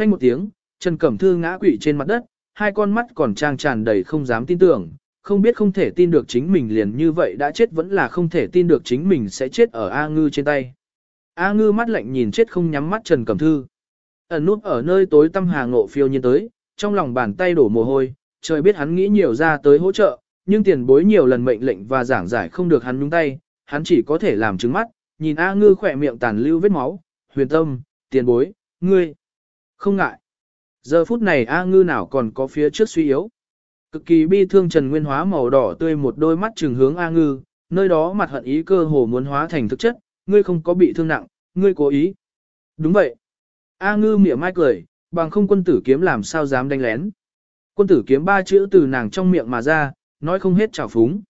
Phanh một tiếng, Trần Cẩm Thư ngã quỵ trên mặt đất, hai con mắt còn trang tràn đầy không dám tin tưởng, không biết không thể tin được chính mình liền như vậy đã chết vẫn là không thể tin được chính mình sẽ chết ở A Ngư trên tay. A Ngư mắt lạnh nhìn chết không nhắm mắt Trần Cẩm Thư. Ẩn nút ở nơi tối tăm hà ngộ phiêu nhiên tới, trong lòng bàn tay đổ mồ hôi, trời biết hắn nghĩ nhiều ra tới hỗ trợ, nhưng tiền bối nhiều lần mệnh lệnh và giảng giải không được hắn nhúng tay, hắn chỉ có thể làm trứng mắt, nhìn A Ngư khỏe miệng tàn lưu vết máu, huyền tâm, tiền bối, ngươi, không ngại. Giờ phút này A Ngư nào còn có phía trước suy yếu. Cực kỳ bi thương Trần Nguyên hóa màu đỏ tươi một đôi mắt trừng hướng A Ngư, nơi đó mặt hận ý cơ hồ muốn hóa thành thực chất, ngươi không có bị thương nặng, ngươi cố ý. Đúng vậy. A Ngư mỉa mai cười, bằng không quân tử kiếm làm sao dám đánh lén. Quân tử kiếm ba chữ từ nàng trong miệng mà ra, nói không hết trào phúng.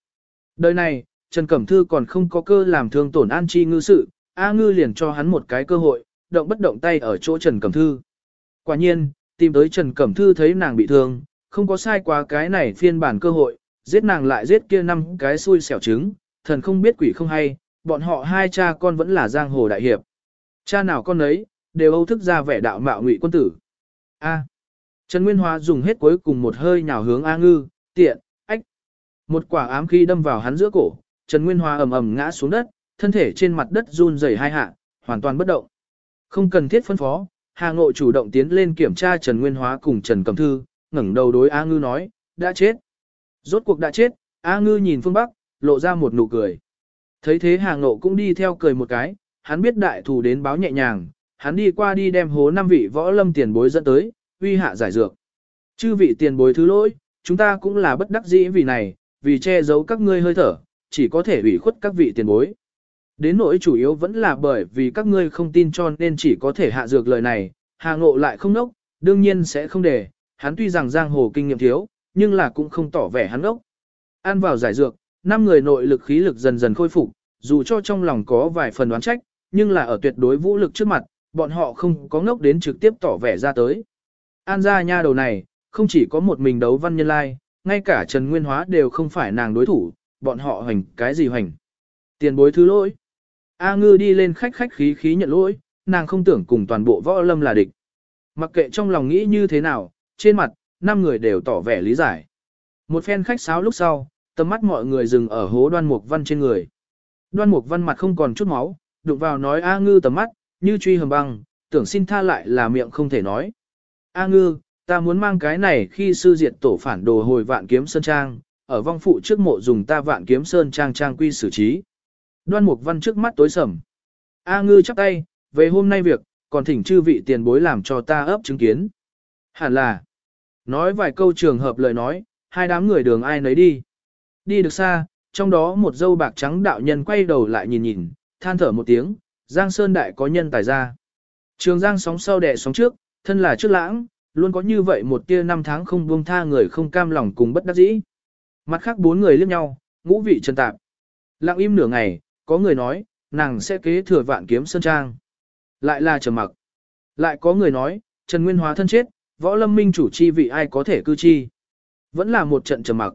Đời này, Trần Cẩm Thư còn không có cơ làm thương tổn an chi ngư sự, A Ngư liền cho hắn một cái cơ hội, động bất động tay ở chỗ Trần Cẩm Thư. Quả nhiên, tìm tới Trần Cẩm Thư thấy nàng bị thương, không có sai quá cái này phiên bản cơ hội, giết nàng lại giết kia năm cái xui xẻo trứng, thần không biết quỷ không hay, bọn họ hai cha con vẫn là giang hồ đại hiệp. Cha nào con ấy, đều âu thức ra vẻ đạo mạo ngụy quân tử. A. Trần Nguyên Hóa dùng hết cuối cùng một hơi nhào hướng A Ngư, tiện, ách. Một quả ám khí đâm vào hắn giữa cổ, Trần Nguyên Hóa ầm ầm ngã xuống đất, thân thể trên mặt đất run rẩy hai hạ, hoàn toàn bất động. Không cần thiết phân phó, Hà Ngộ chủ động tiến lên kiểm tra Trần Nguyên Hóa cùng Trần Cẩm Thư, ngẩng đầu đối A Ngư nói, đã chết. Rốt cuộc đã chết, A Ngư nhìn phương Bắc, lộ ra một nụ cười. Thấy thế Hà Ngộ cũng đi theo cười một cái, hắn biết đại thù đến báo nhẹ nhàng, hắn đi qua đi đem hố năm vị võ lâm tiền bối dẫn tới, uy hạ giải dược. Chư vị tiền bối thứ lỗi, chúng ta cũng là bất đắc dĩ vì này, vì che giấu các ngươi hơi thở, chỉ có thể ủy khuất các vị tiền bối. Đến nỗi chủ yếu vẫn là bởi vì các ngươi không tin cho nên chỉ có thể hạ dược lời này, Hà Ngộ lại không nốc, đương nhiên sẽ không để, hắn tuy rằng giang hồ kinh nghiệm thiếu, nhưng là cũng không tỏ vẻ hắn nốc. Ăn vào giải dược, năm người nội lực khí lực dần dần khôi phục, dù cho trong lòng có vài phần đoán trách, nhưng là ở tuyệt đối vũ lực trước mặt, bọn họ không có ngốc đến trực tiếp tỏ vẻ ra tới. An gia nha đầu này, không chỉ có một mình đấu văn nhân lai, ngay cả Trần Nguyên Hóa đều không phải nàng đối thủ, bọn họ hành cái gì hành. Tiền bối thứ lỗi. A ngư đi lên khách khách khí khí nhận lỗi, nàng không tưởng cùng toàn bộ võ lâm là địch. Mặc kệ trong lòng nghĩ như thế nào, trên mặt, năm người đều tỏ vẻ lý giải. Một phen khách sáo lúc sau, tầm mắt mọi người dừng ở hố đoan mục văn trên người. Đoan mục văn mặt không còn chút máu, đụng vào nói A ngư tầm mắt, như truy hầm băng, tưởng xin tha lại là miệng không thể nói. A ngư, ta muốn mang cái này khi sư diệt tổ phản đồ hồi vạn kiếm sơn trang, ở vong phụ trước mộ dùng ta vạn kiếm sơn trang trang quy xử trí. Đoan mục văn trước mắt tối sầm. A ngư chắp tay, về hôm nay việc, còn thỉnh chư vị tiền bối làm cho ta ấp chứng kiến. Hẳn là, nói vài câu trường hợp lời nói, hai đám người đường ai nấy đi. Đi được xa, trong đó một dâu bạc trắng đạo nhân quay đầu lại nhìn nhìn, than thở một tiếng, Giang Sơn Đại có nhân tài ra. Trường Giang sóng sau đẻ sóng trước, thân là trước lãng, luôn có như vậy một tia năm tháng không buông tha người không cam lòng cùng bất đắc dĩ. Mặt khác bốn người liếc nhau, ngũ vị trần tạp. Lặng im nửa ngày, có người nói, nàng sẽ kế thừa vạn kiếm sơn trang. Lại là trầm mặc. Lại có người nói, Trần Nguyên Hóa thân chết, võ lâm minh chủ chi vị ai có thể cư chi. Vẫn là một trận trầm mặc.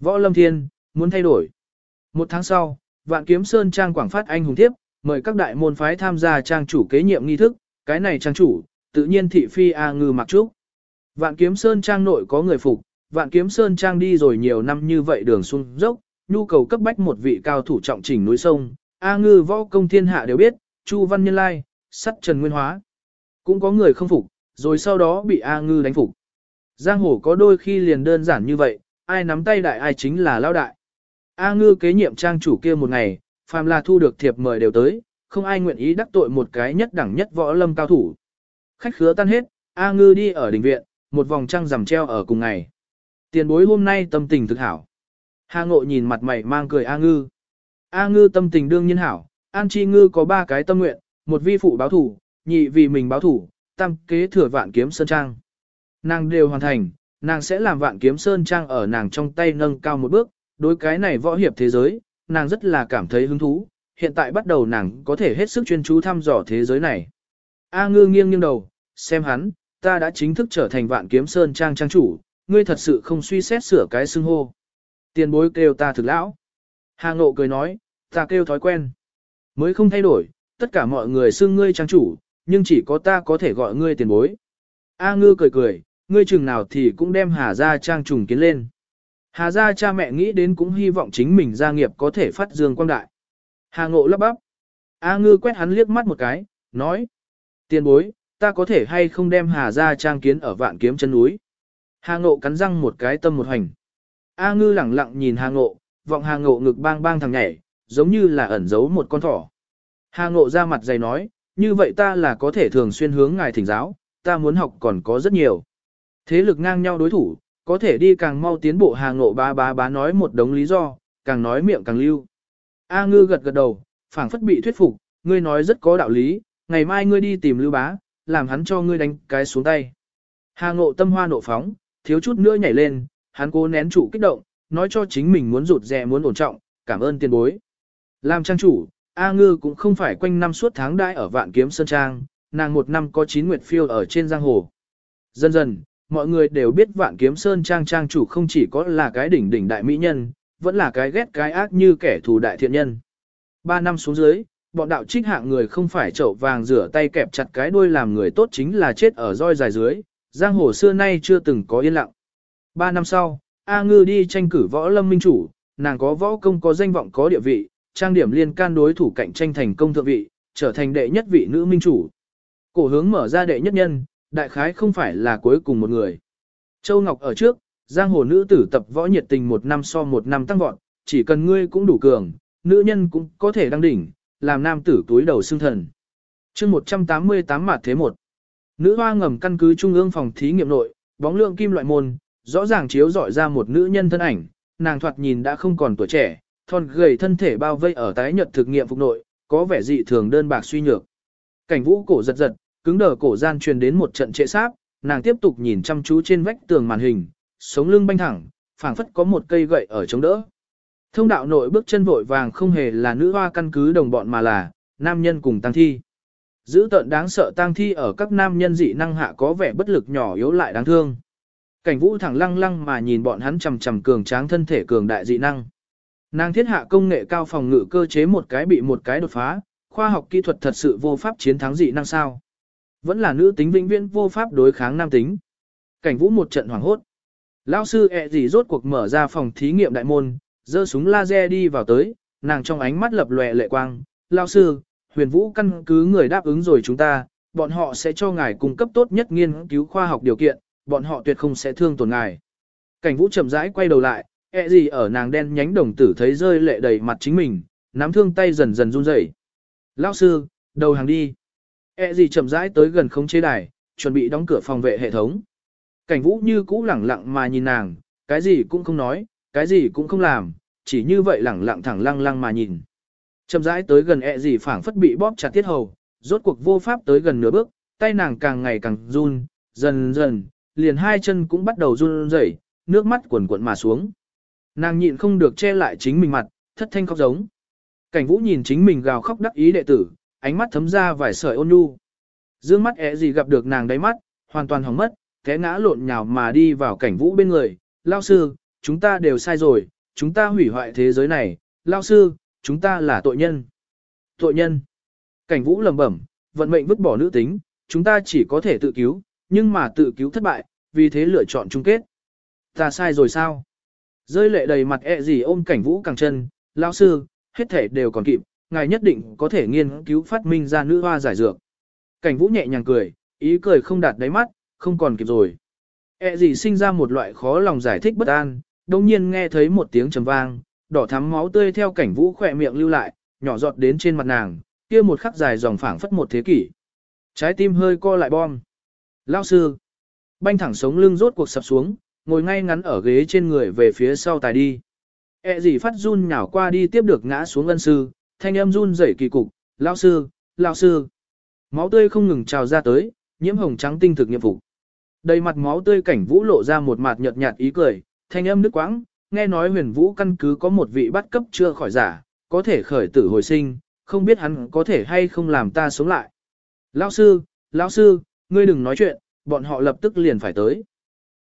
Võ lâm thiên, muốn thay đổi. Một tháng sau, vạn kiếm sơn trang quảng phát anh hùng thiếp, mời các đại môn phái tham gia trang chủ kế nhiệm nghi thức, cái này trang chủ, tự nhiên thị phi A ngư mặc trúc. Vạn kiếm sơn trang nội có người phục, vạn kiếm sơn trang đi rồi nhiều năm như vậy đường xuống dốc, nhu cầu cấp bách một vị cao thủ trọng chỉnh núi sông, A ngư võ công thiên hạ đều biết, Chu Văn Nhân Lai, sắt Trần Nguyên Hóa. Cũng có người không phục, rồi sau đó bị A ngư đánh phục. Giang hồ có đôi khi liền đơn giản như vậy, ai nắm tay đại ai chính là lao đại. A ngư kế nhiệm trang chủ kia một ngày, phàm là thu được thiệp mời đều tới, không ai nguyện ý đắc tội một cái nhất đẳng nhất võ lâm cao thủ. Khách khứa tan hết, A ngư đi ở đình viện, một vòng trăng rằm treo ở cùng ngày. Tiền bối hôm nay tâm tình thực hảo. Hà ngộ nhìn mặt mày mang cười A ngư. A ngư tâm tình đương nhiên hảo, An Chi ngư có ba cái tâm nguyện, một vi phụ báo thủ, nhị vì mình báo thủ, tam kế thừa vạn kiếm sơn trang. Nàng đều hoàn thành, nàng sẽ làm vạn kiếm sơn trang ở nàng trong tay nâng cao một bước, đối cái này võ hiệp thế giới, nàng rất là cảm thấy hứng thú, hiện tại bắt đầu nàng có thể hết sức chuyên chú thăm dò thế giới này. A ngư nghiêng nghiêng đầu, xem hắn, ta đã chính thức trở thành vạn kiếm sơn trang trang chủ, ngươi thật sự không suy xét sửa cái xưng hô. Tiền bối kêu ta thực lão. Hà ngộ cười nói, ta kêu thói quen. Mới không thay đổi, tất cả mọi người xưng ngươi trang chủ, nhưng chỉ có ta có thể gọi ngươi tiền bối. A ngư cười cười, ngươi chừng nào thì cũng đem Hà Gia trang trùng kiến lên. Hà Gia cha mẹ nghĩ đến cũng hy vọng chính mình gia nghiệp có thể phát dương quang đại. Hà ngộ lắp bắp. A ngư quét hắn liếc mắt một cái, nói. Tiền bối, ta có thể hay không đem Hà Gia trang kiến ở vạn kiếm chân núi. Hà ngộ cắn răng một cái tâm một hành. A ngư lẳng lặng nhìn Hà ngộ, vọng Hà ngộ ngực bang bang thằng nhảy, giống như là ẩn giấu một con thỏ. Hà ngộ ra mặt dày nói, như vậy ta là có thể thường xuyên hướng ngài thỉnh giáo, ta muốn học còn có rất nhiều. Thế lực ngang nhau đối thủ, có thể đi càng mau tiến bộ Hà ngộ bá bá bá nói một đống lý do, càng nói miệng càng lưu. A ngư gật gật đầu, phảng phất bị thuyết phục, ngươi nói rất có đạo lý, ngày mai ngươi đi tìm lưu bá, làm hắn cho ngươi đánh cái xuống tay. Hà ngộ tâm hoa nộ phóng, thiếu chút nữa nhảy lên, hắn cố nén trụ kích động, nói cho chính mình muốn rụt rè muốn ổn trọng, cảm ơn tiền bối. Làm trang chủ, A Ngư cũng không phải quanh năm suốt tháng đãi ở vạn kiếm sơn trang, nàng một năm có chín nguyệt phiêu ở trên giang hồ. Dần dần, mọi người đều biết vạn kiếm sơn trang trang chủ không chỉ có là cái đỉnh đỉnh đại mỹ nhân, vẫn là cái ghét cái ác như kẻ thù đại thiện nhân. Ba năm xuống dưới, bọn đạo trích hạng người không phải chậu vàng rửa tay kẹp chặt cái đuôi làm người tốt chính là chết ở roi dài dưới, giang hồ xưa nay chưa từng có yên lặng. Ba năm sau, A Ngư đi tranh cử võ lâm minh chủ, nàng có võ công có danh vọng có địa vị, trang điểm liên can đối thủ cạnh tranh thành công thượng vị, trở thành đệ nhất vị nữ minh chủ. Cổ hướng mở ra đệ nhất nhân, đại khái không phải là cuối cùng một người. Châu Ngọc ở trước, giang hồ nữ tử tập võ nhiệt tình một năm so một năm tăng vọt, chỉ cần ngươi cũng đủ cường, nữ nhân cũng có thể đăng đỉnh, làm nam tử túi đầu xương thần. chương 188 mạt thế một Nữ hoa ngầm căn cứ trung ương phòng thí nghiệm nội, bóng lượng kim loại môn, rõ ràng chiếu dọi ra một nữ nhân thân ảnh, nàng thoạt nhìn đã không còn tuổi trẻ, thon gầy thân thể bao vây ở tái nhật thực nghiệm phục nội, có vẻ dị thường đơn bạc suy nhược. Cảnh vũ cổ giật giật, cứng đờ cổ gian truyền đến một trận trệ sáp, nàng tiếp tục nhìn chăm chú trên vách tường màn hình, sống lưng banh thẳng, phảng phất có một cây gậy ở chống đỡ. Thông đạo nội bước chân vội vàng không hề là nữ hoa căn cứ đồng bọn mà là nam nhân cùng tăng thi. Giữ tợn đáng sợ tăng thi ở các nam nhân dị năng hạ có vẻ bất lực nhỏ yếu lại đáng thương. Cảnh vũ thẳng lăng lăng mà nhìn bọn hắn trầm trầm cường tráng thân thể cường đại dị năng. Nàng thiết hạ công nghệ cao phòng ngự cơ chế một cái bị một cái đột phá, khoa học kỹ thuật thật sự vô pháp chiến thắng dị năng sao. Vẫn là nữ tính vĩnh viễn vô pháp đối kháng nam tính. Cảnh vũ một trận hoảng hốt. Lão sư ẹ gì rốt cuộc mở ra phòng thí nghiệm đại môn, giơ súng laser đi vào tới, nàng trong ánh mắt lập lòe lệ quang. Lão sư, huyền vũ căn cứ người đáp ứng rồi chúng ta, bọn họ sẽ cho ngài cung cấp tốt nhất nghiên cứu khoa học điều kiện, bọn họ tuyệt không sẽ thương tổn ngài. Cảnh vũ chậm rãi quay đầu lại, ẹ gì ở nàng đen nhánh đồng tử thấy rơi lệ đầy mặt chính mình, nắm thương tay dần dần run rẩy. Lão sư, đầu hàng đi. ẹ gì chậm rãi tới gần khống chế đài, chuẩn bị đóng cửa phòng vệ hệ thống. Cảnh vũ như cũ lẳng lặng mà nhìn nàng, cái gì cũng không nói, cái gì cũng không làm, chỉ như vậy lẳng lặng thẳng lăng lăng mà nhìn. Chậm rãi tới gần ẹ gì phảng phất bị bóp chặt tiết hầu, rốt cuộc vô pháp tới gần nửa bước, tay nàng càng ngày càng run, dần dần, liền hai chân cũng bắt đầu run rẩy, nước mắt quần cuộn mà xuống. Nàng nhịn không được che lại chính mình mặt, thất thanh khóc giống. Cảnh vũ nhìn chính mình gào khóc đắc ý đệ tử, ánh mắt thấm ra vài sợi ôn nhu. Dương mắt é gì gặp được nàng đáy mắt, hoàn toàn hỏng mất, té ngã lộn nhào mà đi vào cảnh vũ bên người. Lao sư, chúng ta đều sai rồi, chúng ta hủy hoại thế giới này. Lao sư, chúng ta là tội nhân. Tội nhân. Cảnh vũ lầm bẩm, vận mệnh vứt bỏ nữ tính, chúng ta chỉ có thể tự cứu, nhưng mà tự cứu thất bại, vì thế lựa chọn chung kết. Ta sai rồi sao? Rơi lệ đầy mặt ẹ gì ôm cảnh vũ càng chân, lão sư, hết thể đều còn kịp, ngài nhất định có thể nghiên cứu phát minh ra nữ hoa giải dược. Cảnh vũ nhẹ nhàng cười, ý cười không đạt đáy mắt, không còn kịp rồi. ẹ gì sinh ra một loại khó lòng giải thích bất an, đồng nhiên nghe thấy một tiếng trầm vang, đỏ thắm máu tươi theo cảnh vũ khỏe miệng lưu lại, nhỏ giọt đến trên mặt nàng, kia một khắc dài dòng phảng phất một thế kỷ. Trái tim hơi co lại bom. Lão sư, banh thẳng sống lưng rốt cuộc sập xuống, ngồi ngay ngắn ở ghế trên người về phía sau tài đi. E gì phát run nhào qua đi tiếp được ngã xuống ân sư, thanh âm run rẩy kỳ cục, lão sư, lão sư. Máu tươi không ngừng trào ra tới, nhiễm hồng trắng tinh thực nhiệm vụ. Đầy mặt máu tươi cảnh vũ lộ ra một mặt nhợt nhạt ý cười, thanh âm nước quãng, nghe nói huyền vũ căn cứ có một vị bắt cấp chưa khỏi giả, có thể khởi tử hồi sinh, không biết hắn có thể hay không làm ta sống lại. Lão sư, lão sư, ngươi đừng nói chuyện, bọn họ lập tức liền phải tới.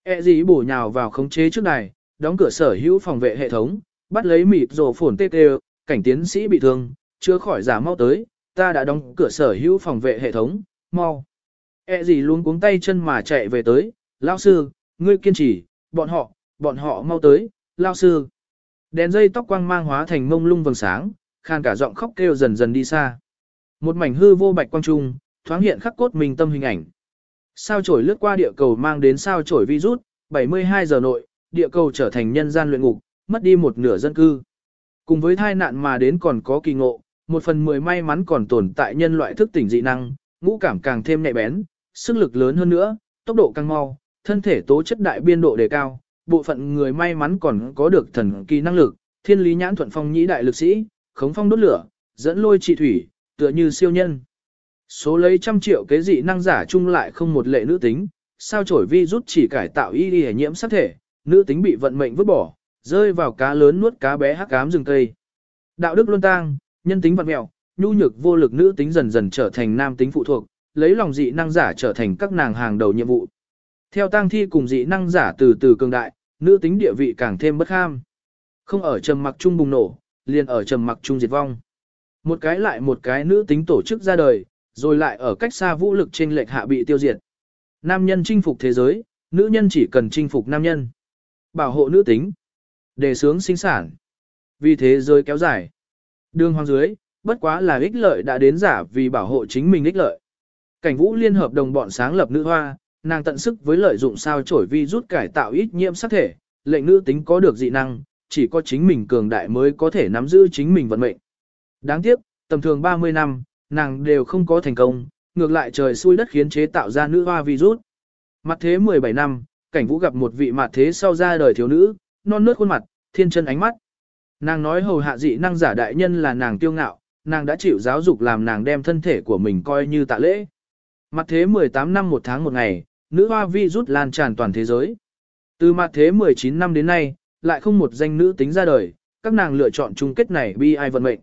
E gì bổ nhào vào khống chế trước này, đóng cửa sở hữu phòng vệ hệ thống, bắt lấy mịt rổ phổn tê tê, cảnh tiến sĩ bị thương, chưa khỏi giả mau tới, ta đã đóng cửa sở hữu phòng vệ hệ thống, mau. E gì luôn cuống tay chân mà chạy về tới, lao sư, ngươi kiên trì, bọn họ, bọn họ mau tới, lao sư. Đèn dây tóc quang mang hóa thành mông lung vầng sáng, khan cả giọng khóc kêu dần dần đi xa. Một mảnh hư vô bạch quang trung, thoáng hiện khắc cốt mình tâm hình ảnh. Sao chổi lướt qua địa cầu mang đến sao chổi virus, 72 giờ nội, địa cầu trở thành nhân gian luyện ngục, mất đi một nửa dân cư. Cùng với thai nạn mà đến còn có kỳ ngộ, một phần mười may mắn còn tồn tại nhân loại thức tỉnh dị năng, ngũ cảm càng thêm nhạy bén, sức lực lớn hơn nữa, tốc độ càng mau, thân thể tố chất đại biên độ đề cao, bộ phận người may mắn còn có được thần kỳ năng lực, thiên lý nhãn thuận phong nhĩ đại lực sĩ, khống phong đốt lửa, dẫn lôi trị thủy, tựa như siêu nhân. Số lấy trăm triệu kế dị năng giả chung lại không một lệ nữ tính, sao chổi vi rút chỉ cải tạo y y nhiễm sắc thể, nữ tính bị vận mệnh vứt bỏ, rơi vào cá lớn nuốt cá bé hắc cám rừng cây. Đạo đức luân tang, nhân tính vật mẹo, nhu nhược vô lực nữ tính dần dần trở thành nam tính phụ thuộc, lấy lòng dị năng giả trở thành các nàng hàng đầu nhiệm vụ. Theo tang thi cùng dị năng giả từ từ cường đại, nữ tính địa vị càng thêm bất ham. Không ở trầm mặc chung bùng nổ, liền ở trầm mặc chung diệt vong. Một cái lại một cái nữ tính tổ chức ra đời, rồi lại ở cách xa vũ lực trên lệch hạ bị tiêu diệt. Nam nhân chinh phục thế giới, nữ nhân chỉ cần chinh phục nam nhân. Bảo hộ nữ tính, đề sướng sinh sản. Vì thế giới kéo dài. Đường hoàng dưới, bất quá là ích lợi đã đến giả vì bảo hộ chính mình ích lợi. Cảnh vũ liên hợp đồng bọn sáng lập nữ hoa, nàng tận sức với lợi dụng sao chổi vi rút cải tạo ít nhiễm sắc thể, lệnh nữ tính có được dị năng, chỉ có chính mình cường đại mới có thể nắm giữ chính mình vận mệnh. Đáng tiếc, tầm thường 30 năm, nàng đều không có thành công, ngược lại trời xui đất khiến chế tạo ra nữ hoa virus. Mặt thế 17 năm, cảnh vũ gặp một vị mặt thế sau ra đời thiếu nữ, non nớt khuôn mặt, thiên chân ánh mắt. Nàng nói hầu hạ dị năng giả đại nhân là nàng tiêu ngạo, nàng đã chịu giáo dục làm nàng đem thân thể của mình coi như tạ lễ. Mặt thế 18 năm một tháng một ngày, nữ hoa virus lan tràn toàn thế giới. Từ mặt thế 19 năm đến nay, lại không một danh nữ tính ra đời, các nàng lựa chọn chung kết này bi ai vận mệnh.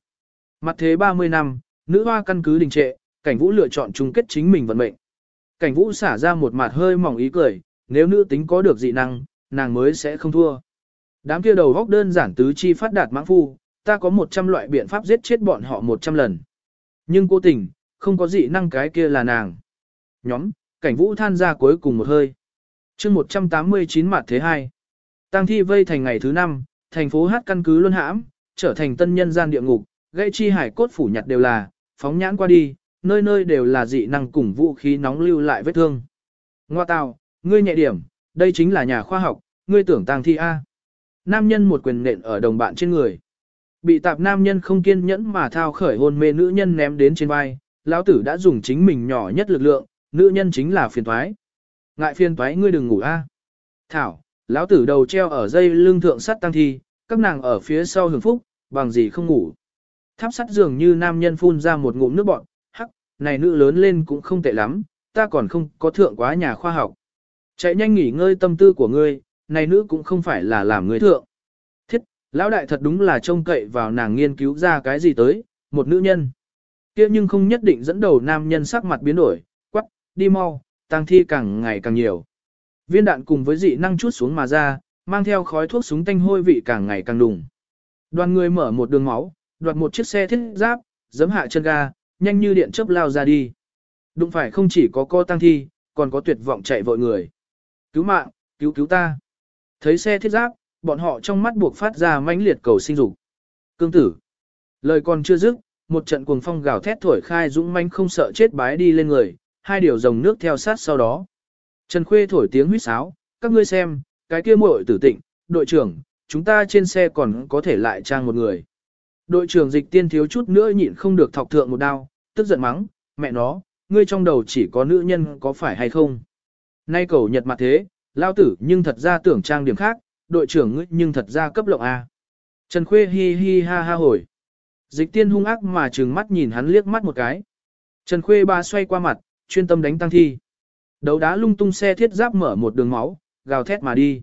Mặt thế 30 năm, nữ hoa căn cứ đình trệ, cảnh vũ lựa chọn chung kết chính mình vận mệnh. Cảnh vũ xả ra một mặt hơi mỏng ý cười, nếu nữ tính có được dị năng, nàng mới sẽ không thua. Đám kia đầu góc đơn giản tứ chi phát đạt mãng phu, ta có 100 loại biện pháp giết chết bọn họ 100 lần. Nhưng cố tình, không có dị năng cái kia là nàng. Nhóm, cảnh vũ than ra cuối cùng một hơi. chương 189 mặt thế hai Tăng thi vây thành ngày thứ 5, thành phố hát căn cứ luân hãm, trở thành tân nhân gian địa ngục, gây chi hải cốt phủ nhặt đều là, phóng nhãn qua đi, nơi nơi đều là dị năng cùng vũ khí nóng lưu lại vết thương. Ngoa tào, ngươi nhẹ điểm, đây chính là nhà khoa học, ngươi tưởng tăng thi A. Nam nhân một quyền nện ở đồng bạn trên người. Bị tạp nam nhân không kiên nhẫn mà thao khởi hôn mê nữ nhân ném đến trên vai, lão tử đã dùng chính mình nhỏ nhất lực lượng, nữ nhân chính là phiền toái. Ngại phiền toái ngươi đừng ngủ a. Thảo, lão tử đầu treo ở dây lưng thượng sắt tăng thi, các nàng ở phía sau hưởng phúc, bằng gì không ngủ. Tháp sắt dường như nam nhân phun ra một ngụm nước bọn, hắc, này nữ lớn lên cũng không tệ lắm, ta còn không có thượng quá nhà khoa học. Chạy nhanh nghỉ ngơi tâm tư của ngươi, này nữ cũng không phải là làm người thượng. Thiết, lão đại thật đúng là trông cậy vào nàng nghiên cứu ra cái gì tới, một nữ nhân. kia nhưng không nhất định dẫn đầu nam nhân sắc mặt biến đổi, quắc, đi mau, tăng thi càng ngày càng nhiều. Viên đạn cùng với dị năng chút xuống mà ra, mang theo khói thuốc súng tanh hôi vị càng ngày càng đùng. Đoàn người mở một đường máu, đoạt một chiếc xe thiết giáp, giấm hạ chân ga, nhanh như điện chớp lao ra đi. Đụng phải không chỉ có co tăng thi, còn có tuyệt vọng chạy vội người. Cứu mạng, cứu cứu ta. Thấy xe thiết giáp, bọn họ trong mắt buộc phát ra mãnh liệt cầu sinh dục. Cương tử. Lời còn chưa dứt, một trận cuồng phong gào thét thổi khai dũng manh không sợ chết bái đi lên người, hai điều dòng nước theo sát sau đó. Trần Khuê thổi tiếng huýt sáo, các ngươi xem, cái kia muội tử tịnh, đội trưởng, chúng ta trên xe còn có thể lại trang một người. Đội trưởng dịch tiên thiếu chút nữa nhịn không được thọc thượng một đao, tức giận mắng, mẹ nó, ngươi trong đầu chỉ có nữ nhân có phải hay không. Nay cầu nhật mặt thế, lao tử nhưng thật ra tưởng trang điểm khác, đội trưởng ngươi nhưng thật ra cấp lộng A. Trần Khuê hi hi ha ha hồi. Dịch tiên hung ác mà trừng mắt nhìn hắn liếc mắt một cái. Trần Khuê ba xoay qua mặt, chuyên tâm đánh tăng thi. Đấu đá lung tung xe thiết giáp mở một đường máu, gào thét mà đi.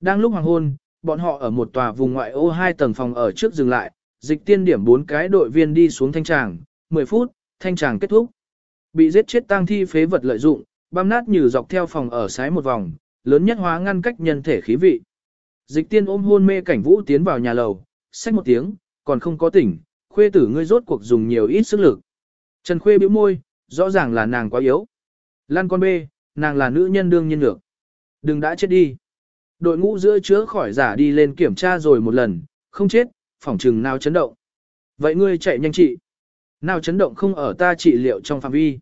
Đang lúc hoàng hôn, bọn họ ở một tòa vùng ngoại ô hai tầng phòng ở trước dừng lại, dịch tiên điểm bốn cái đội viên đi xuống thanh tràng, 10 phút, thanh tràng kết thúc. Bị giết chết tang thi phế vật lợi dụng, băm nát như dọc theo phòng ở sái một vòng, lớn nhất hóa ngăn cách nhân thể khí vị. Dịch tiên ôm hôn mê cảnh vũ tiến vào nhà lầu, xách một tiếng, còn không có tỉnh, khuê tử ngươi rốt cuộc dùng nhiều ít sức lực. Trần khuê bĩu môi, rõ ràng là nàng quá yếu. Lan con bê, nàng là nữ nhân đương nhiên được. Đừng đã chết đi. Đội ngũ giữa chữa khỏi giả đi lên kiểm tra rồi một lần, không chết, phỏng trừng nào chấn động. Vậy ngươi chạy nhanh trị. Nào chấn động không ở ta trị liệu trong phạm vi.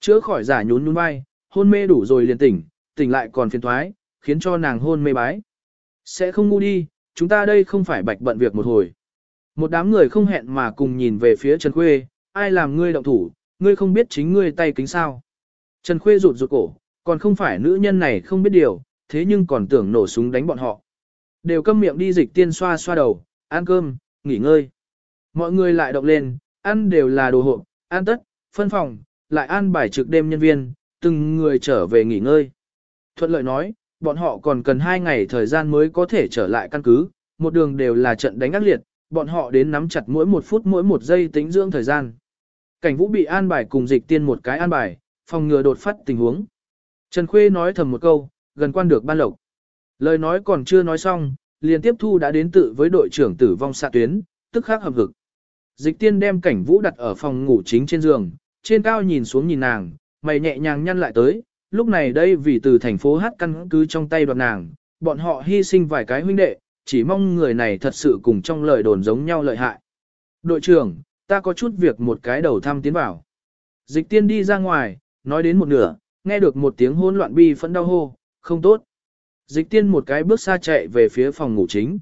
Chữa khỏi giả nhún nhún vai, hôn mê đủ rồi liền tỉnh, tỉnh lại còn phiền thoái, khiến cho nàng hôn mê bái. Sẽ không ngu đi, chúng ta đây không phải bạch bận việc một hồi. Một đám người không hẹn mà cùng nhìn về phía Trần Khuê, ai làm ngươi động thủ, ngươi không biết chính ngươi tay kính sao. Trần Khuê rụt rụt cổ, còn không phải nữ nhân này không biết điều, thế nhưng còn tưởng nổ súng đánh bọn họ. Đều câm miệng đi dịch tiên xoa xoa đầu, ăn cơm, nghỉ ngơi. Mọi người lại động lên, ăn đều là đồ hộp, ăn tất, phân phòng, lại ăn bài trực đêm nhân viên, từng người trở về nghỉ ngơi. Thuận lợi nói, bọn họ còn cần 2 ngày thời gian mới có thể trở lại căn cứ, một đường đều là trận đánh ác liệt, bọn họ đến nắm chặt mỗi một phút mỗi một giây tính dưỡng thời gian. Cảnh vũ bị an bài cùng dịch tiên một cái an bài, phòng ngừa đột phát tình huống. Trần Khuê nói thầm một câu, gần quan được ban lộc. Lời nói còn chưa nói xong, liền tiếp thu đã đến tự với đội trưởng tử vong xạ tuyến, tức khắc hợp hực. Dịch tiên đem cảnh vũ đặt ở phòng ngủ chính trên giường, trên cao nhìn xuống nhìn nàng, mày nhẹ nhàng nhăn lại tới, lúc này đây vì từ thành phố hát căn cứ trong tay đoạt nàng, bọn họ hy sinh vài cái huynh đệ, chỉ mong người này thật sự cùng trong lời đồn giống nhau lợi hại. Đội trưởng, ta có chút việc một cái đầu thăm tiến vào. Dịch tiên đi ra ngoài, nói đến một nửa, nghe được một tiếng hỗn loạn bi phẫn đau hô, không tốt. Dịch tiên một cái bước xa chạy về phía phòng ngủ chính.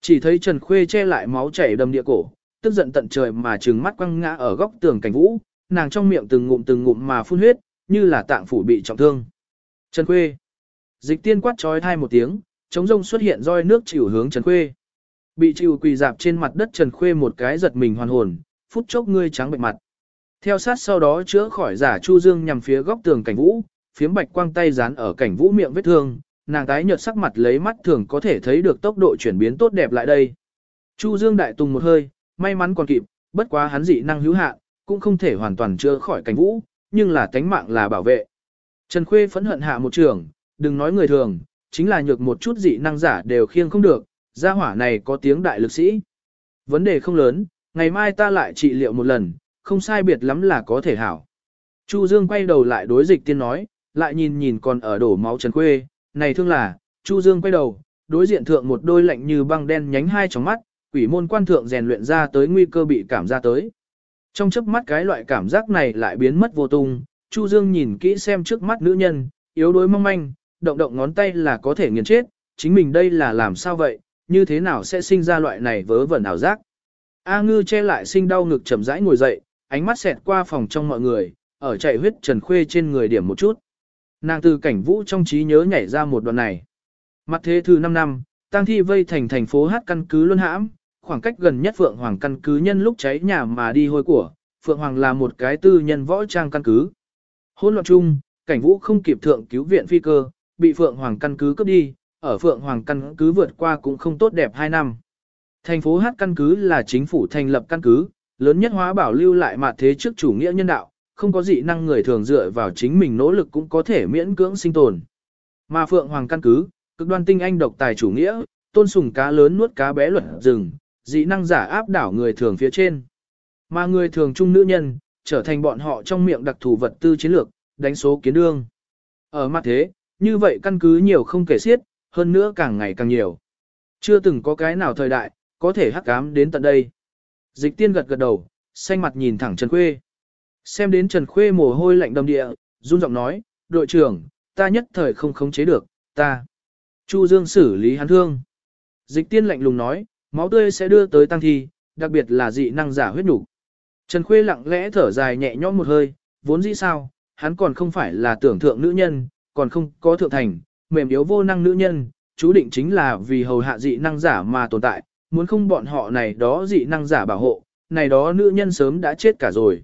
Chỉ thấy Trần Khuê che lại máu chảy đầm địa cổ, tức giận tận trời mà trừng mắt quăng ngã ở góc tường cảnh vũ, nàng trong miệng từng ngụm từng ngụm mà phun huyết, như là tạng phủ bị trọng thương. Trần Khuê. Dịch tiên quát trói thai một tiếng, chống rông xuất hiện roi nước chịu hướng Trần Khuê. Bị chịu quỳ dạp trên mặt đất Trần Khuê một cái giật mình hoàn hồn, phút chốc ngươi trắng bệnh mặt. Theo sát sau đó chữa khỏi giả Chu Dương nhằm phía góc tường cảnh vũ, phiếm bạch quang tay dán ở cảnh vũ miệng vết thương, nàng tái nhợt sắc mặt lấy mắt thường có thể thấy được tốc độ chuyển biến tốt đẹp lại đây. Chu Dương đại tùng một hơi, may mắn còn kịp, bất quá hắn dị năng hữu hạn, cũng không thể hoàn toàn chữa khỏi cảnh vũ, nhưng là tánh mạng là bảo vệ. Trần Khuê phẫn hận hạ một trường, đừng nói người thường, chính là nhược một chút dị năng giả đều khiêng không được, gia hỏa này có tiếng đại lực sĩ. Vấn đề không lớn, ngày mai ta lại trị liệu một lần, không sai biệt lắm là có thể hảo. Chu Dương quay đầu lại đối dịch tiên nói, lại nhìn nhìn còn ở đổ máu Trần Khuê, này thương là, Chu Dương quay đầu, đối diện thượng một đôi lạnh như băng đen nhánh hai trong mắt, quỷ môn quan thượng rèn luyện ra tới nguy cơ bị cảm ra tới. Trong chớp mắt cái loại cảm giác này lại biến mất vô tung, Chu Dương nhìn kỹ xem trước mắt nữ nhân, yếu đuối mong manh, động động ngón tay là có thể nghiền chết, chính mình đây là làm sao vậy, như thế nào sẽ sinh ra loại này vớ vẩn ảo giác. A ngư che lại sinh đau ngực chậm rãi ngồi dậy, ánh mắt xẹt qua phòng trong mọi người, ở chạy huyết trần khuê trên người điểm một chút. Nàng từ cảnh vũ trong trí nhớ nhảy ra một đoạn này. Mặt thế thứ 5 năm, tang thi vây thành thành phố hát căn cứ luân hãm, khoảng cách gần nhất Phượng Hoàng căn cứ nhân lúc cháy nhà mà đi hôi của, Phượng Hoàng là một cái tư nhân võ trang căn cứ. Hôn loạn chung, cảnh vũ không kịp thượng cứu viện phi cơ, bị Phượng Hoàng căn cứ cướp đi, ở Phượng Hoàng căn cứ vượt qua cũng không tốt đẹp 2 năm. Thành phố Hát căn cứ là chính phủ thành lập căn cứ, lớn nhất hóa bảo lưu lại mặt thế trước chủ nghĩa nhân đạo, không có dị năng người thường dựa vào chính mình nỗ lực cũng có thể miễn cưỡng sinh tồn. Mà Phượng Hoàng căn cứ, cực đoan tinh anh độc tài chủ nghĩa, tôn sùng cá lớn nuốt cá bé luật rừng, dị năng giả áp đảo người thường phía trên. Mà người thường trung nữ nhân, trở thành bọn họ trong miệng đặc thù vật tư chiến lược, đánh số kiến đương. Ở mặt thế, như vậy căn cứ nhiều không kể xiết, hơn nữa càng ngày càng nhiều. Chưa từng có cái nào thời đại, có thể hắc ám đến tận đây. Dịch tiên gật gật đầu, xanh mặt nhìn thẳng Trần Khuê. Xem đến Trần Khuê mồ hôi lạnh đầm địa, run giọng nói, đội trưởng, ta nhất thời không khống chế được, ta. Chu Dương xử lý hắn thương. Dịch tiên lạnh lùng nói, máu tươi sẽ đưa tới tăng thi, đặc biệt là dị năng giả huyết nhục. Trần Khuê lặng lẽ thở dài nhẹ nhõm một hơi, vốn dĩ sao, hắn còn không phải là tưởng thượng nữ nhân, còn không có thượng thành, mềm yếu vô năng nữ nhân, chú định chính là vì hầu hạ dị năng giả mà tồn tại, muốn không bọn họ này đó dị năng giả bảo hộ, này đó nữ nhân sớm đã chết cả rồi.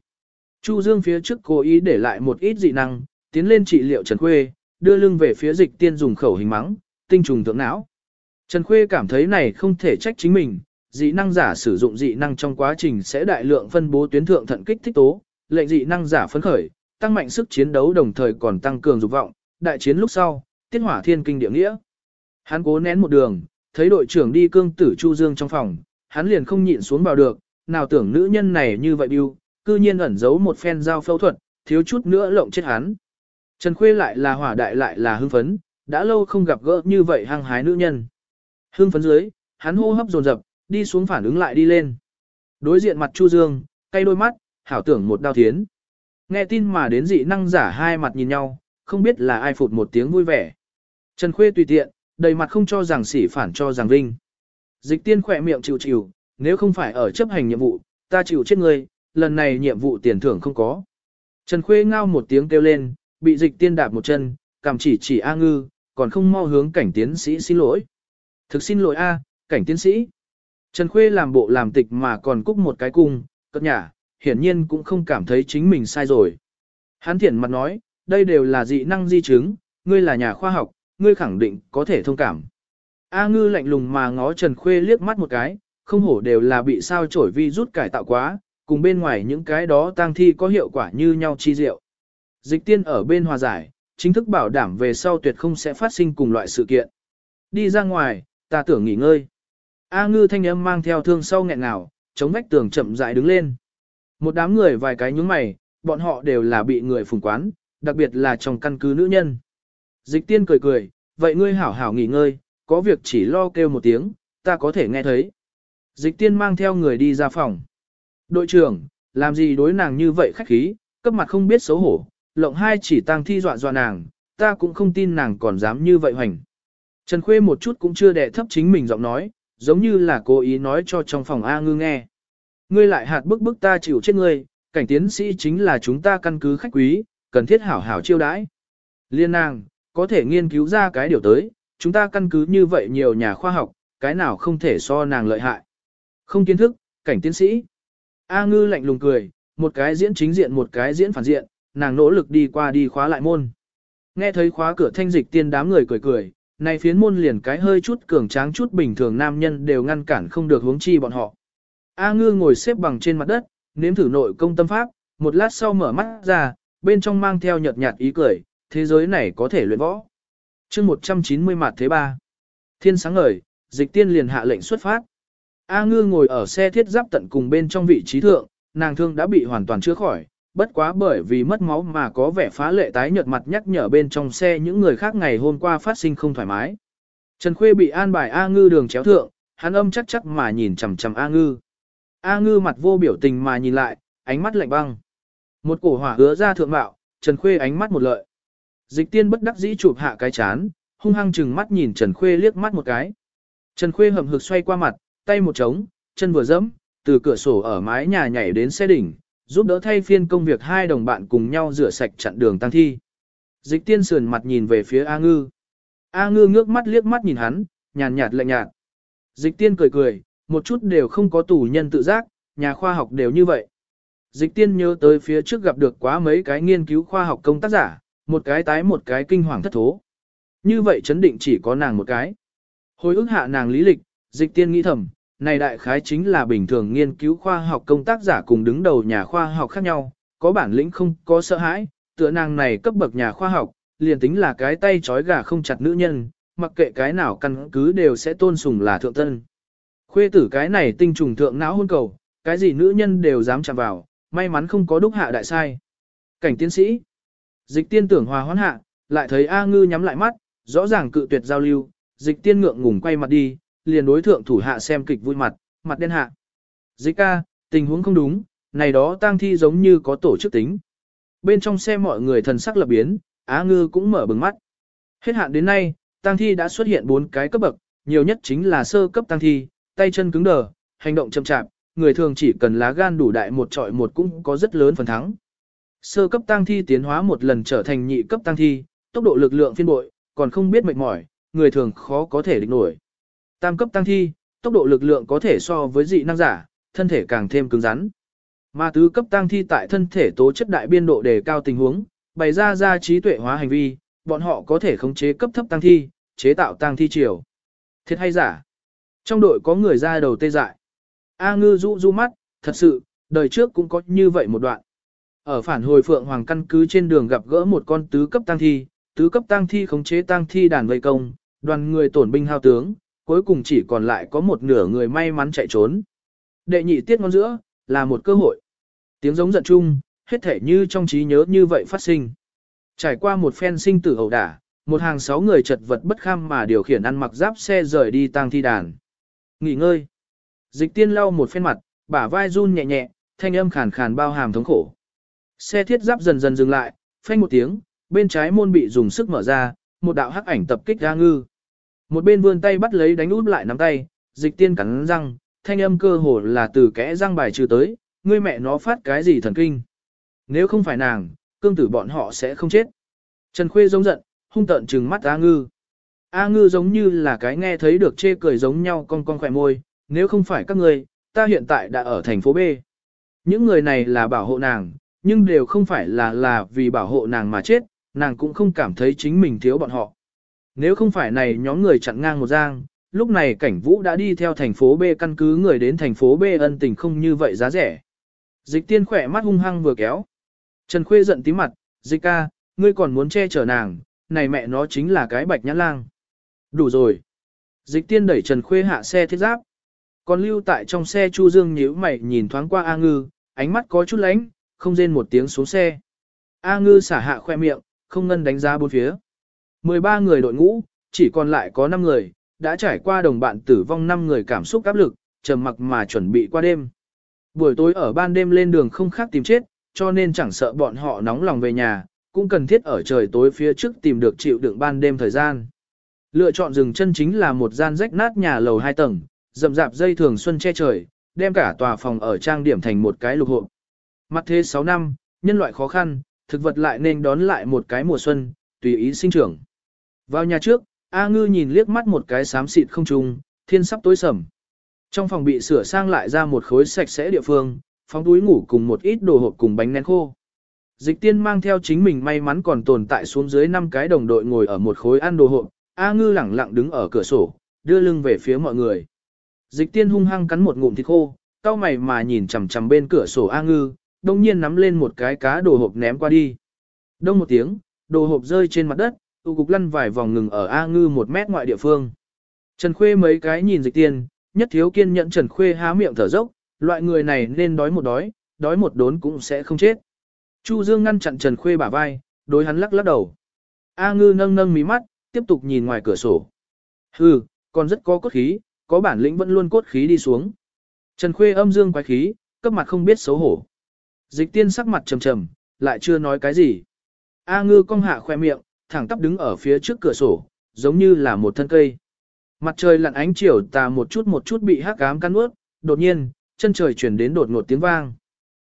Chu Dương phía trước cố ý để lại một ít dị năng, tiến lên trị liệu Trần Khuê, đưa lưng về phía dịch tiên dùng khẩu hình mắng, tinh trùng thượng não. Trần Khuê cảm thấy này không thể trách chính mình, dị năng giả sử dụng dị năng trong quá trình sẽ đại lượng phân bố tuyến thượng thận kích thích tố, lệnh dị năng giả phấn khởi, tăng mạnh sức chiến đấu đồng thời còn tăng cường dục vọng, đại chiến lúc sau, tiết hỏa thiên kinh địa nghĩa. Hắn cố nén một đường, thấy đội trưởng đi cương tử Chu Dương trong phòng, hắn liền không nhịn xuống vào được, nào tưởng nữ nhân này như vậy biêu, cư nhiên ẩn giấu một phen dao phẫu thuật, thiếu chút nữa lộng chết hắn. Trần Khuê lại là hỏa đại lại là hưng phấn, đã lâu không gặp gỡ như vậy hăng hái nữ nhân. Hưng phấn dưới, hắn hô hấp dồn dập, đi xuống phản ứng lại đi lên. Đối diện mặt Chu Dương, cay đôi mắt, hảo tưởng một đao thiến. Nghe tin mà đến dị năng giả hai mặt nhìn nhau, không biết là ai phụt một tiếng vui vẻ. Trần Khuê tùy tiện, đầy mặt không cho rằng sỉ phản cho rằng vinh. Dịch tiên khỏe miệng chịu chịu, nếu không phải ở chấp hành nhiệm vụ, ta chịu chết ngươi, lần này nhiệm vụ tiền thưởng không có. Trần Khuê ngao một tiếng kêu lên, bị dịch tiên đạp một chân, cảm chỉ chỉ A ngư, còn không mau hướng cảnh tiến sĩ xin lỗi. Thực xin lỗi A, cảnh tiến sĩ. Trần Khuê làm bộ làm tịch mà còn cúc một cái cung, cất nhả, hiển nhiên cũng không cảm thấy chính mình sai rồi. hán thiển mặt nói, đây đều là dị năng di chứng, ngươi là nhà khoa học, ngươi khẳng định có thể thông cảm. A ngư lạnh lùng mà ngó Trần Khuê liếc mắt một cái, không hổ đều là bị sao trổi vi rút cải tạo quá, cùng bên ngoài những cái đó tang thi có hiệu quả như nhau chi diệu. Dịch tiên ở bên hòa giải, chính thức bảo đảm về sau tuyệt không sẽ phát sinh cùng loại sự kiện. Đi ra ngoài, ta tưởng nghỉ ngơi. A ngư thanh âm mang theo thương sau nghẹn ngào, chống vách tường chậm rãi đứng lên. Một đám người vài cái nhúng mày, bọn họ đều là bị người phùng quán, đặc biệt là trong căn cứ nữ nhân. Dịch tiên cười cười, vậy ngươi hảo hảo nghỉ ngơi, có việc chỉ lo kêu một tiếng, ta có thể nghe thấy. Dịch tiên mang theo người đi ra phòng. Đội trưởng, làm gì đối nàng như vậy khách khí, cấp mặt không biết xấu hổ, lộng hai chỉ tăng thi dọa dọa nàng, ta cũng không tin nàng còn dám như vậy hoành. Trần Khuê một chút cũng chưa đẻ thấp chính mình giọng nói, giống như là cố ý nói cho trong phòng A ngư nghe. Ngươi lại hạt bức bức ta chịu chết ngươi, cảnh tiến sĩ chính là chúng ta căn cứ khách quý, cần thiết hảo hảo chiêu đãi. Liên nàng, có thể nghiên cứu ra cái điều tới, chúng ta căn cứ như vậy nhiều nhà khoa học, cái nào không thể so nàng lợi hại. Không kiến thức, cảnh tiến sĩ. A ngư lạnh lùng cười, một cái diễn chính diện một cái diễn phản diện, nàng nỗ lực đi qua đi khóa lại môn. Nghe thấy khóa cửa thanh dịch tiên đám người cười cười, này phiến môn liền cái hơi chút cường tráng chút bình thường nam nhân đều ngăn cản không được hướng chi bọn họ. A ngư ngồi xếp bằng trên mặt đất, nếm thử nội công tâm pháp, một lát sau mở mắt ra, bên trong mang theo nhợt nhạt ý cười, thế giới này có thể luyện võ. chương 190 mặt thế ba. Thiên sáng ngời, dịch tiên liền hạ lệnh xuất phát. A ngư ngồi ở xe thiết giáp tận cùng bên trong vị trí thượng, nàng thương đã bị hoàn toàn chữa khỏi, bất quá bởi vì mất máu mà có vẻ phá lệ tái nhợt mặt nhắc nhở bên trong xe những người khác ngày hôm qua phát sinh không thoải mái. Trần Khuê bị an bài A ngư đường chéo thượng, hắn âm chắc chắc mà nhìn chằm chằm A ngư. A ngư mặt vô biểu tình mà nhìn lại, ánh mắt lạnh băng. Một cổ hỏa hứa ra thượng bạo, Trần Khuê ánh mắt một lợi. Dịch tiên bất đắc dĩ chụp hạ cái chán, hung hăng chừng mắt nhìn Trần Khuê liếc mắt một cái. Trần Khuê hầm hực xoay qua mặt, tay một trống, chân vừa dẫm, từ cửa sổ ở mái nhà nhảy đến xe đỉnh, giúp đỡ thay phiên công việc hai đồng bạn cùng nhau rửa sạch chặn đường tăng thi. Dịch tiên sườn mặt nhìn về phía A Ngư. A Ngư ngước mắt liếc mắt nhìn hắn, nhàn nhạt lạnh nhạt. Dịch tiên cười cười, một chút đều không có tù nhân tự giác, nhà khoa học đều như vậy. Dịch tiên nhớ tới phía trước gặp được quá mấy cái nghiên cứu khoa học công tác giả, một cái tái một cái kinh hoàng thất thố. Như vậy chấn định chỉ có nàng một cái. Hồi ức hạ nàng lý lịch, dịch tiên nghĩ thầm, này đại khái chính là bình thường nghiên cứu khoa học công tác giả cùng đứng đầu nhà khoa học khác nhau, có bản lĩnh không có sợ hãi, tựa nàng này cấp bậc nhà khoa học, liền tính là cái tay trói gà không chặt nữ nhân, mặc kệ cái nào căn cứ đều sẽ tôn sùng là thượng tân. Khuê tử cái này tinh trùng thượng não hôn cầu, cái gì nữ nhân đều dám chạm vào, may mắn không có đúc hạ đại sai. Cảnh tiến sĩ, dịch tiên tưởng hòa hoãn hạ, lại thấy A ngư nhắm lại mắt, rõ ràng cự tuyệt giao lưu, dịch tiên ngượng ngùng quay mặt đi, liền đối thượng thủ hạ xem kịch vui mặt, mặt đen hạ. Dịch ca, tình huống không đúng, này đó tang thi giống như có tổ chức tính. Bên trong xe mọi người thần sắc lập biến, Á Ngư cũng mở bừng mắt. Hết hạn đến nay, tang thi đã xuất hiện 4 cái cấp bậc, nhiều nhất chính là sơ cấp tang thi, tay chân cứng đờ, hành động chậm chạp, người thường chỉ cần lá gan đủ đại một trọi một cũng có rất lớn phần thắng. Sơ cấp tang thi tiến hóa một lần trở thành nhị cấp tang thi, tốc độ lực lượng phiên bội, còn không biết mệt mỏi, người thường khó có thể địch nổi. Tam cấp tăng thi, tốc độ lực lượng có thể so với dị năng giả, thân thể càng thêm cứng rắn. Mà tứ cấp tăng thi tại thân thể tố chất đại biên độ đề cao tình huống, bày ra ra trí tuệ hóa hành vi, bọn họ có thể khống chế cấp thấp tăng thi, chế tạo tăng thi chiều. Thiệt hay giả? Trong đội có người ra đầu tê dại. A ngư rũ du mắt, thật sự, đời trước cũng có như vậy một đoạn. Ở phản hồi phượng hoàng căn cứ trên đường gặp gỡ một con tứ cấp tăng thi, tứ cấp tăng thi khống chế tăng thi đàn vây công, đoàn người tổn binh hao tướng, cuối cùng chỉ còn lại có một nửa người may mắn chạy trốn. Đệ nhị tiết ngón giữa, là một cơ hội. Tiếng giống giận chung, hết thể như trong trí nhớ như vậy phát sinh. Trải qua một phen sinh tử ẩu đả, một hàng sáu người chật vật bất kham mà điều khiển ăn mặc giáp xe rời đi tang thi đàn. Nghỉ ngơi. Dịch tiên lau một phen mặt, bả vai run nhẹ nhẹ, thanh âm khàn khàn bao hàm thống khổ. Xe thiết giáp dần dần dừng lại, phanh một tiếng, bên trái môn bị dùng sức mở ra, một đạo hắc ảnh tập kích ra ngư. Một bên vươn tay bắt lấy đánh út lại nắm tay, dịch tiên cắn răng, thanh âm cơ hồ là từ kẽ răng bài trừ tới, ngươi mẹ nó phát cái gì thần kinh. Nếu không phải nàng, cương tử bọn họ sẽ không chết. Trần Khuê giống giận, hung tợn trừng mắt A Ngư. A Ngư giống như là cái nghe thấy được chê cười giống nhau con con khỏe môi, nếu không phải các người, ta hiện tại đã ở thành phố B. Những người này là bảo hộ nàng, nhưng đều không phải là là vì bảo hộ nàng mà chết, nàng cũng không cảm thấy chính mình thiếu bọn họ. Nếu không phải này nhóm người chặn ngang một giang, lúc này cảnh vũ đã đi theo thành phố B căn cứ người đến thành phố B ân tình không như vậy giá rẻ. Dịch tiên khỏe mắt hung hăng vừa kéo. Trần Khuê giận tím mặt, dịch ca, ngươi còn muốn che chở nàng, này mẹ nó chính là cái bạch nhãn lang. Đủ rồi. Dịch tiên đẩy Trần Khuê hạ xe thiết giáp. Còn lưu tại trong xe Chu Dương nhíu mày nhìn thoáng qua A Ngư, ánh mắt có chút lánh, không rên một tiếng xuống xe. A Ngư xả hạ khoe miệng, không ngân đánh giá bốn phía. 13 người đội ngũ, chỉ còn lại có 5 người, đã trải qua đồng bạn tử vong 5 người cảm xúc áp lực, trầm mặc mà chuẩn bị qua đêm. Buổi tối ở ban đêm lên đường không khác tìm chết, cho nên chẳng sợ bọn họ nóng lòng về nhà, cũng cần thiết ở trời tối phía trước tìm được chịu đựng ban đêm thời gian. Lựa chọn rừng chân chính là một gian rách nát nhà lầu 2 tầng, rậm rạp dây thường xuân che trời, đem cả tòa phòng ở trang điểm thành một cái lục hộ. Mặt thế 6 năm, nhân loại khó khăn, thực vật lại nên đón lại một cái mùa xuân, tùy ý sinh trưởng. Vào nhà trước, A Ngư nhìn liếc mắt một cái xám xịt không trùng, thiên sắp tối sầm. Trong phòng bị sửa sang lại ra một khối sạch sẽ địa phương, phóng túi ngủ cùng một ít đồ hộp cùng bánh nén khô. Dịch tiên mang theo chính mình may mắn còn tồn tại xuống dưới năm cái đồng đội ngồi ở một khối ăn đồ hộp, A Ngư lẳng lặng đứng ở cửa sổ, đưa lưng về phía mọi người. Dịch tiên hung hăng cắn một ngụm thịt khô, cau mày mà nhìn chằm chằm bên cửa sổ A Ngư, đông nhiên nắm lên một cái cá đồ hộp ném qua đi. Đông một tiếng, đồ hộp rơi trên mặt đất, tụ cục lăn vài vòng ngừng ở A Ngư một mét ngoại địa phương. Trần Khuê mấy cái nhìn dịch tiên, nhất thiếu kiên nhẫn Trần Khuê há miệng thở dốc, loại người này nên đói một đói, đói một đốn cũng sẽ không chết. Chu Dương ngăn chặn Trần Khuê bả vai, đối hắn lắc lắc đầu. A Ngư nâng nâng mí mắt, tiếp tục nhìn ngoài cửa sổ. Hừ, còn rất có cốt khí, có bản lĩnh vẫn luôn cốt khí đi xuống. Trần Khuê âm dương quái khí, cấp mặt không biết xấu hổ. Dịch tiên sắc mặt trầm trầm, lại chưa nói cái gì. A ngư cong hạ khoe miệng, thẳng tắp đứng ở phía trước cửa sổ, giống như là một thân cây. Mặt trời lặn ánh chiều tà một chút một chút bị hắc ám cắn ướt, đột nhiên, chân trời chuyển đến đột ngột tiếng vang.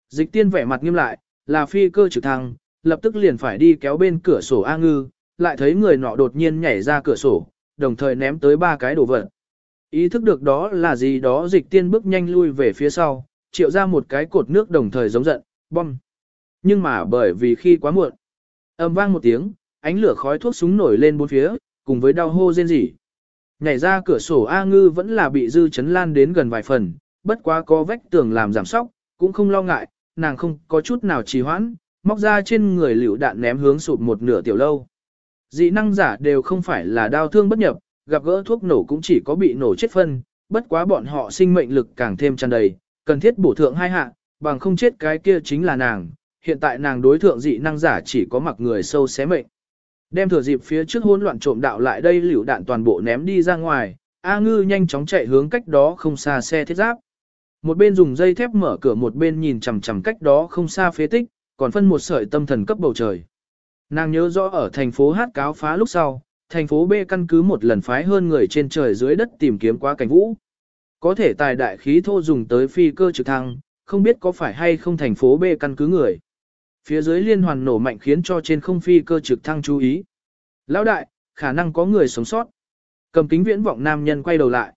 Dịch tiên vẻ mặt nghiêm lại, là phi cơ trực thăng, lập tức liền phải đi kéo bên cửa sổ A ngư, lại thấy người nọ đột nhiên nhảy ra cửa sổ, đồng thời ném tới ba cái đồ vật. Ý thức được đó là gì đó dịch tiên bước nhanh lui về phía sau, triệu ra một cái cột nước đồng thời giống giận, bom. Nhưng mà bởi vì khi quá muộn, âm vang một tiếng, ánh lửa khói thuốc súng nổi lên bốn phía, cùng với đau hô rên rỉ. Nhảy ra cửa sổ A ngư vẫn là bị dư chấn lan đến gần vài phần, bất quá có vách tường làm giảm sóc, cũng không lo ngại, nàng không có chút nào trì hoãn, móc ra trên người liều đạn ném hướng sụp một nửa tiểu lâu. Dị năng giả đều không phải là đau thương bất nhập, gặp gỡ thuốc nổ cũng chỉ có bị nổ chết phân, bất quá bọn họ sinh mệnh lực càng thêm tràn đầy, cần thiết bổ thượng hai hạ, bằng không chết cái kia chính là nàng, hiện tại nàng đối thượng dị năng giả chỉ có mặc người sâu xé mệnh. Đem thừa dịp phía trước hỗn loạn trộm đạo lại đây liều đạn toàn bộ ném đi ra ngoài, A Ngư nhanh chóng chạy hướng cách đó không xa xe thiết giáp. Một bên dùng dây thép mở cửa một bên nhìn chằm chằm cách đó không xa phế tích, còn phân một sợi tâm thần cấp bầu trời. Nàng nhớ rõ ở thành phố hát cáo phá lúc sau, thành phố B căn cứ một lần phái hơn người trên trời dưới đất tìm kiếm qua cảnh vũ. Có thể tài đại khí thô dùng tới phi cơ trực thăng, không biết có phải hay không thành phố B căn cứ người. Phía dưới liên hoàn nổ mạnh khiến cho trên không phi cơ trực thăng chú ý. Lão đại, khả năng có người sống sót. Cầm kính viễn vọng nam nhân quay đầu lại.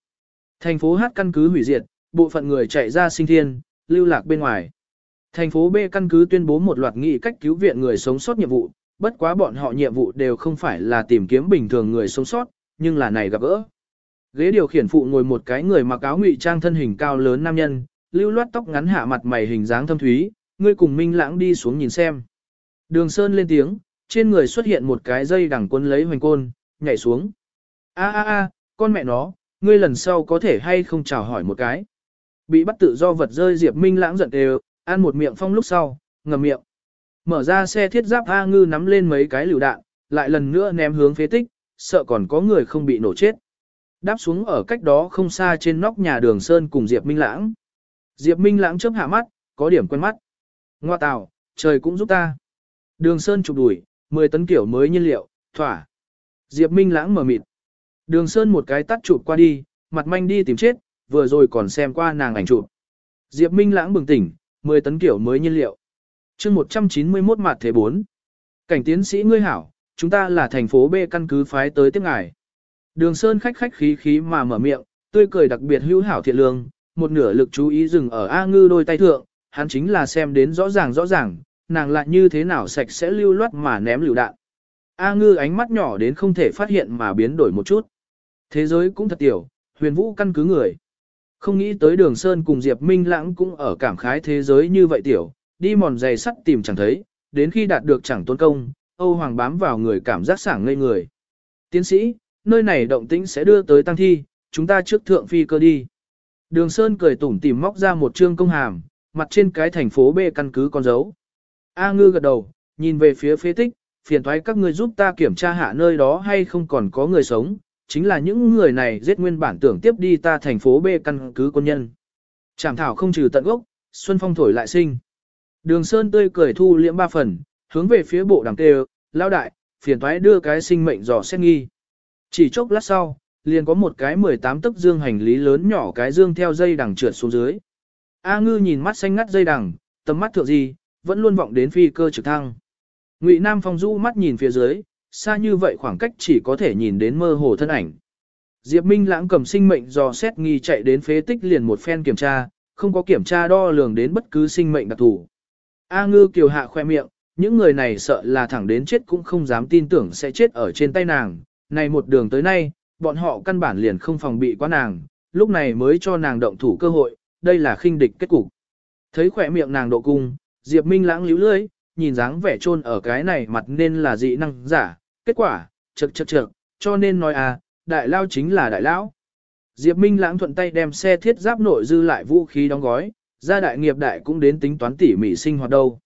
Thành phố H căn cứ hủy diệt, bộ phận người chạy ra sinh thiên, lưu lạc bên ngoài. Thành phố B căn cứ tuyên bố một loạt nghị cách cứu viện người sống sót nhiệm vụ, bất quá bọn họ nhiệm vụ đều không phải là tìm kiếm bình thường người sống sót, nhưng là này gặp gỡ. Ghế điều khiển phụ ngồi một cái người mặc áo ngụy trang thân hình cao lớn nam nhân, lưu loát tóc ngắn hạ mặt mày hình dáng thâm thúy, ngươi cùng Minh Lãng đi xuống nhìn xem. Đường Sơn lên tiếng, trên người xuất hiện một cái dây đằng quân lấy hoành côn, nhảy xuống. A a a, con mẹ nó, ngươi lần sau có thể hay không chào hỏi một cái. Bị bắt tự do vật rơi Diệp Minh Lãng giận đều, ăn một miệng phong lúc sau, ngầm miệng. mở ra xe thiết giáp A ngư nắm lên mấy cái lựu đạn, lại lần nữa ném hướng phế tích, sợ còn có người không bị nổ chết. Đáp xuống ở cách đó không xa trên nóc nhà đường Sơn cùng Diệp Minh Lãng. Diệp Minh Lãng chớp hạ mắt, có điểm quen mắt. Ngoa tào, trời cũng giúp ta. Đường Sơn chụp đuổi, 10 tấn kiểu mới nhiên liệu, thỏa. Diệp Minh Lãng mở mịt. Đường Sơn một cái tắt chụp qua đi, mặt manh đi tìm chết, vừa rồi còn xem qua nàng ảnh chụp. Diệp Minh Lãng bừng tỉnh, 10 tấn kiểu mới nhiên liệu. chương 191 mặt thế 4. Cảnh tiến sĩ ngươi hảo, chúng ta là thành phố B căn cứ phái tới tiếp ngài. Đường Sơn khách khách khí khí mà mở miệng, tươi cười đặc biệt hữu hảo thiện lương, một nửa lực chú ý dừng ở A ngư đôi tay thượng, hắn chính là xem đến rõ ràng rõ ràng, nàng lại như thế nào sạch sẽ lưu loát mà ném lựu đạn. A ngư ánh mắt nhỏ đến không thể phát hiện mà biến đổi một chút. Thế giới cũng thật tiểu, huyền vũ căn cứ người. Không nghĩ tới đường Sơn cùng Diệp Minh Lãng cũng ở cảm khái thế giới như vậy tiểu, đi mòn giày sắt tìm chẳng thấy, đến khi đạt được chẳng tôn công, Âu Hoàng bám vào người cảm giác sảng ngây người. Tiến sĩ, nơi này động tĩnh sẽ đưa tới tăng thi, chúng ta trước thượng phi cơ đi. Đường Sơn cười tủm tỉm móc ra một trương công hàm, mặt trên cái thành phố B căn cứ con dấu. A ngư gật đầu, nhìn về phía phế tích, phiền thoái các ngươi giúp ta kiểm tra hạ nơi đó hay không còn có người sống, chính là những người này giết nguyên bản tưởng tiếp đi ta thành phố B căn cứ quân nhân. Trảm thảo không trừ tận gốc, Xuân Phong thổi lại sinh. Đường Sơn tươi cười thu liễm ba phần, hướng về phía bộ đằng tê lao đại, phiền thoái đưa cái sinh mệnh dò xét nghi. Chỉ chốc lát sau, liền có một cái 18 tấc dương hành lý lớn nhỏ cái dương theo dây đằng trượt xuống dưới. A ngư nhìn mắt xanh ngắt dây đằng, tầm mắt thượng gì, vẫn luôn vọng đến phi cơ trực thăng. Ngụy Nam Phong du mắt nhìn phía dưới, xa như vậy khoảng cách chỉ có thể nhìn đến mơ hồ thân ảnh. Diệp Minh lãng cầm sinh mệnh dò xét nghi chạy đến phế tích liền một phen kiểm tra, không có kiểm tra đo lường đến bất cứ sinh mệnh đặc thù. A ngư kiều hạ khoe miệng, những người này sợ là thẳng đến chết cũng không dám tin tưởng sẽ chết ở trên tay nàng. Này một đường tới nay, bọn họ căn bản liền không phòng bị quá nàng, lúc này mới cho nàng động thủ cơ hội, đây là khinh địch kết cục. Thấy khỏe miệng nàng độ cung, Diệp Minh lãng líu lưỡi, nhìn dáng vẻ trôn ở cái này mặt nên là dị năng giả, kết quả, chật chật chật, cho nên nói à, đại lao chính là đại lão. Diệp Minh lãng thuận tay đem xe thiết giáp nội dư lại vũ khí đóng gói, ra đại nghiệp đại cũng đến tính toán tỉ mỉ sinh hoạt đâu.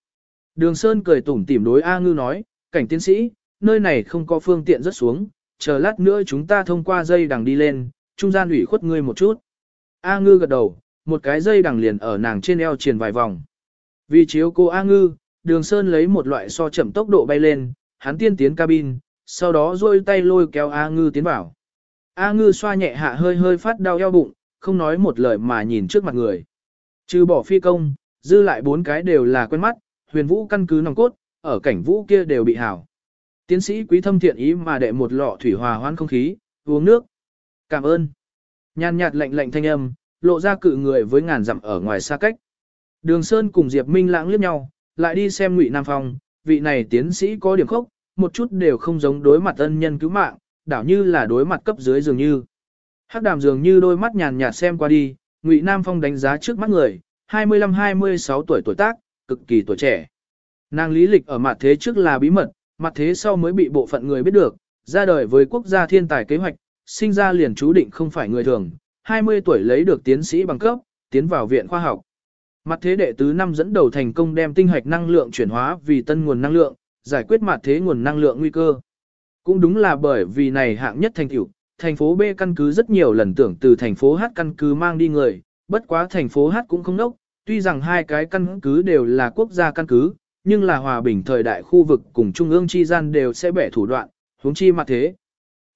Đường Sơn cười tủm tỉm đối A Ngư nói, cảnh tiến sĩ, nơi này không có phương tiện rất xuống, chờ lát nữa chúng ta thông qua dây đằng đi lên, trung gian ủy khuất ngươi một chút. A Ngư gật đầu, một cái dây đằng liền ở nàng trên eo truyền vài vòng. Vì chiếu cô A Ngư, Đường Sơn lấy một loại so chậm tốc độ bay lên, hắn tiên tiến cabin, sau đó rôi tay lôi kéo A Ngư tiến vào. A Ngư xoa nhẹ hạ hơi hơi phát đau eo bụng, không nói một lời mà nhìn trước mặt người. Trừ bỏ phi công, dư lại bốn cái đều là quen mắt, huyền vũ căn cứ nòng cốt, ở cảnh vũ kia đều bị hảo. Tiến sĩ quý thâm thiện ý mà đệ một lọ thủy hòa hoãn không khí, uống nước. Cảm ơn. Nhàn nhạt lạnh lạnh thanh âm, lộ ra cự người với ngàn dặm ở ngoài xa cách. Đường Sơn cùng Diệp Minh lãng liếc nhau, lại đi xem Ngụy Nam Phong, vị này tiến sĩ có điểm khốc, một chút đều không giống đối mặt ân nhân cứu mạng, đảo như là đối mặt cấp dưới dường như. Hắc đàm dường như đôi mắt nhàn nhạt xem qua đi, Ngụy Nam Phong đánh giá trước mắt người, 25-26 tuổi tuổi tác, cực kỳ tuổi trẻ. Nàng lý lịch ở mặt thế trước là bí mật, mặt thế sau mới bị bộ phận người biết được, ra đời với quốc gia thiên tài kế hoạch, sinh ra liền chú định không phải người thường, 20 tuổi lấy được tiến sĩ bằng cấp, tiến vào viện khoa học. Mặt thế đệ tứ năm dẫn đầu thành công đem tinh hạch năng lượng chuyển hóa vì tân nguồn năng lượng, giải quyết mặt thế nguồn năng lượng nguy cơ. Cũng đúng là bởi vì này hạng nhất thành tựu, thành phố B căn cứ rất nhiều lần tưởng từ thành phố H căn cứ mang đi người, bất quá thành phố H cũng không nốc, tuy rằng hai cái căn cứ đều là quốc gia căn cứ, nhưng là hòa bình thời đại khu vực cùng trung ương chi gian đều sẽ bẻ thủ đoạn, huống chi mặt thế.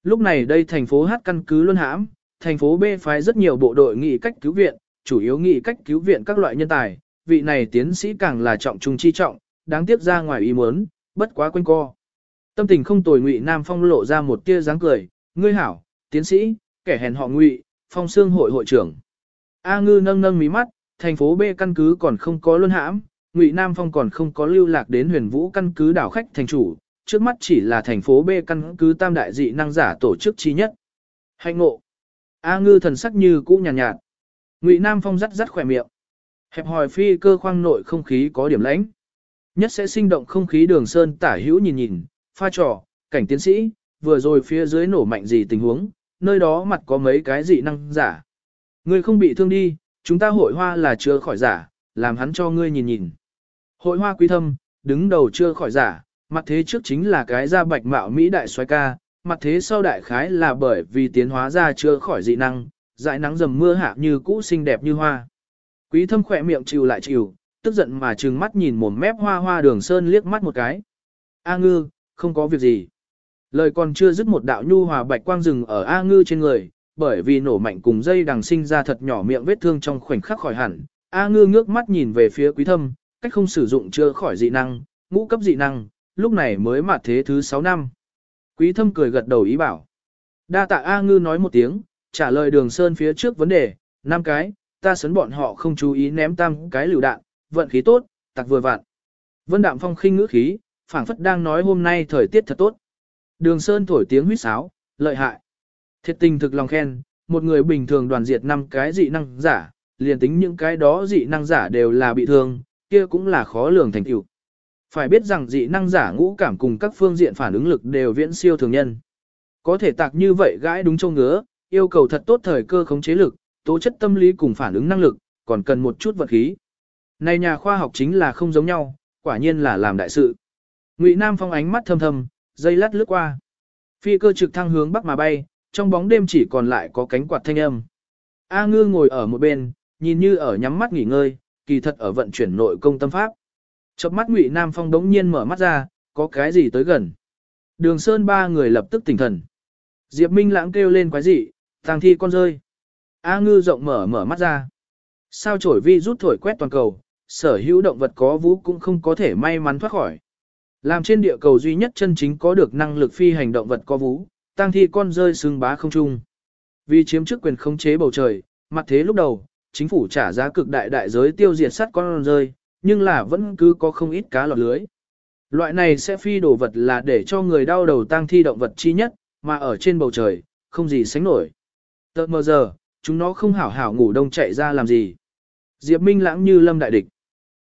Lúc này đây thành phố H căn cứ luôn hãm, thành phố B phái rất nhiều bộ đội nghị cách cứu viện, chủ yếu nghị cách cứu viện các loại nhân tài, vị này tiến sĩ càng là trọng trung chi trọng, đáng tiếc ra ngoài ý muốn, bất quá quanh co. Tâm tình không tồi Ngụy Nam Phong lộ ra một tia dáng cười, "Ngươi hảo, tiến sĩ, kẻ hèn họ Ngụy, Phong Xương hội hội trưởng." A Ngư nâng nâng mí mắt, thành phố B căn cứ còn không có luân hãm, Ngụy Nam Phong còn không có lưu lạc đến Huyền Vũ căn cứ đảo khách thành chủ, trước mắt chỉ là thành phố B căn cứ tam đại dị năng giả tổ chức chi nhất. Hạnh ngộ. A Ngư thần sắc như cũ nhàn nhạt, nhạt. Ngụy Nam Phong rắt rắt khỏe miệng. Hẹp hòi phi cơ khoang nội không khí có điểm lãnh. Nhất sẽ sinh động không khí đường sơn tả hữu nhìn nhìn, pha trò, cảnh tiến sĩ, vừa rồi phía dưới nổ mạnh gì tình huống, nơi đó mặt có mấy cái dị năng giả. Ngươi không bị thương đi, chúng ta hội hoa là chưa khỏi giả, làm hắn cho ngươi nhìn nhìn. Hội hoa quý thâm, đứng đầu chưa khỏi giả, mặt thế trước chính là cái da bạch mạo Mỹ đại xoái ca, mặt thế sau đại khái là bởi vì tiến hóa ra chưa khỏi dị năng, dại nắng dầm mưa hạ như cũ xinh đẹp như hoa. Quý thâm khỏe miệng chịu lại chịu, tức giận mà trừng mắt nhìn một mép hoa hoa đường sơn liếc mắt một cái. A ngư, không có việc gì. Lời còn chưa dứt một đạo nhu hòa bạch quang rừng ở A ngư trên người, bởi vì nổ mạnh cùng dây đằng sinh ra thật nhỏ miệng vết thương trong khoảnh khắc khỏi hẳn. A ngư ngước mắt nhìn về phía quý thâm, cách không sử dụng chưa khỏi dị năng, ngũ cấp dị năng, lúc này mới mặt thế thứ 6 năm. Quý thâm cười gật đầu ý bảo. Đa tạ A ngư nói một tiếng, trả lời đường sơn phía trước vấn đề, năm cái, ta sấn bọn họ không chú ý ném tam cái lựu đạn, vận khí tốt, tặc vừa vặn. Vân đạm phong khinh ngữ khí, phảng phất đang nói hôm nay thời tiết thật tốt. Đường sơn thổi tiếng huýt sáo, lợi hại. Thiệt tình thực lòng khen, một người bình thường đoàn diệt năm cái dị năng giả, liền tính những cái đó dị năng giả đều là bị thương, kia cũng là khó lường thành tựu. Phải biết rằng dị năng giả ngũ cảm cùng các phương diện phản ứng lực đều viễn siêu thường nhân. Có thể tạc như vậy gãi đúng châu ngứa, yêu cầu thật tốt thời cơ khống chế lực, tố chất tâm lý cùng phản ứng năng lực, còn cần một chút vật khí. Này nhà khoa học chính là không giống nhau, quả nhiên là làm đại sự. Ngụy Nam Phong ánh mắt thâm thâm, dây lát lướt qua. Phi cơ trực thăng hướng bắc mà bay, trong bóng đêm chỉ còn lại có cánh quạt thanh âm. A Ngư ngồi ở một bên, nhìn như ở nhắm mắt nghỉ ngơi, kỳ thật ở vận chuyển nội công tâm pháp. Chớp mắt Ngụy Nam Phong đống nhiên mở mắt ra, có cái gì tới gần. Đường Sơn ba người lập tức tỉnh thần. Diệp Minh lãng kêu lên quái dị tàng thi con rơi. A ngư rộng mở mở mắt ra. Sao trổi vi rút thổi quét toàn cầu, sở hữu động vật có vũ cũng không có thể may mắn thoát khỏi. Làm trên địa cầu duy nhất chân chính có được năng lực phi hành động vật có vũ, tang thi con rơi xương bá không trung. Vì chiếm chức quyền khống chế bầu trời, mặt thế lúc đầu, chính phủ trả giá cực đại đại giới tiêu diệt sắt con rơi, nhưng là vẫn cứ có không ít cá lọt lưới. Loại này sẽ phi đồ vật là để cho người đau đầu tang thi động vật chi nhất, mà ở trên bầu trời, không gì sánh nổi. Tợt mờ giờ, chúng nó không hảo hảo ngủ đông chạy ra làm gì. Diệp Minh lãng như lâm đại địch.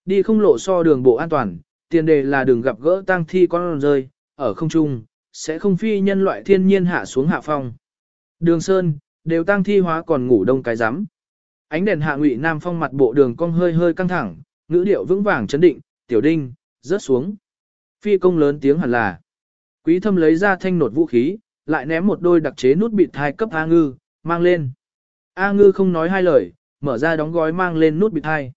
Đi không lộ so đường bộ an toàn, tiền đề là đường gặp gỡ tang thi con rơi, ở không trung, sẽ không phi nhân loại thiên nhiên hạ xuống hạ phong. Đường Sơn, đều tang thi hóa còn ngủ đông cái rắm Ánh đèn hạ ngụy nam phong mặt bộ đường cong hơi hơi căng thẳng, ngữ điệu vững vàng chấn định, tiểu đinh, rớt xuống. Phi công lớn tiếng hẳn là. Quý thâm lấy ra thanh nột vũ khí, lại ném một đôi đặc chế nút bịt thai cấp A ngư, mang lên. A ngư không nói hai lời, mở ra đóng gói mang lên nút bịt thai.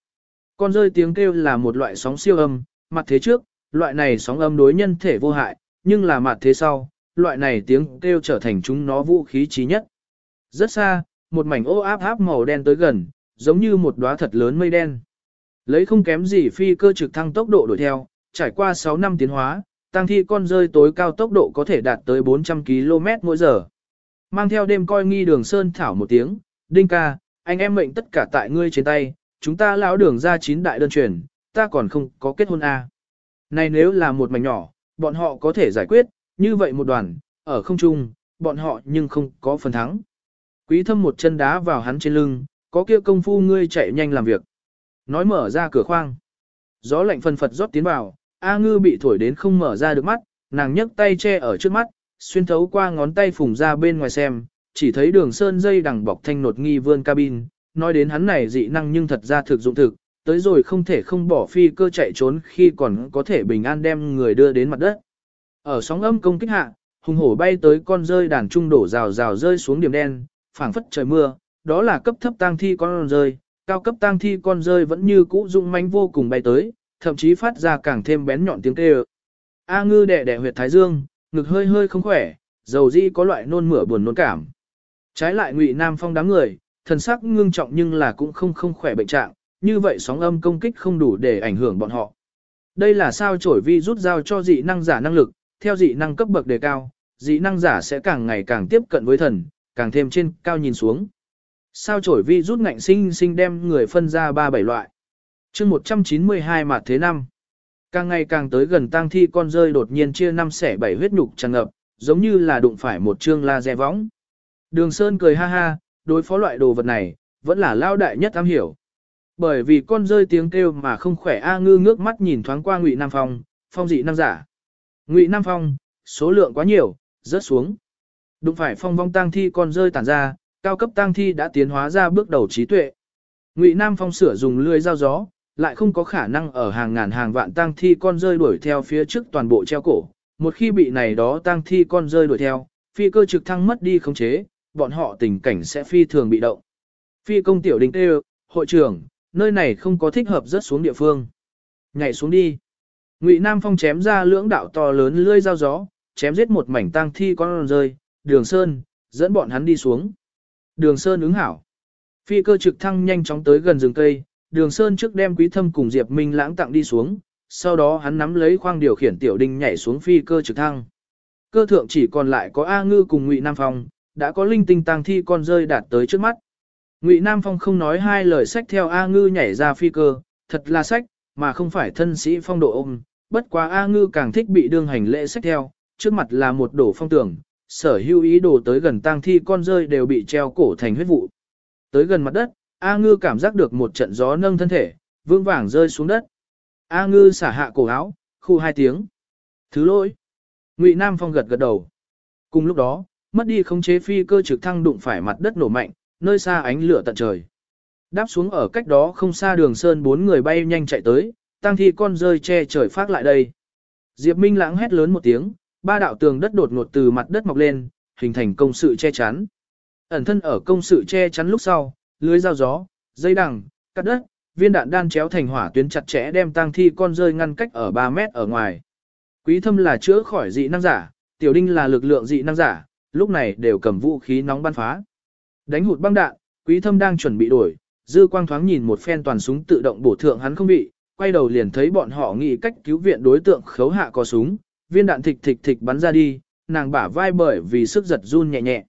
Con rơi tiếng kêu là một loại sóng siêu âm, mặt thế trước, loại này sóng âm đối nhân thể vô hại, nhưng là mặt thế sau, loại này tiếng kêu trở thành chúng nó vũ khí trí nhất. Rất xa, một mảnh ô áp áp màu đen tới gần, giống như một đóa thật lớn mây đen. Lấy không kém gì phi cơ trực thăng tốc độ đuổi theo, trải qua 6 năm tiến hóa, tăng thi con rơi tối cao tốc độ có thể đạt tới 400 km mỗi giờ. Mang theo đêm coi nghi đường sơn thảo một tiếng, đinh ca, anh em mệnh tất cả tại ngươi trên tay, chúng ta lão đường ra chín đại đơn truyền, ta còn không có kết hôn à. Này nếu là một mảnh nhỏ, bọn họ có thể giải quyết, như vậy một đoàn, ở không trung, bọn họ nhưng không có phần thắng. Quý thâm một chân đá vào hắn trên lưng, có kia công phu ngươi chạy nhanh làm việc. Nói mở ra cửa khoang. Gió lạnh phân phật rót tiến vào, A ngư bị thổi đến không mở ra được mắt, nàng nhấc tay che ở trước mắt, xuyên thấu qua ngón tay phùng ra bên ngoài xem, chỉ thấy đường sơn dây đằng bọc thanh nột nghi vươn cabin, nói đến hắn này dị năng nhưng thật ra thực dụng thực, tới rồi không thể không bỏ phi cơ chạy trốn khi còn có thể bình an đem người đưa đến mặt đất. Ở sóng âm công kích hạ, hùng hổ bay tới con rơi đàn trung đổ rào rào rơi xuống điểm đen, phảng phất trời mưa, đó là cấp thấp tang thi con rơi, cao cấp tang thi con rơi vẫn như cũ dụng mánh vô cùng bay tới, thậm chí phát ra càng thêm bén nhọn tiếng kêu. A ngư đẻ đẻ huyệt thái dương, ngực hơi hơi không khỏe, dầu di có loại nôn mửa buồn nôn cảm. Trái lại Ngụy Nam Phong đám người, thần sắc ngưng trọng nhưng là cũng không không khỏe bệnh trạng, như vậy sóng âm công kích không đủ để ảnh hưởng bọn họ. Đây là sao trổi vi rút giao cho dị năng giả năng lực, theo dị năng cấp bậc đề cao, dị năng giả sẽ càng ngày càng tiếp cận với thần, càng thêm trên cao nhìn xuống. Sao trổi vi rút ngạnh sinh sinh đem người phân ra ba bảy loại. chương 192 mặt thế năm. Càng ngày càng tới gần tang thi con rơi đột nhiên chia năm xẻ bảy huyết nhục tràn ngập, giống như là đụng phải một chương laser võng. Đường Sơn cười ha ha, đối phó loại đồ vật này, vẫn là lao đại nhất am hiểu. Bởi vì con rơi tiếng kêu mà không khỏe A ngư ngước mắt nhìn thoáng qua Ngụy Nam Phong, phong dị nam giả. Ngụy Nam Phong, số lượng quá nhiều, rớt xuống. Đụng phải phong vong tang thi con rơi tản ra, cao cấp tang thi đã tiến hóa ra bước đầu trí tuệ. Ngụy Nam Phong sửa dùng lưỡi dao gió, lại không có khả năng ở hàng ngàn hàng vạn tang thi con rơi đuổi theo phía trước toàn bộ treo cổ. Một khi bị này đó tang thi con rơi đuổi theo, phi cơ trực thăng mất đi khống chế, bọn họ tình cảnh sẽ phi thường bị động. Phi công tiểu đình kêu, hội trưởng, nơi này không có thích hợp rớt xuống địa phương. Nhảy xuống đi. Ngụy Nam Phong chém ra lưỡng đạo to lớn lưỡi dao gió, chém giết một mảnh tang thi con rơi, đường sơn, dẫn bọn hắn đi xuống. Đường sơn ứng hảo. Phi cơ trực thăng nhanh chóng tới gần rừng cây, đường sơn trước đem quý thâm cùng Diệp Minh lãng tặng đi xuống, sau đó hắn nắm lấy khoang điều khiển tiểu đinh nhảy xuống phi cơ trực thăng. Cơ thượng chỉ còn lại có A Ngư cùng Ngụy Nam Phong, đã có linh tinh tang thi con rơi đạt tới trước mắt. Ngụy Nam Phong không nói hai lời sách theo A Ngư nhảy ra phi cơ, thật là sách, mà không phải thân sĩ phong độ ôm. Bất quá A Ngư càng thích bị đương hành lễ sách theo, trước mặt là một đổ phong tưởng sở hữu ý đồ tới gần tang thi con rơi đều bị treo cổ thành huyết vụ. Tới gần mặt đất, A Ngư cảm giác được một trận gió nâng thân thể, vương vàng rơi xuống đất. A Ngư xả hạ cổ áo, khu hai tiếng. Thứ lỗi. Ngụy Nam Phong gật gật đầu. Cùng lúc đó, mất đi khống chế phi cơ trực thăng đụng phải mặt đất nổ mạnh, nơi xa ánh lửa tận trời. Đáp xuống ở cách đó không xa đường sơn bốn người bay nhanh chạy tới, tăng thi con rơi che trời phát lại đây. Diệp Minh lãng hét lớn một tiếng, ba đạo tường đất đột ngột từ mặt đất mọc lên, hình thành công sự che chắn. Ẩn thân ở công sự che chắn lúc sau, lưới dao gió, dây đằng, cắt đất, viên đạn đan chéo thành hỏa tuyến chặt chẽ đem tang thi con rơi ngăn cách ở 3 mét ở ngoài. Quý thâm là chữa khỏi dị năng giả, tiểu đinh là lực lượng dị năng giả, lúc này đều cầm vũ khí nóng bắn phá. Đánh hụt băng đạn, quý thâm đang chuẩn bị đổi, dư quang thoáng nhìn một phen toàn súng tự động bổ thượng hắn không bị, quay đầu liền thấy bọn họ nghĩ cách cứu viện đối tượng khấu hạ có súng, viên đạn thịch thịch thịch bắn ra đi, nàng bả vai bởi vì sức giật run nhẹ nhẹ.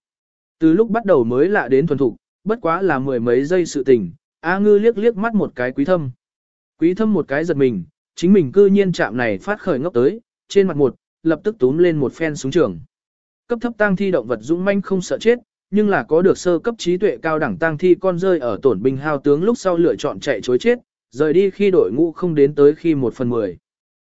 Từ lúc bắt đầu mới lạ đến thuần thục, bất quá là mười mấy giây sự tình, A ngư liếc liếc mắt một cái quý thâm. Quý thâm một cái giật mình, chính mình cư nhiên chạm này phát khởi ngốc tới, trên mặt một, lập tức túm lên một phen súng trường. Cấp thấp tang thi động vật dũng manh không sợ chết, nhưng là có được sơ cấp trí tuệ cao đẳng tang thi con rơi ở tổn binh hao tướng lúc sau lựa chọn chạy chối chết, rời đi khi đội ngũ không đến tới khi một phần mười.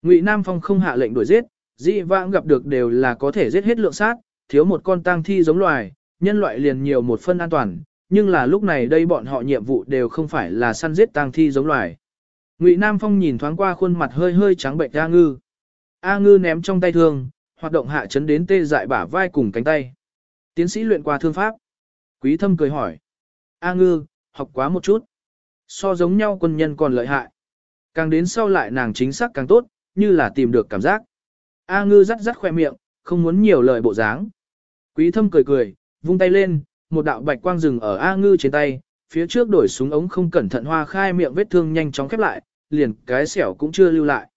Ngụy Nam Phong không hạ lệnh đuổi giết, dị vãng gặp được đều là có thể giết hết lượng sát, thiếu một con tang thi giống loài, nhân loại liền nhiều một phân an toàn, nhưng là lúc này đây bọn họ nhiệm vụ đều không phải là săn giết tang thi giống loài. Ngụy Nam Phong nhìn thoáng qua khuôn mặt hơi hơi trắng bệnh A Ngư. A Ngư ném trong tay thương, hoạt động hạ chấn đến tê dại bả vai cùng cánh tay. Tiến sĩ luyện qua thương pháp. Quý thâm cười hỏi. A Ngư, học quá một chút. So giống nhau quân nhân còn lợi hại. Càng đến sau lại nàng chính xác càng tốt, như là tìm được cảm giác. A Ngư rắt rắt khoe miệng, không muốn nhiều lời bộ dáng. Quý thâm cười cười, vung tay lên, một đạo bạch quang rừng ở A ngư trên tay, phía trước đổi súng ống không cẩn thận hoa khai miệng vết thương nhanh chóng khép lại, liền cái xẻo cũng chưa lưu lại.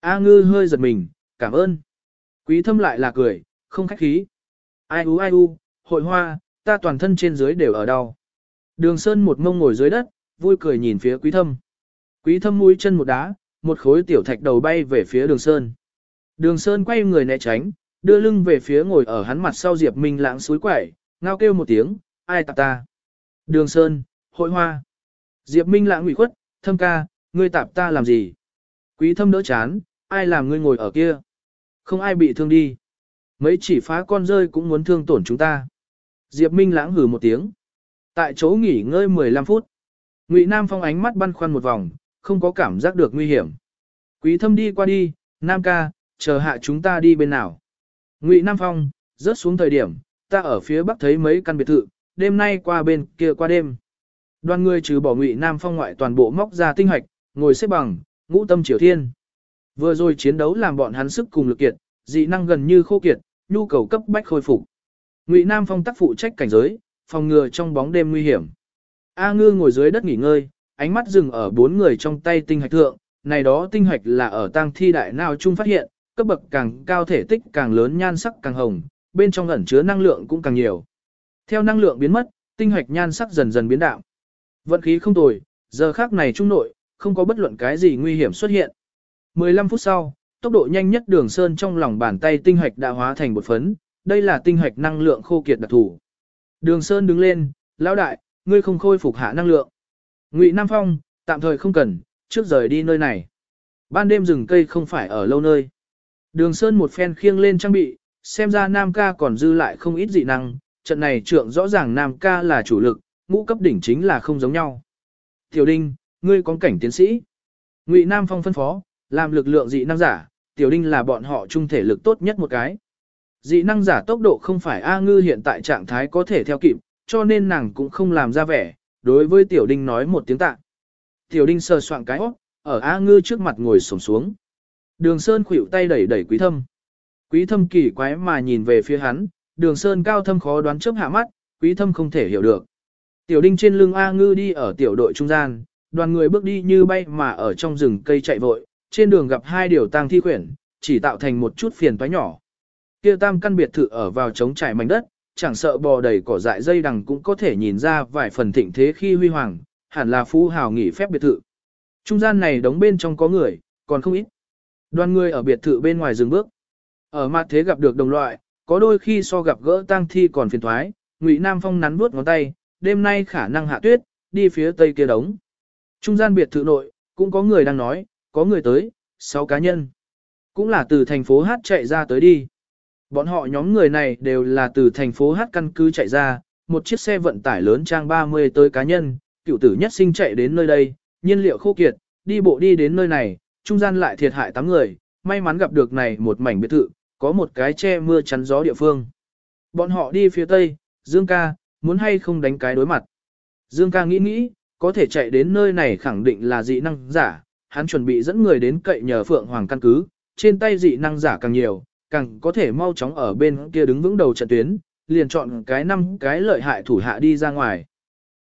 A ngư hơi giật mình, cảm ơn. Quý thâm lại là cười, không khách khí. Ai u ai u, hội hoa, ta toàn thân trên dưới đều ở đau. Đường sơn một mông ngồi dưới đất, vui cười nhìn phía quý thâm. Quý thâm mũi chân một đá, một khối tiểu thạch đầu bay về phía đường sơn. Đường sơn quay người né tránh, đưa lưng về phía ngồi ở hắn mặt sau Diệp Minh lãng suối quẩy, ngao kêu một tiếng, ai tạp ta? Đường Sơn, hội hoa. Diệp Minh lãng ủy khuất, thâm ca, ngươi tạp ta làm gì? Quý thâm đỡ chán, ai làm ngươi ngồi ở kia? Không ai bị thương đi. Mấy chỉ phá con rơi cũng muốn thương tổn chúng ta. Diệp Minh lãng hử một tiếng. Tại chỗ nghỉ ngơi 15 phút. Ngụy Nam Phong ánh mắt băn khoăn một vòng, không có cảm giác được nguy hiểm. Quý thâm đi qua đi, Nam ca, chờ hạ chúng ta đi bên nào. Ngụy Nam Phong, rớt xuống thời điểm, ta ở phía bắc thấy mấy căn biệt thự, đêm nay qua bên kia qua đêm. Đoàn người trừ bỏ Ngụy Nam Phong ngoại toàn bộ móc ra tinh hoạch, ngồi xếp bằng, ngũ tâm triều thiên. Vừa rồi chiến đấu làm bọn hắn sức cùng lực kiệt, dị năng gần như khô kiệt, nhu cầu cấp bách khôi phục. Ngụy Nam Phong tác phụ trách cảnh giới, phòng ngừa trong bóng đêm nguy hiểm. A Ngư ngồi dưới đất nghỉ ngơi, ánh mắt dừng ở bốn người trong tay tinh hạch thượng, này đó tinh hạch là ở tang thi đại nào chung phát hiện, cấp bậc càng cao thể tích càng lớn nhan sắc càng hồng, bên trong ẩn chứa năng lượng cũng càng nhiều. Theo năng lượng biến mất, tinh hoạch nhan sắc dần dần biến đạo. Vận khí không tồi, giờ khác này trung nội, không có bất luận cái gì nguy hiểm xuất hiện. 15 phút sau, tốc độ nhanh nhất đường sơn trong lòng bàn tay tinh hoạch đã hóa thành bột phấn, đây là tinh hoạch năng lượng khô kiệt đặc thù. Đường sơn đứng lên, lão đại, ngươi không khôi phục hạ năng lượng. Ngụy Nam Phong, tạm thời không cần, trước rời đi nơi này. Ban đêm rừng cây không phải ở lâu nơi. Đường Sơn một phen khiêng lên trang bị, xem ra Nam ca còn dư lại không ít dị năng, trận này trượng rõ ràng Nam ca là chủ lực, ngũ cấp đỉnh chính là không giống nhau. Tiểu Đinh, ngươi có cảnh tiến sĩ. Ngụy Nam Phong phân phó, làm lực lượng dị năng giả, tiểu đinh là bọn họ trung thể lực tốt nhất một cái. Dị năng giả tốc độ không phải A ngư hiện tại trạng thái có thể theo kịp, cho nên nàng cũng không làm ra vẻ, đối với tiểu đinh nói một tiếng tạ. Tiểu đinh sờ soạn cái óc, ở A ngư trước mặt ngồi sổng xuống. Đường Sơn khuỵu tay đẩy đẩy quý thâm. Quý thâm kỳ quái mà nhìn về phía hắn, đường Sơn cao thâm khó đoán chớp hạ mắt, quý thâm không thể hiểu được. Tiểu đinh trên lưng A ngư đi ở tiểu đội trung gian, đoàn người bước đi như bay mà ở trong rừng cây chạy vội, trên đường gặp hai điều tang thi khuyển, chỉ tạo thành một chút phiền toái nhỏ. Kia tam căn biệt thự ở vào trống trải mảnh đất, chẳng sợ bò đầy cỏ dại dây đằng cũng có thể nhìn ra vài phần thịnh thế khi huy hoàng, hẳn là phú hào nghỉ phép biệt thự. Trung gian này đóng bên trong có người, còn không ít. Đoàn người ở biệt thự bên ngoài dừng bước. Ở mặt thế gặp được đồng loại, có đôi khi so gặp gỡ tang thi còn phiền thoái, Ngụy Nam Phong nắn vuốt ngón tay, đêm nay khả năng hạ tuyết, đi phía tây kia đống. Trung gian biệt thự nội, cũng có người đang nói, có người tới, 6 cá nhân. Cũng là từ thành phố Hát chạy ra tới đi. Bọn họ nhóm người này đều là từ thành phố Hát căn cứ chạy ra, một chiếc xe vận tải lớn trang 30 tới cá nhân, cựu tử nhất sinh chạy đến nơi đây, nhiên liệu khô kiệt, đi bộ đi đến nơi này, trung gian lại thiệt hại 8 người, may mắn gặp được này một mảnh biệt thự, có một cái che mưa chắn gió địa phương. Bọn họ đi phía tây, Dương ca, muốn hay không đánh cái đối mặt. Dương ca nghĩ nghĩ, có thể chạy đến nơi này khẳng định là dị năng giả, hắn chuẩn bị dẫn người đến cậy nhờ Phượng Hoàng căn cứ, trên tay dị năng giả càng nhiều, càng có thể mau chóng ở bên kia đứng vững đầu trận tuyến, liền chọn cái năm cái lợi hại thủ hạ đi ra ngoài.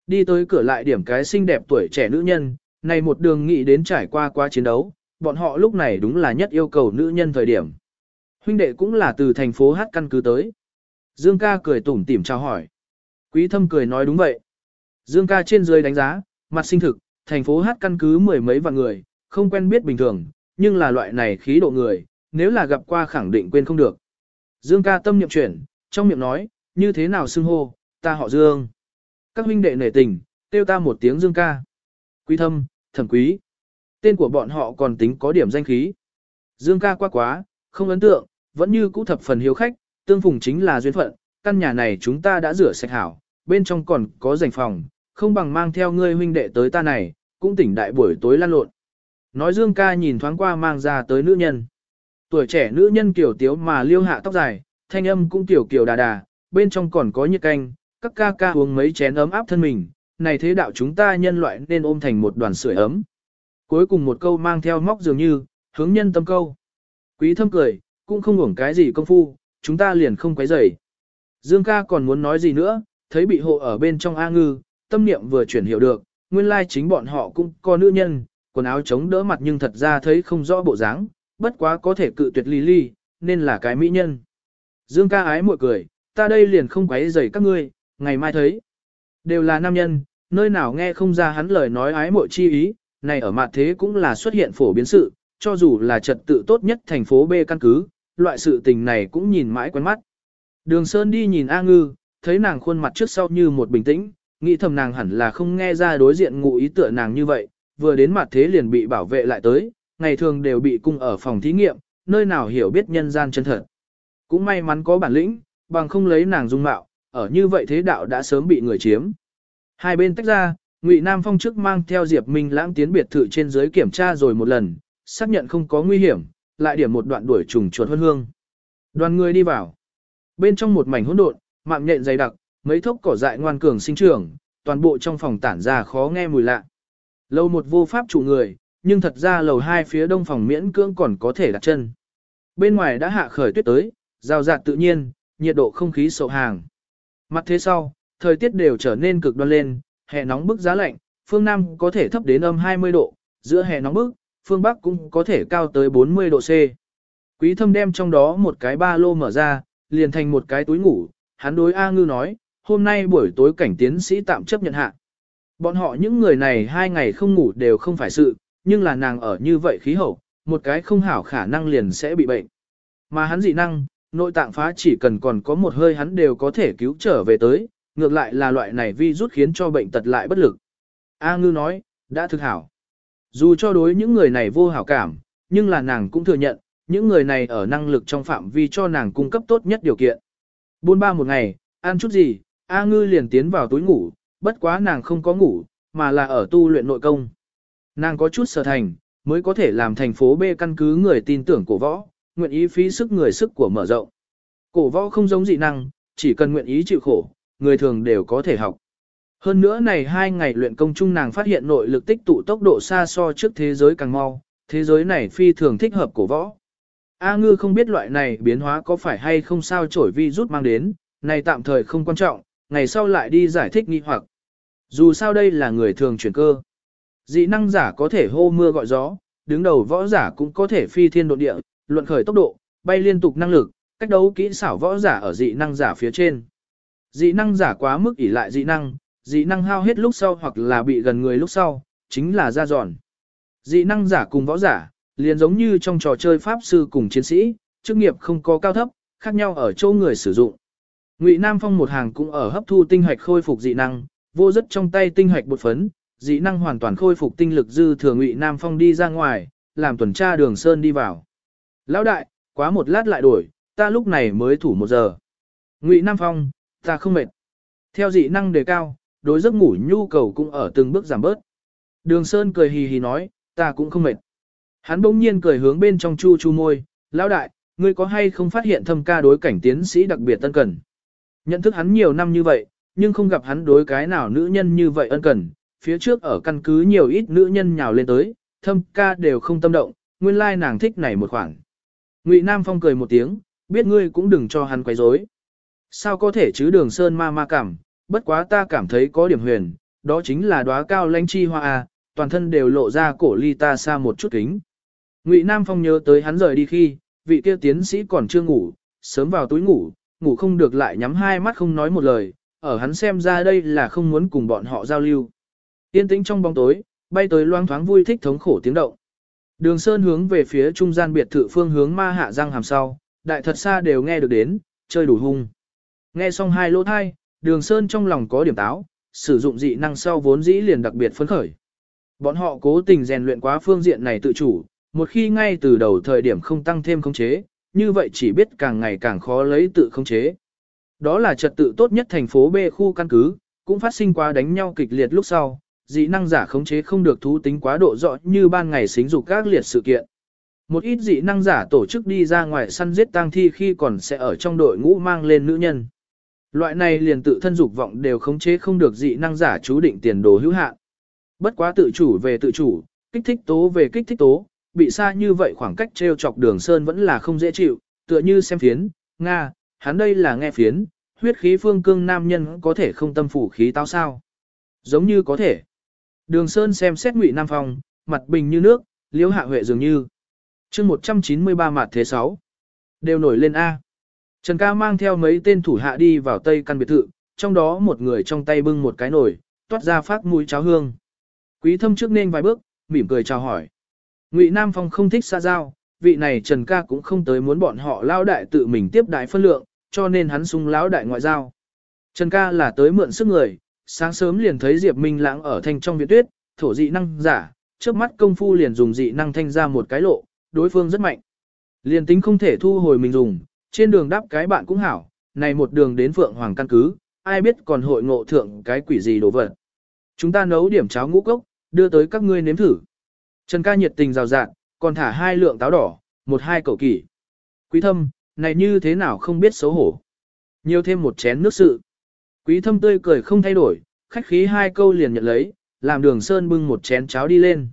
Đi tới cửa lại điểm cái xinh đẹp tuổi trẻ nữ nhân, này một đường nghĩ đến trải qua qua chiến đấu, bọn họ lúc này đúng là nhất yêu cầu nữ nhân thời điểm. Huynh đệ cũng là từ thành phố Hát căn cứ tới. Dương ca cười tủm tỉm chào hỏi. Quý thâm cười nói đúng vậy. Dương ca trên dưới đánh giá, mặt sinh thực, thành phố Hát căn cứ mười mấy vạn người, không quen biết bình thường, nhưng là loại này khí độ người, nếu là gặp qua khẳng định quên không được. Dương ca tâm niệm chuyển, trong miệng nói, như thế nào xưng hô, ta họ Dương. Các huynh đệ nể tình, kêu ta một tiếng Dương ca. Quý thâm, thẩm quý. Tên của bọn họ còn tính có điểm danh khí. Dương ca quá quá, không ấn tượng, vẫn như cũ thập phần hiếu khách, tương phùng chính là duyên phận, căn nhà này chúng ta đã rửa sạch hảo, bên trong còn có dành phòng, không bằng mang theo ngươi huynh đệ tới ta này, cũng tỉnh đại buổi tối lan lộn. Nói Dương ca nhìn thoáng qua mang ra tới nữ nhân. Tuổi trẻ nữ nhân kiểu tiếu mà liêu hạ tóc dài, thanh âm cũng tiểu kiểu đà đà, bên trong còn có nhiệt canh, các ca ca uống mấy chén ấm áp thân mình, này thế đạo chúng ta nhân loại nên ôm thành một đoàn sưởi ấm. Cuối cùng một câu mang theo móc dường như, hướng nhân tâm câu. Quý thâm cười, cũng không ngủng cái gì công phu, chúng ta liền không quấy rầy. Dương ca còn muốn nói gì nữa, thấy bị hộ ở bên trong A ngư, tâm niệm vừa chuyển hiểu được, nguyên lai chính bọn họ cũng có nữ nhân, quần áo chống đỡ mặt nhưng thật ra thấy không rõ bộ dáng, bất quá có thể cự tuyệt ly ly, nên là cái mỹ nhân. Dương ca ái muội cười, ta đây liền không quấy rầy các ngươi, ngày mai thấy. Đều là nam nhân, nơi nào nghe không ra hắn lời nói ái muội chi ý, này ở mặt thế cũng là xuất hiện phổ biến sự, cho dù là trật tự tốt nhất thành phố B căn cứ, loại sự tình này cũng nhìn mãi quen mắt. Đường Sơn đi nhìn A Ngư, thấy nàng khuôn mặt trước sau như một bình tĩnh, nghĩ thầm nàng hẳn là không nghe ra đối diện ngụ ý tựa nàng như vậy, vừa đến mặt thế liền bị bảo vệ lại tới, ngày thường đều bị cung ở phòng thí nghiệm, nơi nào hiểu biết nhân gian chân thật. Cũng may mắn có bản lĩnh, bằng không lấy nàng dung mạo, ở như vậy thế đạo đã sớm bị người chiếm. Hai bên tách ra, Ngụy Nam Phong trước mang theo Diệp Minh lãng tiến biệt thự trên dưới kiểm tra rồi một lần, xác nhận không có nguy hiểm, lại điểm một đoạn đuổi trùng chuột huân hương. Đoàn người đi vào. Bên trong một mảnh hỗn độn, mạng nhện dày đặc, mấy thốc cỏ dại ngoan cường sinh trưởng, toàn bộ trong phòng tản ra khó nghe mùi lạ. Lầu một vô pháp chủ người, nhưng thật ra lầu hai phía đông phòng miễn cưỡng còn có thể đặt chân. Bên ngoài đã hạ khởi tuyết tới, rào rạt tự nhiên, nhiệt độ không khí sậu hàng. Mặt thế sau, thời tiết đều trở nên cực đoan lên, hè nóng bức giá lạnh, phương Nam có thể thấp đến âm 20 độ, giữa hè nóng bức, phương Bắc cũng có thể cao tới 40 độ C. Quý thâm đem trong đó một cái ba lô mở ra, liền thành một cái túi ngủ, hắn đối A Ngư nói, hôm nay buổi tối cảnh tiến sĩ tạm chấp nhận hạ. Bọn họ những người này hai ngày không ngủ đều không phải sự, nhưng là nàng ở như vậy khí hậu, một cái không hảo khả năng liền sẽ bị bệnh. Mà hắn dị năng, nội tạng phá chỉ cần còn có một hơi hắn đều có thể cứu trở về tới, ngược lại là loại này vi rút khiến cho bệnh tật lại bất lực. A ngư nói, đã thực hảo. Dù cho đối những người này vô hảo cảm, nhưng là nàng cũng thừa nhận, những người này ở năng lực trong phạm vi cho nàng cung cấp tốt nhất điều kiện. Buôn ba một ngày, ăn chút gì, A ngư liền tiến vào túi ngủ, bất quá nàng không có ngủ, mà là ở tu luyện nội công. Nàng có chút sở thành, mới có thể làm thành phố B căn cứ người tin tưởng cổ võ, nguyện ý phí sức người sức của mở rộng. Cổ võ không giống dị năng, chỉ cần nguyện ý chịu khổ, người thường đều có thể học. Hơn nữa này hai ngày luyện công chung nàng phát hiện nội lực tích tụ tốc độ xa so trước thế giới càng mau, thế giới này phi thường thích hợp cổ võ. A ngư không biết loại này biến hóa có phải hay không sao trổi vi rút mang đến, này tạm thời không quan trọng, ngày sau lại đi giải thích nghi hoặc. Dù sao đây là người thường chuyển cơ. Dị năng giả có thể hô mưa gọi gió, đứng đầu võ giả cũng có thể phi thiên độ địa, luận khởi tốc độ, bay liên tục năng lực, cách đấu kỹ xảo võ giả ở dị năng giả phía trên. Dị năng giả quá mức ỷ lại dị năng, dị năng hao hết lúc sau hoặc là bị gần người lúc sau, chính là ra giòn. Dị năng giả cùng võ giả, liền giống như trong trò chơi pháp sư cùng chiến sĩ, chức nghiệp không có cao thấp, khác nhau ở chỗ người sử dụng. Ngụy Nam Phong một hàng cũng ở hấp thu tinh hạch khôi phục dị năng, vô rất trong tay tinh hạch bột phấn, dị năng hoàn toàn khôi phục tinh lực dư thừa Ngụy Nam Phong đi ra ngoài, làm tuần tra đường sơn đi vào. Lão đại, quá một lát lại đổi, ta lúc này mới thủ một giờ. Ngụy Nam Phong, ta không mệt. Theo dị năng đề cao, đối giấc ngủ nhu cầu cũng ở từng bước giảm bớt. Đường Sơn cười hì hì nói, ta cũng không mệt. Hắn bỗng nhiên cười hướng bên trong chu chu môi, lão đại, ngươi có hay không phát hiện thâm ca đối cảnh tiến sĩ đặc biệt tân cần. Nhận thức hắn nhiều năm như vậy, nhưng không gặp hắn đối cái nào nữ nhân như vậy ân cần, phía trước ở căn cứ nhiều ít nữ nhân nhào lên tới, thâm ca đều không tâm động, nguyên lai nàng thích này một khoảng. Ngụy Nam Phong cười một tiếng, biết ngươi cũng đừng cho hắn quấy rối. Sao có thể chứ đường sơn ma ma cảm, bất quá ta cảm thấy có điểm huyền, đó chính là đóa cao lãnh chi hoa a, toàn thân đều lộ ra cổ ly ta xa một chút kính. Ngụy Nam Phong nhớ tới hắn rời đi khi, vị kia tiến sĩ còn chưa ngủ, sớm vào túi ngủ, ngủ không được lại nhắm hai mắt không nói một lời, ở hắn xem ra đây là không muốn cùng bọn họ giao lưu. Yên tĩnh trong bóng tối, bay tới loang thoáng vui thích thống khổ tiếng động. Đường Sơn hướng về phía trung gian biệt thự phương hướng ma hạ răng hàm sau, đại thật xa đều nghe được đến, chơi đủ hung. Nghe xong hai lỗ thai, đường Sơn trong lòng có điểm táo, sử dụng dị năng sau vốn dĩ liền đặc biệt phấn khởi. Bọn họ cố tình rèn luyện quá phương diện này tự chủ, một khi ngay từ đầu thời điểm không tăng thêm khống chế, như vậy chỉ biết càng ngày càng khó lấy tự khống chế. Đó là trật tự tốt nhất thành phố B khu căn cứ, cũng phát sinh quá đánh nhau kịch liệt lúc sau, dị năng giả khống chế không được thú tính quá độ rõ như ban ngày xính dục các liệt sự kiện. Một ít dị năng giả tổ chức đi ra ngoài săn giết tang thi khi còn sẽ ở trong đội ngũ mang lên nữ nhân. Loại này liền tự thân dục vọng đều khống chế không được dị năng giả chú định tiền đồ hữu hạn. Bất quá tự chủ về tự chủ, kích thích tố về kích thích tố, bị xa như vậy khoảng cách treo chọc đường sơn vẫn là không dễ chịu, tựa như xem phiến, Nga, hắn đây là nghe phiến, huyết khí phương cương nam nhân có thể không tâm phủ khí tao sao. Giống như có thể. Đường sơn xem xét ngụy Nam Phong, mặt bình như nước, liễu hạ huệ dường như. chương 193 mặt thế 6. Đều nổi lên A. Trần ca mang theo mấy tên thủ hạ đi vào tây căn biệt thự, trong đó một người trong tay bưng một cái nồi, toát ra phát mũi cháo hương. Quý thâm trước nên vài bước, mỉm cười chào hỏi. Ngụy Nam Phong không thích xa giao, vị này Trần ca cũng không tới muốn bọn họ lao đại tự mình tiếp đại phân lượng, cho nên hắn sung lão đại ngoại giao. Trần ca là tới mượn sức người, sáng sớm liền thấy Diệp Minh lãng ở thanh trong viện tuyết, thổ dị năng giả, trước mắt công phu liền dùng dị năng thanh ra một cái lộ, đối phương rất mạnh. Liền tính không thể thu hồi mình dùng, trên đường đáp cái bạn cũng hảo, này một đường đến Phượng Hoàng căn cứ, ai biết còn hội ngộ thượng cái quỷ gì đồ vật. Chúng ta nấu điểm cháo ngũ cốc, đưa tới các ngươi nếm thử. Trần ca nhiệt tình rào rạng, còn thả hai lượng táo đỏ, một hai cầu kỷ. Quý thâm, này như thế nào không biết xấu hổ. Nhiều thêm một chén nước sự. Quý thâm tươi cười không thay đổi, khách khí hai câu liền nhận lấy, làm đường sơn bưng một chén cháo đi lên.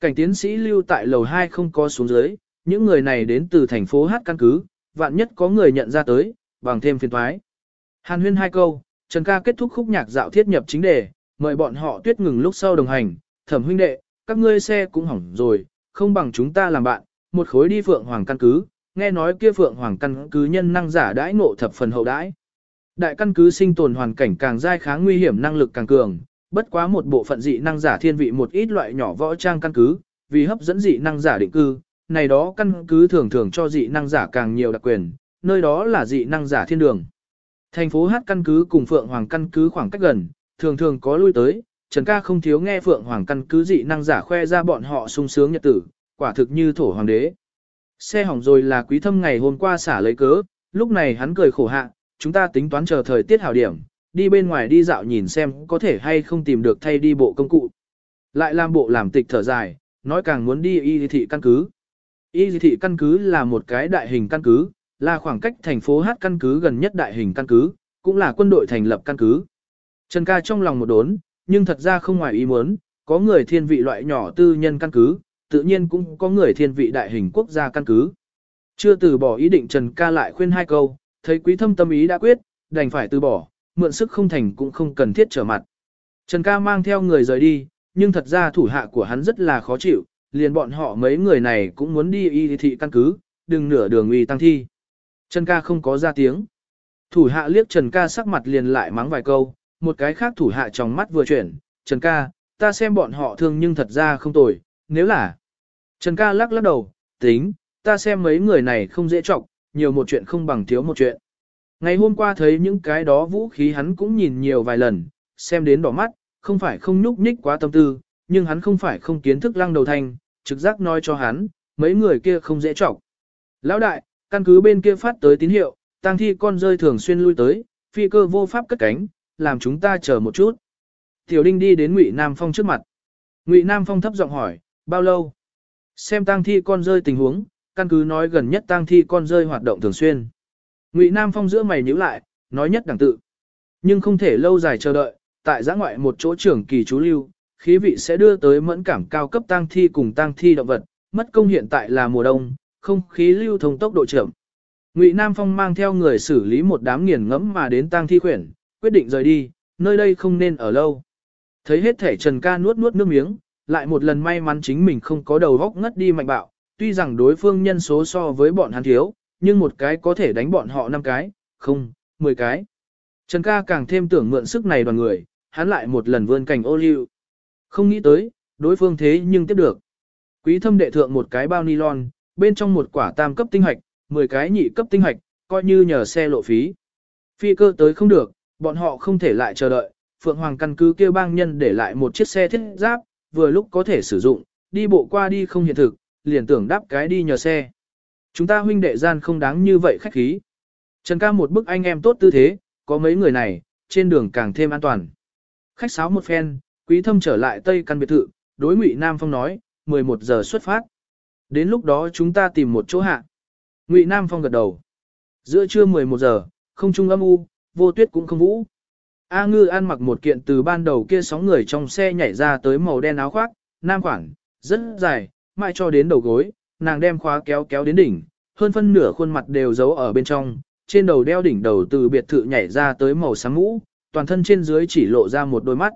Cảnh tiến sĩ lưu tại lầu 2 không có xuống dưới, những người này đến từ thành phố Hát căn cứ, vạn nhất có người nhận ra tới, bằng thêm phiền thoái. Hàn huyên hai câu, Trần ca kết thúc khúc nhạc dạo thiết nhập chính đề, mời bọn họ tuyết ngừng lúc sau đồng hành, thẩm huynh đệ, các ngươi xe cũng hỏng rồi, không bằng chúng ta làm bạn, một khối đi Phượng Hoàng căn cứ, nghe nói kia Phượng Hoàng căn cứ nhân năng giả đãi ngộ thập phần hậu đãi. Đại căn cứ sinh tồn hoàn cảnh càng dai kháng nguy hiểm năng lực càng cường, bất quá một bộ phận dị năng giả thiên vị một ít loại nhỏ võ trang căn cứ, vì hấp dẫn dị năng giả định cư, này đó căn cứ thường thường cho dị năng giả càng nhiều đặc quyền, nơi đó là dị năng giả thiên đường. Thành phố Hát căn cứ cùng Phượng Hoàng căn cứ khoảng cách gần, thường thường có lui tới, Trần ca không thiếu nghe Phượng Hoàng căn cứ dị năng giả khoe ra bọn họ sung sướng nhật tử, quả thực như thổ hoàng đế. Xe hỏng rồi là quý thâm ngày hôm qua xả lấy cớ, lúc này hắn cười khổ hạ, chúng ta tính toán chờ thời tiết hảo điểm, đi bên ngoài đi dạo nhìn xem có thể hay không tìm được thay đi bộ công cụ. Lại làm bộ làm tịch thở dài, nói càng muốn đi y thị căn cứ. Y thị căn cứ là một cái đại hình căn cứ, là khoảng cách thành phố Hát căn cứ gần nhất đại hình căn cứ, cũng là quân đội thành lập căn cứ. Trần ca trong lòng một đốn, nhưng thật ra không ngoài ý muốn, có người thiên vị loại nhỏ tư nhân căn cứ, tự nhiên cũng có người thiên vị đại hình quốc gia căn cứ. Chưa từ bỏ ý định Trần ca lại khuyên hai câu, thấy quý thâm tâm ý đã quyết, đành phải từ bỏ, mượn sức không thành cũng không cần thiết trở mặt. Trần ca mang theo người rời đi, nhưng thật ra thủ hạ của hắn rất là khó chịu, liền bọn họ mấy người này cũng muốn đi y thị căn cứ, đừng nửa đường uy tăng thi. Trần ca không có ra tiếng. Thủ hạ liếc Trần ca sắc mặt liền lại mắng vài câu, một cái khác thủ hạ trong mắt vừa chuyển, Trần ca, ta xem bọn họ thương nhưng thật ra không tồi, nếu là. Trần ca lắc lắc đầu, tính, ta xem mấy người này không dễ trọng, nhiều một chuyện không bằng thiếu một chuyện. Ngày hôm qua thấy những cái đó vũ khí hắn cũng nhìn nhiều vài lần, xem đến đỏ mắt, không phải không nhúc nhích quá tâm tư, nhưng hắn không phải không kiến thức lăng đầu thành, trực giác nói cho hắn, mấy người kia không dễ trọng. Lão đại, căn cứ bên kia phát tới tín hiệu, tang thi con rơi thường xuyên lui tới, phi cơ vô pháp cất cánh, làm chúng ta chờ một chút. Tiểu Đinh đi đến Ngụy Nam Phong trước mặt. Ngụy Nam Phong thấp giọng hỏi, bao lâu? Xem tang thi con rơi tình huống, căn cứ nói gần nhất tang thi con rơi hoạt động thường xuyên. Ngụy Nam Phong giữa mày nhíu lại, nói nhất đẳng tự. Nhưng không thể lâu dài chờ đợi, tại giã ngoại một chỗ trưởng kỳ chú lưu, khí vị sẽ đưa tới mẫn cảm cao cấp tang thi cùng tang thi động vật, mất công hiện tại là mùa đông, không khí lưu thông tốc độ chậm. Ngụy Nam Phong mang theo người xử lý một đám nghiền ngẫm mà đến tang thi khuyển, quyết định rời đi, nơi đây không nên ở lâu. Thấy hết thể Trần Ca nuốt nuốt nước miếng, lại một lần may mắn chính mình không có đầu góc ngất đi mạnh bạo, tuy rằng đối phương nhân số so với bọn hắn thiếu, nhưng một cái có thể đánh bọn họ năm cái, không, 10 cái. Trần ca càng thêm tưởng mượn sức này đoàn người, hắn lại một lần vươn cảnh ô liu. Không nghĩ tới, đối phương thế nhưng tiếp được. Quý thâm đệ thượng một cái bao nylon, bên trong một quả tam cấp tinh hạch, 10 cái nhị cấp tinh hạch, coi như nhờ xe lộ phí. Phi cơ tới không được, bọn họ không thể lại chờ đợi, Phượng Hoàng căn cứ kêu bang nhân để lại một chiếc xe thiết giáp, vừa lúc có thể sử dụng, đi bộ qua đi không hiện thực, liền tưởng đáp cái đi nhờ xe. Chúng ta huynh đệ gian không đáng như vậy khách khí. Trần ca một bức anh em tốt tư thế, có mấy người này, trên đường càng thêm an toàn. Khách sáo một phen, quý thâm trở lại tây căn biệt thự, đối ngụy Nam Phong nói, 11 giờ xuất phát. Đến lúc đó chúng ta tìm một chỗ hạ. Ngụy Nam Phong gật đầu. Giữa trưa 11 giờ, không trung âm u, vô tuyết cũng không vũ. A ngư ăn mặc một kiện từ ban đầu kia sóng người trong xe nhảy ra tới màu đen áo khoác, nam khoảng, rất dài, mãi cho đến đầu gối, nàng đem khóa kéo kéo đến đỉnh, hơn phân nửa khuôn mặt đều giấu ở bên trong, trên đầu đeo đỉnh đầu từ biệt thự nhảy ra tới màu sáng mũ, toàn thân trên dưới chỉ lộ ra một đôi mắt.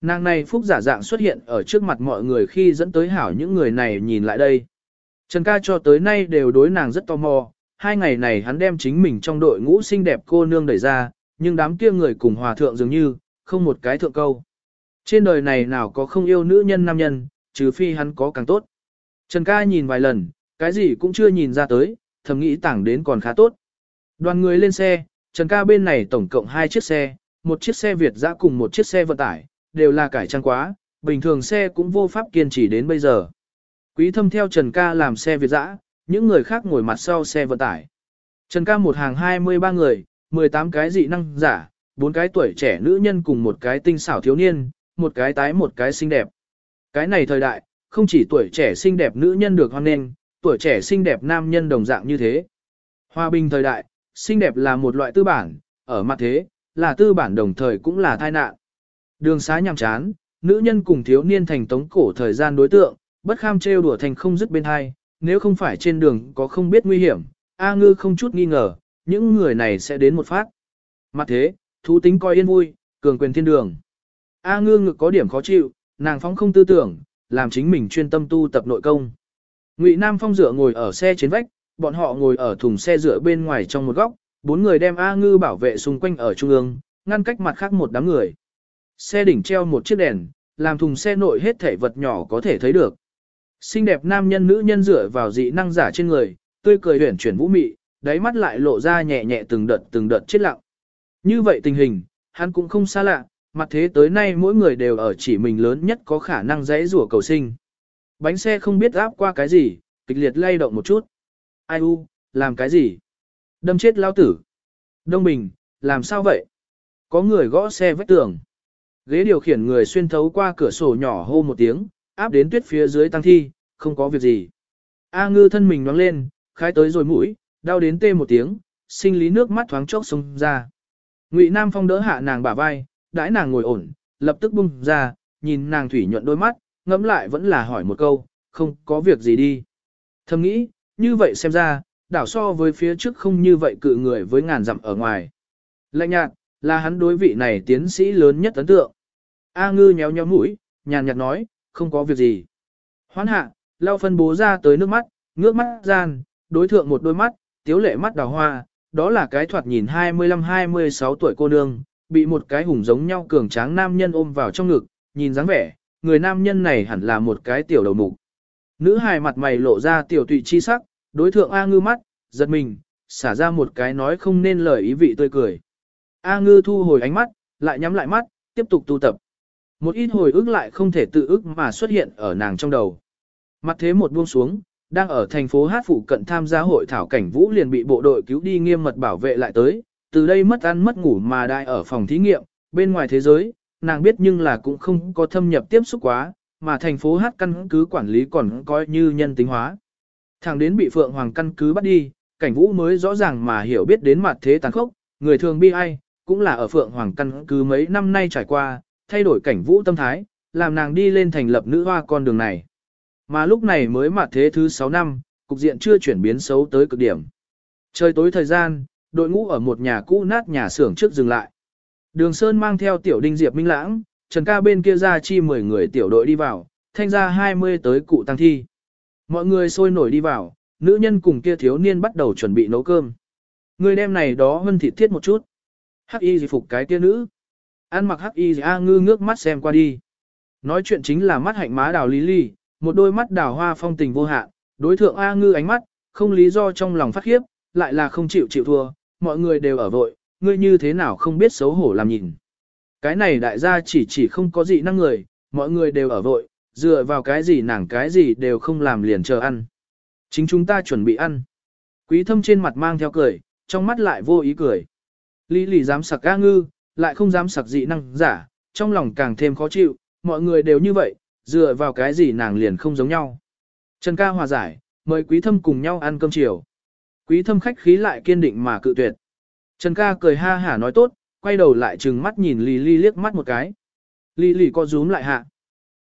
Nàng này phúc giả dạng xuất hiện ở trước mặt mọi người khi dẫn tới hảo những người này nhìn lại đây. Trần ca cho tới nay đều đối nàng rất tò mò, hai ngày này hắn đem chính mình trong đội ngũ xinh đẹp cô nương đẩy ra, nhưng đám kia người cùng hòa thượng dường như, không một cái thượng câu. Trên đời này nào có không yêu nữ nhân nam nhân, trừ phi hắn có càng tốt. Trần ca nhìn vài lần, cái gì cũng chưa nhìn ra tới, thầm nghĩ tảng đến còn khá tốt. Đoàn người lên xe, Trần ca bên này tổng cộng hai chiếc xe, một chiếc xe Việt dã cùng một chiếc xe vận tải, đều là cải trang quá, bình thường xe cũng vô pháp kiên trì đến bây giờ. Quý thâm theo Trần ca làm xe Việt dã, những người khác ngồi mặt sau xe vận tải. Trần ca một hàng 23 người, 18 cái dị năng giả, bốn cái tuổi trẻ nữ nhân cùng một cái tinh xảo thiếu niên, một cái tái một cái xinh đẹp. Cái này thời đại, không chỉ tuổi trẻ xinh đẹp nữ nhân được hoan nghênh, tuổi trẻ xinh đẹp nam nhân đồng dạng như thế. Hòa bình thời đại, xinh đẹp là một loại tư bản, ở mặt thế, là tư bản đồng thời cũng là tai nạn. Đường xá nhằm chán, nữ nhân cùng thiếu niên thành tống cổ thời gian đối tượng, bất kham trêu đùa thành không dứt bên hai, nếu không phải trên đường có không biết nguy hiểm, A ngư không chút nghi ngờ, những người này sẽ đến một phát. Mặt thế, thú tính coi yên vui, cường quyền thiên đường. A ngư ngực có điểm khó chịu, nàng phóng không tư tưởng, làm chính mình chuyên tâm tu tập nội công. Ngụy Nam Phong dựa ngồi ở xe trên vách, bọn họ ngồi ở thùng xe dựa bên ngoài trong một góc, bốn người đem A Ngư bảo vệ xung quanh ở trung ương, ngăn cách mặt khác một đám người. Xe đỉnh treo một chiếc đèn, làm thùng xe nội hết thể vật nhỏ có thể thấy được. Xinh đẹp nam nhân nữ nhân dựa vào dị năng giả trên người, tươi cười huyển chuyển vũ mị, đáy mắt lại lộ ra nhẹ nhẹ từng đợt từng đợt chết lặng. Như vậy tình hình, hắn cũng không xa lạ, mặt thế tới nay mỗi người đều ở chỉ mình lớn nhất có khả năng dãy rủa cầu sinh. Bánh xe không biết áp qua cái gì, kịch liệt lay động một chút. Ai u, làm cái gì? Đâm chết lao tử. Đông Bình, làm sao vậy? Có người gõ xe vách tường. Ghế điều khiển người xuyên thấu qua cửa sổ nhỏ hô một tiếng, áp đến tuyết phía dưới tăng thi, không có việc gì. A ngư thân mình nóng lên, khai tới rồi mũi, đau đến tê một tiếng, sinh lý nước mắt thoáng chốc xông ra. Ngụy Nam Phong đỡ hạ nàng bả vai, đãi nàng ngồi ổn, lập tức bung ra, nhìn nàng thủy nhuận đôi mắt, ngẫm lại vẫn là hỏi một câu, không có việc gì đi. Thầm nghĩ, như vậy xem ra, đảo so với phía trước không như vậy cự người với ngàn dặm ở ngoài. Lạnh nhạt, là hắn đối vị này tiến sĩ lớn nhất ấn tượng. A ngư nhéo nhéo mũi, nhàn nhạt nói, không có việc gì. Hoán hạ, lao phân bố ra tới nước mắt, ngước mắt gian, đối thượng một đôi mắt, tiếu lệ mắt đào hoa, đó là cái thoạt nhìn 25-26 tuổi cô nương, bị một cái hùng giống nhau cường tráng nam nhân ôm vào trong ngực, nhìn dáng vẻ, người nam nhân này hẳn là một cái tiểu đầu mục. Nữ hài mặt mày lộ ra tiểu tụy chi sắc, đối thượng A ngư mắt, giật mình, xả ra một cái nói không nên lời ý vị tươi cười. A ngư thu hồi ánh mắt, lại nhắm lại mắt, tiếp tục tu tập. Một ít hồi ức lại không thể tự ức mà xuất hiện ở nàng trong đầu. Mặt thế một buông xuống, đang ở thành phố Hát phụ cận tham gia hội thảo cảnh vũ liền bị bộ đội cứu đi nghiêm mật bảo vệ lại tới, từ đây mất ăn mất ngủ mà đại ở phòng thí nghiệm, bên ngoài thế giới, nàng biết nhưng là cũng không có thâm nhập tiếp xúc quá, mà thành phố Hát căn cứ quản lý còn coi như nhân tính hóa. Thằng đến bị Phượng Hoàng căn cứ bắt đi, cảnh vũ mới rõ ràng mà hiểu biết đến mặt thế tàn khốc, người thường bi ai, cũng là ở Phượng Hoàng căn cứ mấy năm nay trải qua, thay đổi cảnh vũ tâm thái, làm nàng đi lên thành lập nữ hoa con đường này. Mà lúc này mới mặt thế thứ 6 năm, cục diện chưa chuyển biến xấu tới cực điểm. Trời tối thời gian, đội ngũ ở một nhà cũ nát nhà xưởng trước dừng lại. Đường Sơn mang theo tiểu đinh Diệp Minh Lãng, Trần ca bên kia ra chi 10 người tiểu đội đi vào, thanh ra 20 tới cụ tăng thi. Mọi người sôi nổi đi vào, nữ nhân cùng kia thiếu niên bắt đầu chuẩn bị nấu cơm. Người đem này đó hân thịt thiết một chút. Hắc y gì phục cái kia nữ. Ăn mặc hắc y a ngư ngước mắt xem qua đi. Nói chuyện chính là mắt hạnh má đào lý ly, một đôi mắt đào hoa phong tình vô hạn, đối thượng A ngư ánh mắt, không lý do trong lòng phát khiếp, lại là không chịu chịu thua, mọi người đều ở vội, ngươi như thế nào không biết xấu hổ làm nhìn. Cái này đại gia chỉ chỉ không có gì năng người, mọi người đều ở vội, dựa vào cái gì nàng cái gì đều không làm liền chờ ăn. Chính chúng ta chuẩn bị ăn. Quý thâm trên mặt mang theo cười, trong mắt lại vô ý cười. Lý lì dám sặc A ngư, lại không dám sặc dị năng giả, trong lòng càng thêm khó chịu, mọi người đều như vậy, dựa vào cái gì nàng liền không giống nhau. Trần ca hòa giải, mời quý thâm cùng nhau ăn cơm chiều. Quý thâm khách khí lại kiên định mà cự tuyệt. Trần ca cười ha hả nói tốt, quay đầu lại trừng mắt nhìn Lý Lý liếc mắt một cái. Lý Lý có rúm lại hạ.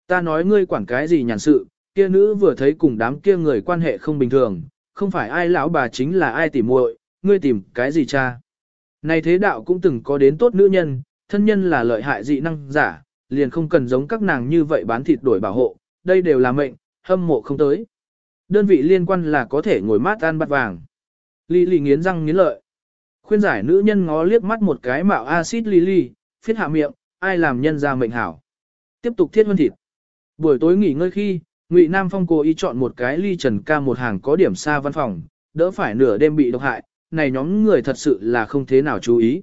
Ta nói ngươi quản cái gì nhàn sự, kia nữ vừa thấy cùng đám kia người quan hệ không bình thường, không phải ai lão bà chính là ai tỉ muội, ngươi tìm cái gì cha. Này thế đạo cũng từng có đến tốt nữ nhân, thân nhân là lợi hại dị năng giả, liền không cần giống các nàng như vậy bán thịt đổi bảo hộ, đây đều là mệnh, hâm mộ không tới. Đơn vị liên quan là có thể ngồi mát ăn bát vàng. Lý lì nghiến răng nghiến lợi. Khuyên giải nữ nhân ngó liếc mắt một cái mạo axit lý lì, phiết hạ miệng, ai làm nhân ra mệnh hảo. Tiếp tục thiết hơn thịt. Buổi tối nghỉ ngơi khi, Ngụy Nam Phong cố ý chọn một cái ly trần ca một hàng có điểm xa văn phòng, đỡ phải nửa đêm bị độc hại, này nhóm người thật sự là không thế nào chú ý.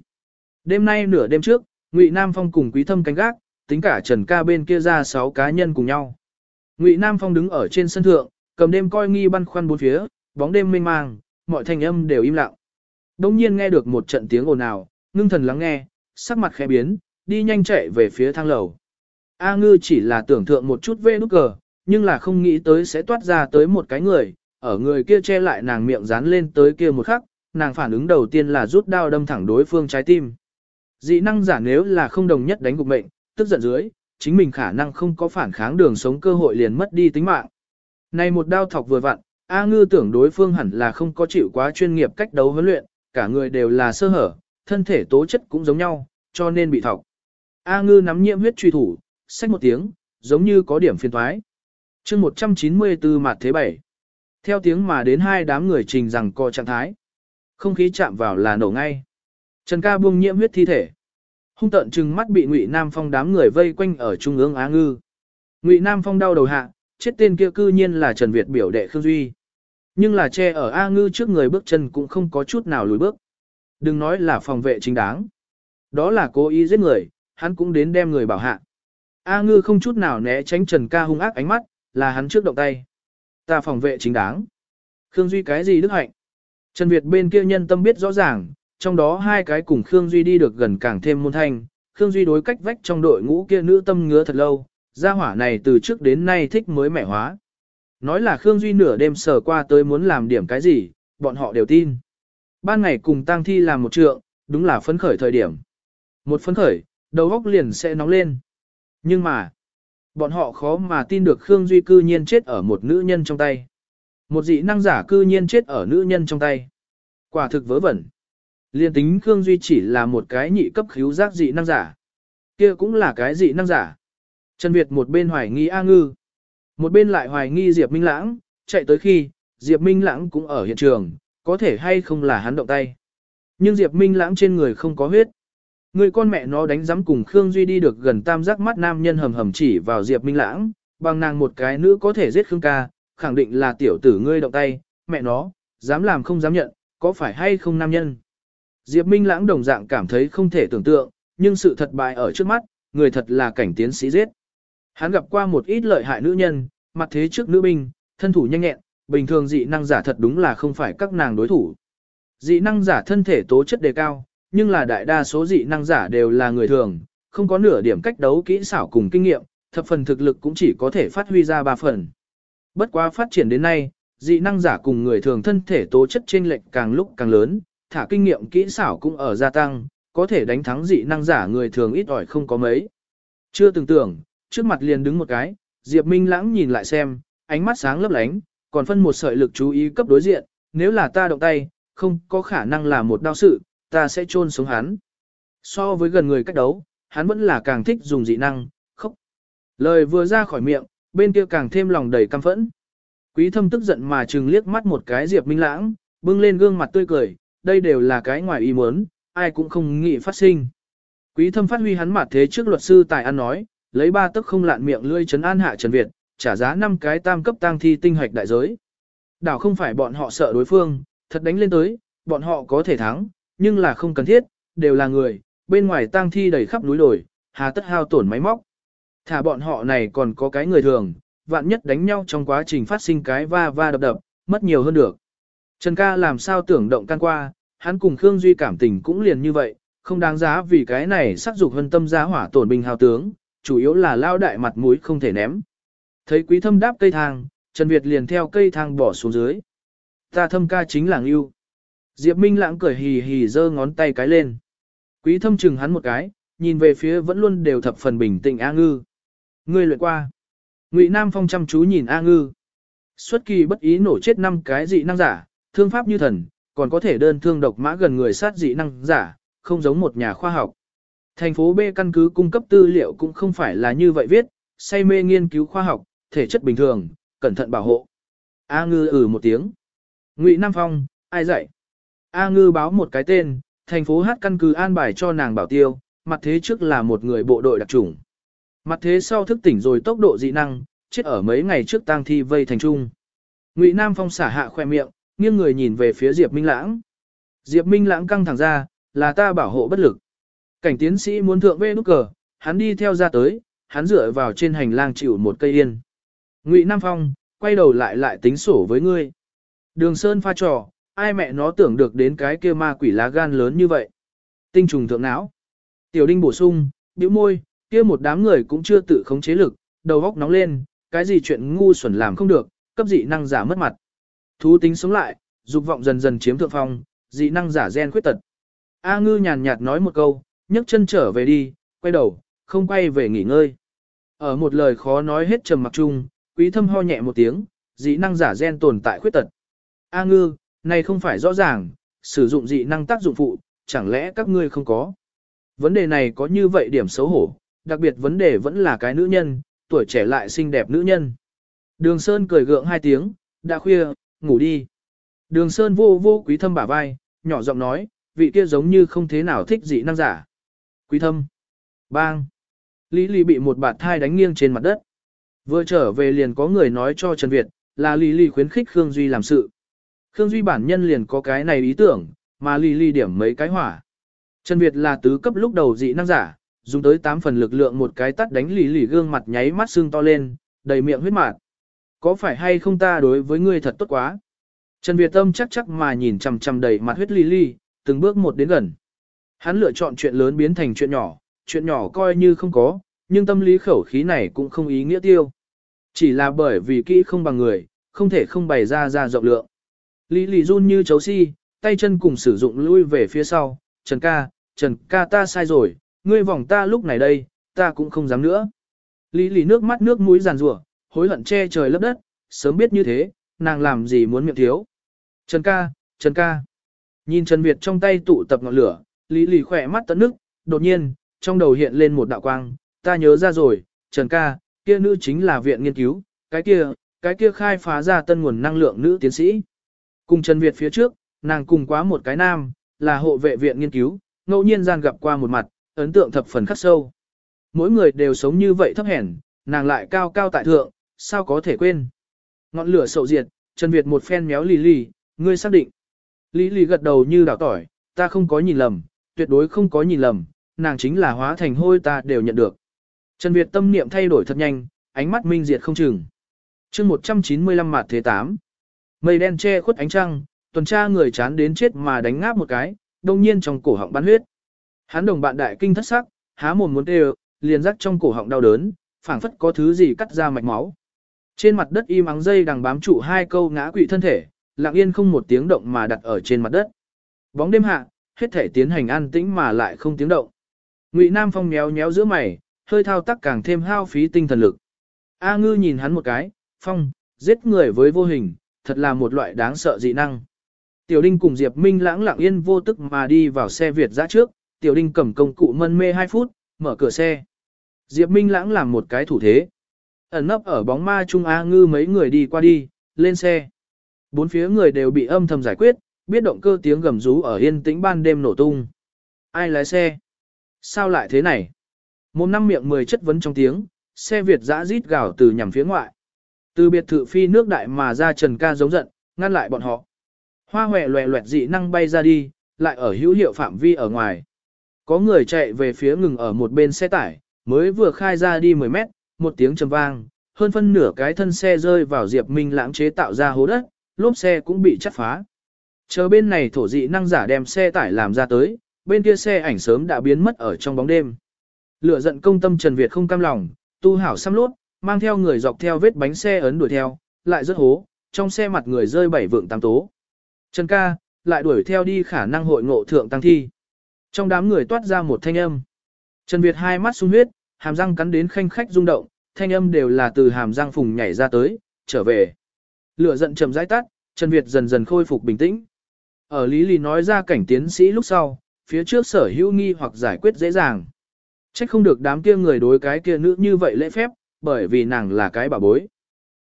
Đêm nay nửa đêm trước, Ngụy Nam Phong cùng Quý Thâm canh gác, tính cả Trần Ca bên kia ra 6 cá nhân cùng nhau. Ngụy Nam Phong đứng ở trên sân thượng, cầm đêm coi nghi băn khoăn bốn phía, bóng đêm mênh mang, mọi thanh âm đều im lặng. Đông nhiên nghe được một trận tiếng ồn ào, ngưng thần lắng nghe, sắc mặt khẽ biến, đi nhanh chạy về phía thang lầu. A ngư chỉ là tưởng tượng một chút vê nút cờ, nhưng là không nghĩ tới sẽ toát ra tới một cái người, ở người kia che lại nàng miệng dán lên tới kia một khắc, nàng phản ứng đầu tiên là rút đao đâm thẳng đối phương trái tim. Dị năng giả nếu là không đồng nhất đánh gục mệnh, tức giận dưới, chính mình khả năng không có phản kháng đường sống cơ hội liền mất đi tính mạng. Này một đao thọc vừa vặn, A ngư tưởng đối phương hẳn là không có chịu quá chuyên nghiệp cách đấu huấn luyện, cả người đều là sơ hở, thân thể tố chất cũng giống nhau, cho nên bị thọc. A ngư nắm nhiễm huyết truy thủ, xách một tiếng, giống như có điểm phiên thoái. chương 194 mặt thế bảy. Theo tiếng mà đến hai đám người trình rằng co trạng thái. Không khí chạm vào là nổ ngay. Trần ca buông nhiễm huyết thi thể. Hung tận trừng mắt bị Ngụy Nam Phong đám người vây quanh ở trung ương Á Ngư. Ngụy Nam Phong đau đầu hạ, chết tên kia cư nhiên là Trần Việt biểu đệ Khương Duy. Nhưng là che ở A Ngư trước người bước chân cũng không có chút nào lùi bước. Đừng nói là phòng vệ chính đáng. Đó là cố ý giết người, hắn cũng đến đem người bảo hạ. A Ngư không chút nào né tránh Trần ca hung ác ánh mắt, là hắn trước động tay. Ta phòng vệ chính đáng. Khương Duy cái gì đức hạnh? Trần Việt bên kia nhân tâm biết rõ ràng, trong đó hai cái cùng Khương Duy đi được gần càng thêm môn thanh, Khương Duy đối cách vách trong đội ngũ kia nữ tâm ngứa thật lâu, gia hỏa này từ trước đến nay thích mới mẻ hóa. Nói là Khương Duy nửa đêm sờ qua tới muốn làm điểm cái gì, bọn họ đều tin. Ban ngày cùng tang thi làm một trượng, đúng là phấn khởi thời điểm. Một phấn khởi, đầu óc liền sẽ nóng lên. Nhưng mà, bọn họ khó mà tin được Khương Duy cư nhiên chết ở một nữ nhân trong tay. Một dị năng giả cư nhiên chết ở nữ nhân trong tay. Quả thực vớ vẩn. Liên tính Khương Duy chỉ là một cái nhị cấp khíu giác dị năng giả. kia cũng là cái dị năng giả. Trần Việt một bên hoài nghi A Ngư. Một bên lại hoài nghi Diệp Minh Lãng, chạy tới khi, Diệp Minh Lãng cũng ở hiện trường, có thể hay không là hắn động tay. Nhưng Diệp Minh Lãng trên người không có huyết. Người con mẹ nó đánh giám cùng Khương Duy đi được gần tam giác mắt nam nhân hầm hầm chỉ vào Diệp Minh Lãng, bằng nàng một cái nữ có thể giết Khương ca, khẳng định là tiểu tử ngươi động tay, mẹ nó, dám làm không dám nhận, có phải hay không nam nhân. Diệp Minh Lãng đồng dạng cảm thấy không thể tưởng tượng, nhưng sự thật bại ở trước mắt, người thật là cảnh tiến sĩ giết. Hắn gặp qua một ít lợi hại nữ nhân, mặt thế trước nữ binh, thân thủ nhanh nhẹn, bình thường dị năng giả thật đúng là không phải các nàng đối thủ. Dị năng giả thân thể tố chất đề cao, nhưng là đại đa số dị năng giả đều là người thường, không có nửa điểm cách đấu kỹ xảo cùng kinh nghiệm, thập phần thực lực cũng chỉ có thể phát huy ra ba phần. Bất quá phát triển đến nay, dị năng giả cùng người thường thân thể tố chất chênh lệch càng lúc càng lớn, thả kinh nghiệm kỹ xảo cũng ở gia tăng, có thể đánh thắng dị năng giả người thường ít ỏi không có mấy. Chưa từng tưởng, trước mặt liền đứng một cái, Diệp Minh Lãng nhìn lại xem, ánh mắt sáng lấp lánh, còn phân một sợi lực chú ý cấp đối diện, nếu là ta động tay, không có khả năng là một đau sự, ta sẽ chôn sống hắn. So với gần người cách đấu, hắn vẫn là càng thích dùng dị năng, khóc. Lời vừa ra khỏi miệng, bên kia càng thêm lòng đầy căm phẫn. Quý thâm tức giận mà trừng liếc mắt một cái Diệp Minh Lãng, bưng lên gương mặt tươi cười, đây đều là cái ngoài ý muốn, ai cũng không nghĩ phát sinh. Quý thâm phát huy hắn mặt thế trước luật sư tài ăn nói, lấy ba tức không lạn miệng lươi chấn an hạ Trần Việt, trả giá năm cái tam cấp tang thi tinh hoạch đại giới. Đảo không phải bọn họ sợ đối phương, thật đánh lên tới, bọn họ có thể thắng, nhưng là không cần thiết, đều là người, bên ngoài tang thi đầy khắp núi đồi, hà tất hao tổn máy móc. Thả bọn họ này còn có cái người thường, vạn nhất đánh nhau trong quá trình phát sinh cái va va đập đập, mất nhiều hơn được. Trần ca làm sao tưởng động can qua, hắn cùng Khương Duy cảm tình cũng liền như vậy, không đáng giá vì cái này sắc dục hân tâm giá hỏa tổn binh hào tướng, chủ yếu là lao đại mặt mũi không thể ném. Thấy quý thâm đáp cây thang, Trần Việt liền theo cây thang bỏ xuống dưới. Ta thâm ca chính là yêu. Diệp Minh lãng cười hì hì giơ ngón tay cái lên. Quý thâm chừng hắn một cái, nhìn về phía vẫn luôn đều thập phần bình tĩnh A ngư. Ngươi luyện qua. Ngụy Nam Phong chăm chú nhìn A ngư. Xuất kỳ bất ý nổ chết năm cái dị năng giả, thương pháp như thần, còn có thể đơn thương độc mã gần người sát dị năng giả, không giống một nhà khoa học. Thành phố B căn cứ cung cấp tư liệu cũng không phải là như vậy viết, say mê nghiên cứu khoa học, thể chất bình thường, cẩn thận bảo hộ. A ngư ử ừ một tiếng. Ngụy Nam Phong, ai dạy? A ngư báo một cái tên, thành phố hát căn cứ an bài cho nàng bảo tiêu, mặt thế trước là một người bộ đội đặc chủng. Mặt thế sau thức tỉnh rồi tốc độ dị năng, chết ở mấy ngày trước tang thi vây thành trung. Ngụy Nam Phong xả hạ khoe miệng, nghiêng người nhìn về phía Diệp Minh Lãng. Diệp Minh Lãng căng thẳng ra, là ta bảo hộ bất lực. Cảnh tiến sĩ muốn thượng vê nút cờ, hắn đi theo ra tới, hắn dựa vào trên hành lang chịu một cây yên. Ngụy Nam Phong, quay đầu lại lại tính sổ với ngươi. Đường Sơn pha trò, ai mẹ nó tưởng được đến cái kia ma quỷ lá gan lớn như vậy. Tinh trùng thượng não. Tiểu đinh bổ sung, bĩu môi, kia một đám người cũng chưa tự khống chế lực, đầu óc nóng lên, cái gì chuyện ngu xuẩn làm không được, cấp dị năng giả mất mặt. Thú tính sống lại, dục vọng dần dần chiếm thượng phong, dị năng giả gen khuyết tật. A ngư nhàn nhạt nói một câu, nhấc chân trở về đi, quay đầu, không quay về nghỉ ngơi. Ở một lời khó nói hết trầm mặc chung, quý thâm ho nhẹ một tiếng, dị năng giả gen tồn tại khuyết tật. A ngư, này không phải rõ ràng, sử dụng dị năng tác dụng phụ, chẳng lẽ các ngươi không có. Vấn đề này có như vậy điểm xấu hổ, đặc biệt vấn đề vẫn là cái nữ nhân, tuổi trẻ lại xinh đẹp nữ nhân. Đường Sơn cười gượng hai tiếng, đã khuya, ngủ đi. Đường Sơn vô vô quý thâm bả vai, nhỏ giọng nói, vị kia giống như không thế nào thích dị năng giả. Quý thâm. Bang. Lý Lý bị một bạt thai đánh nghiêng trên mặt đất. Vừa trở về liền có người nói cho Trần Việt, là Lý Lý khuyến khích Khương Duy làm sự. Khương Duy bản nhân liền có cái này ý tưởng, mà Lý Lý điểm mấy cái hỏa. Trần Việt là tứ cấp lúc đầu dị năng giả, dùng tới 8 phần lực lượng một cái tắt đánh lì lì gương mặt nháy mắt xương to lên, đầy miệng huyết mạt. Có phải hay không ta đối với ngươi thật tốt quá? Trần Việt Tâm chắc chắc mà nhìn chằm chằm đầy mặt huyết lì lì, từng bước một đến gần. Hắn lựa chọn chuyện lớn biến thành chuyện nhỏ, chuyện nhỏ coi như không có, nhưng tâm lý khẩu khí này cũng không ý nghĩa tiêu. Chỉ là bởi vì kỹ không bằng người, không thể không bày ra ra rộng lượng. Lý lì run như chấu si, tay chân cùng sử dụng lui về phía sau, Trần ca, Trần ca ta sai rồi, ngươi vòng ta lúc này đây, ta cũng không dám nữa. Lý lì nước mắt nước mũi giàn rủa, hối hận che trời lấp đất, sớm biết như thế, nàng làm gì muốn miệng thiếu. Trần ca, Trần ca. Nhìn Trần Việt trong tay tụ tập ngọn lửa, Lý lì khỏe mắt tận nước, đột nhiên, trong đầu hiện lên một đạo quang, ta nhớ ra rồi, Trần ca, kia nữ chính là viện nghiên cứu, cái kia, cái kia khai phá ra tân nguồn năng lượng nữ tiến sĩ. Cùng Trần Việt phía trước, nàng cùng quá một cái nam, là hộ vệ viện nghiên cứu, ngẫu nhiên gian gặp qua một mặt, ấn tượng thập phần khắc sâu. Mỗi người đều sống như vậy thấp hèn, nàng lại cao cao tại thượng, sao có thể quên. Ngọn lửa sầu diệt, Trần Việt một phen méo lì lì, ngươi xác định. Lý lì gật đầu như đảo tỏi, ta không có nhìn lầm, tuyệt đối không có nhìn lầm, nàng chính là hóa thành hôi ta đều nhận được. Trần Việt tâm niệm thay đổi thật nhanh, ánh mắt minh diệt không chừng. chương 195 Mạt thế 8. Mây đen che khuất ánh trăng, tuần tra người chán đến chết mà đánh ngáp một cái, đồng nhiên trong cổ họng bắn huyết. Hắn đồng bạn đại kinh thất sắc, há mồm muốn kêu, liền rắc trong cổ họng đau đớn, phảng phất có thứ gì cắt ra mạch máu. Trên mặt đất im ắng dây đằng bám trụ hai câu ngã quỵ thân thể, lặng yên không một tiếng động mà đặt ở trên mặt đất. Bóng đêm hạ, hết thể tiến hành an tĩnh mà lại không tiếng động. Ngụy Nam Phong méo méo giữa mày, hơi thao tác càng thêm hao phí tinh thần lực. A Ngư nhìn hắn một cái, Phong, giết người với vô hình, thật là một loại đáng sợ dị năng. Tiểu Đinh cùng Diệp Minh lãng lặng yên vô tức mà đi vào xe Việt ra trước, Tiểu Đinh cầm công cụ mân mê 2 phút, mở cửa xe. Diệp Minh lãng làm một cái thủ thế. Ẩn nấp ở bóng ma Trung A Ngư mấy người đi qua đi, lên xe. Bốn phía người đều bị âm thầm giải quyết, biết động cơ tiếng gầm rú ở yên tĩnh ban đêm nổ tung. Ai lái xe? Sao lại thế này? Một năm miệng mười chất vấn trong tiếng, xe Việt dã rít gào từ nhằm phía ngoại. Từ biệt thự phi nước đại mà ra Trần Ca giống giận, ngăn lại bọn họ. Hoa hòe loẹ loẹt dị năng bay ra đi, lại ở hữu hiệu phạm vi ở ngoài. Có người chạy về phía ngừng ở một bên xe tải, mới vừa khai ra đi 10 mét, một tiếng trầm vang, hơn phân nửa cái thân xe rơi vào Diệp Minh lãng chế tạo ra hố đất, lốp xe cũng bị chắt phá. Chờ bên này thổ dị năng giả đem xe tải làm ra tới, bên kia xe ảnh sớm đã biến mất ở trong bóng đêm. Lửa giận công tâm Trần Việt không cam lòng, tu hảo xăm lốt, mang theo người dọc theo vết bánh xe ấn đuổi theo, lại rất hố, trong xe mặt người rơi bảy vượng tam tố. Trần ca, lại đuổi theo đi khả năng hội ngộ thượng tăng thi. Trong đám người toát ra một thanh âm. Trần Việt hai mắt sung huyết, hàm răng cắn đến khanh khách rung động, thanh âm đều là từ hàm răng phùng nhảy ra tới, trở về. Lửa giận trầm rãi tắt, Trần Việt dần dần khôi phục bình tĩnh. Ở Lý Lý nói ra cảnh tiến sĩ lúc sau, phía trước sở hữu nghi hoặc giải quyết dễ dàng. Trách không được đám kia người đối cái kia nữ như vậy lễ phép, bởi vì nàng là cái bà bối.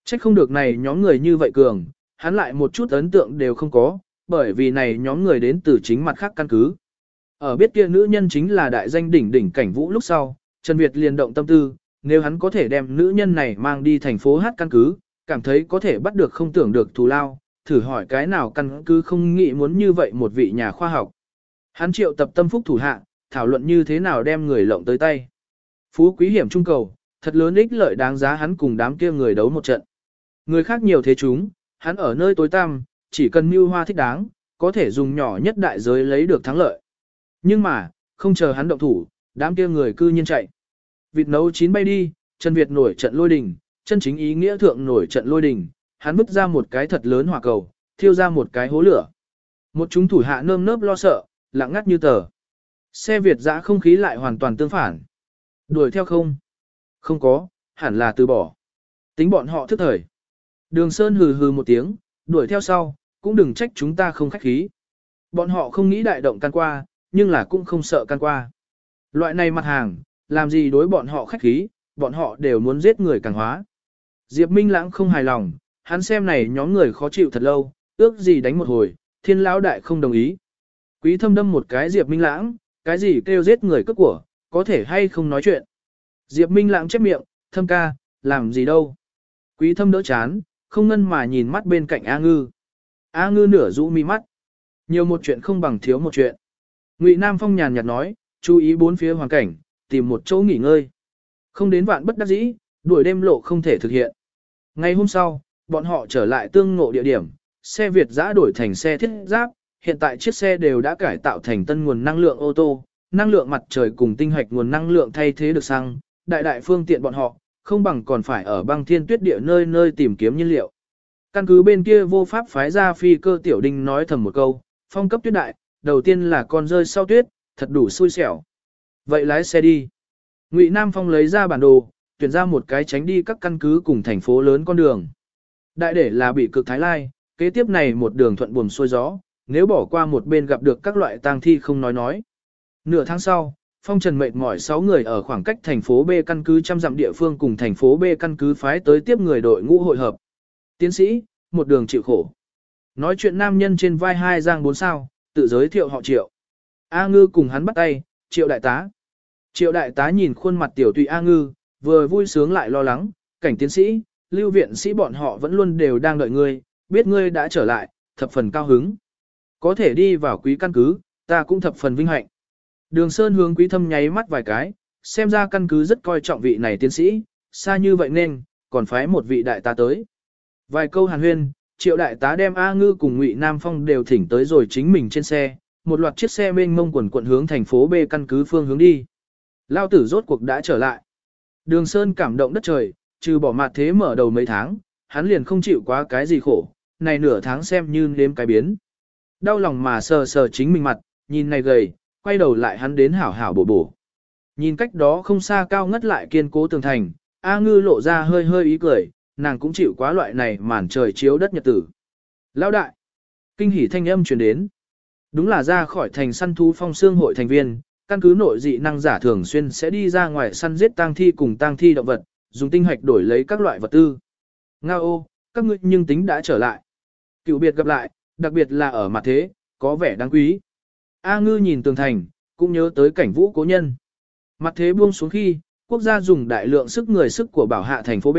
Trách không được này nhóm người như vậy cường, hắn lại một chút ấn tượng đều không có, bởi vì này nhóm người đến từ chính mặt khác căn cứ. Ở biết kia nữ nhân chính là đại danh đỉnh đỉnh cảnh vũ lúc sau, Trần Việt liền động tâm tư, nếu hắn có thể đem nữ nhân này mang đi thành phố hát căn cứ, cảm thấy có thể bắt được không tưởng được thù lao, thử hỏi cái nào căn cứ không nghĩ muốn như vậy một vị nhà khoa học. Hắn triệu tập tâm phúc thủ hạ, thảo luận như thế nào đem người lộng tới tay. Phú quý hiểm trung cầu, thật lớn ích lợi đáng giá hắn cùng đám kia người đấu một trận. Người khác nhiều thế chúng, hắn ở nơi tối tăm, chỉ cần mưu hoa thích đáng, có thể dùng nhỏ nhất đại giới lấy được thắng lợi. Nhưng mà, không chờ hắn động thủ, đám kia người cư nhiên chạy. Vịt nấu chín bay đi, Trần Việt nổi trận lôi đình, chân chính ý nghĩa thượng nổi trận lôi đình, hắn vứt ra một cái thật lớn hỏa cầu, thiêu ra một cái hố lửa. Một chúng thủ hạ nơm nớp lo sợ, lặng ngắt như tờ. Xe Việt dã không khí lại hoàn toàn tương phản. Đuổi theo không? Không có, hẳn là từ bỏ. Tính bọn họ thức thời. Đường Sơn hừ hừ một tiếng, đuổi theo sau, cũng đừng trách chúng ta không khách khí. Bọn họ không nghĩ đại động can qua, nhưng là cũng không sợ can qua. Loại này mặt hàng, làm gì đối bọn họ khách khí, bọn họ đều muốn giết người càng hóa. Diệp Minh Lãng không hài lòng, hắn xem này nhóm người khó chịu thật lâu, ước gì đánh một hồi, thiên lão đại không đồng ý. Quý thâm đâm một cái Diệp Minh Lãng, cái gì kêu giết người cướp của, có thể hay không nói chuyện. Diệp Minh Lãng chép miệng, thâm ca, làm gì đâu. Quý thâm đỡ chán, không ngân mà nhìn mắt bên cạnh A Ngư. A Ngư nửa rũ mi mắt. Nhiều một chuyện không bằng thiếu một chuyện. Ngụy Nam Phong nhàn nhạt nói, chú ý bốn phía hoàn cảnh, tìm một chỗ nghỉ ngơi. Không đến vạn bất đắc dĩ, đuổi đêm lộ không thể thực hiện. Ngày hôm sau, bọn họ trở lại tương ngộ địa điểm, xe Việt giã đổi thành xe thiết giáp, hiện tại chiếc xe đều đã cải tạo thành tân nguồn năng lượng ô tô, năng lượng mặt trời cùng tinh hoạch nguồn năng lượng thay thế được xăng, đại đại phương tiện bọn họ, không bằng còn phải ở băng thiên tuyết địa nơi nơi tìm kiếm nhiên liệu. Căn cứ bên kia vô pháp phái ra phi cơ tiểu đinh nói thầm một câu, phong cấp tuyết đại, đầu tiên là con rơi sau tuyết, thật đủ xui xẻo. Vậy lái xe đi. Ngụy Nam Phong lấy ra bản đồ, tuyển ra một cái tránh đi các căn cứ cùng thành phố lớn con đường. Đại để là bị cực thái lai, kế tiếp này một đường thuận buồm xuôi gió, nếu bỏ qua một bên gặp được các loại tang thi không nói nói. Nửa tháng sau, Phong Trần mệt mỏi 6 người ở khoảng cách thành phố B căn cứ trăm dặm địa phương cùng thành phố B căn cứ phái tới tiếp người đội ngũ hội hợp. Tiến sĩ, một đường chịu khổ. Nói chuyện nam nhân trên vai hai giang bốn sao, tự giới thiệu họ triệu. A ngư cùng hắn bắt tay, triệu đại tá. Triệu đại tá nhìn khuôn mặt tiểu tùy A ngư, vừa vui sướng lại lo lắng, cảnh tiến sĩ, lưu viện sĩ bọn họ vẫn luôn đều đang đợi ngươi, biết ngươi đã trở lại, thập phần cao hứng. Có thể đi vào quý căn cứ, ta cũng thập phần vinh hạnh. Đường Sơn hướng quý thâm nháy mắt vài cái, xem ra căn cứ rất coi trọng vị này tiến sĩ, xa như vậy nên, còn phái một vị đại tá tới. Vài câu hàn huyên, triệu đại tá đem A Ngư cùng Ngụy Nam Phong đều thỉnh tới rồi chính mình trên xe, một loạt chiếc xe mênh mông quần quận hướng thành phố B căn cứ phương hướng đi. Lao tử rốt cuộc đã trở lại. Đường Sơn cảm động đất trời, trừ bỏ mặt thế mở đầu mấy tháng, hắn liền không chịu quá cái gì khổ, này nửa tháng xem như nếm cái biến. Đau lòng mà sờ sờ chính mình mặt, nhìn này gầy, quay đầu lại hắn đến hảo hảo bổ bổ. Nhìn cách đó không xa cao ngất lại kiên cố tường thành, A ngư lộ ra hơi hơi ý cười, nàng cũng chịu quá loại này màn trời chiếu đất nhật tử. Lão đại! Kinh hỉ thanh âm truyền đến. Đúng là ra khỏi thành săn thú phong xương hội thành viên, căn cứ nội dị năng giả thường xuyên sẽ đi ra ngoài săn giết tang thi cùng tang thi động vật, dùng tinh hạch đổi lấy các loại vật tư. Nga ô, các ngươi nhưng tính đã trở lại. Cựu biệt gặp lại, đặc biệt là ở mặt thế, có vẻ đáng quý. A ngư nhìn tường thành, cũng nhớ tới cảnh vũ cố nhân. Mặt thế buông xuống khi, quốc gia dùng đại lượng sức người sức của bảo hạ thành phố B,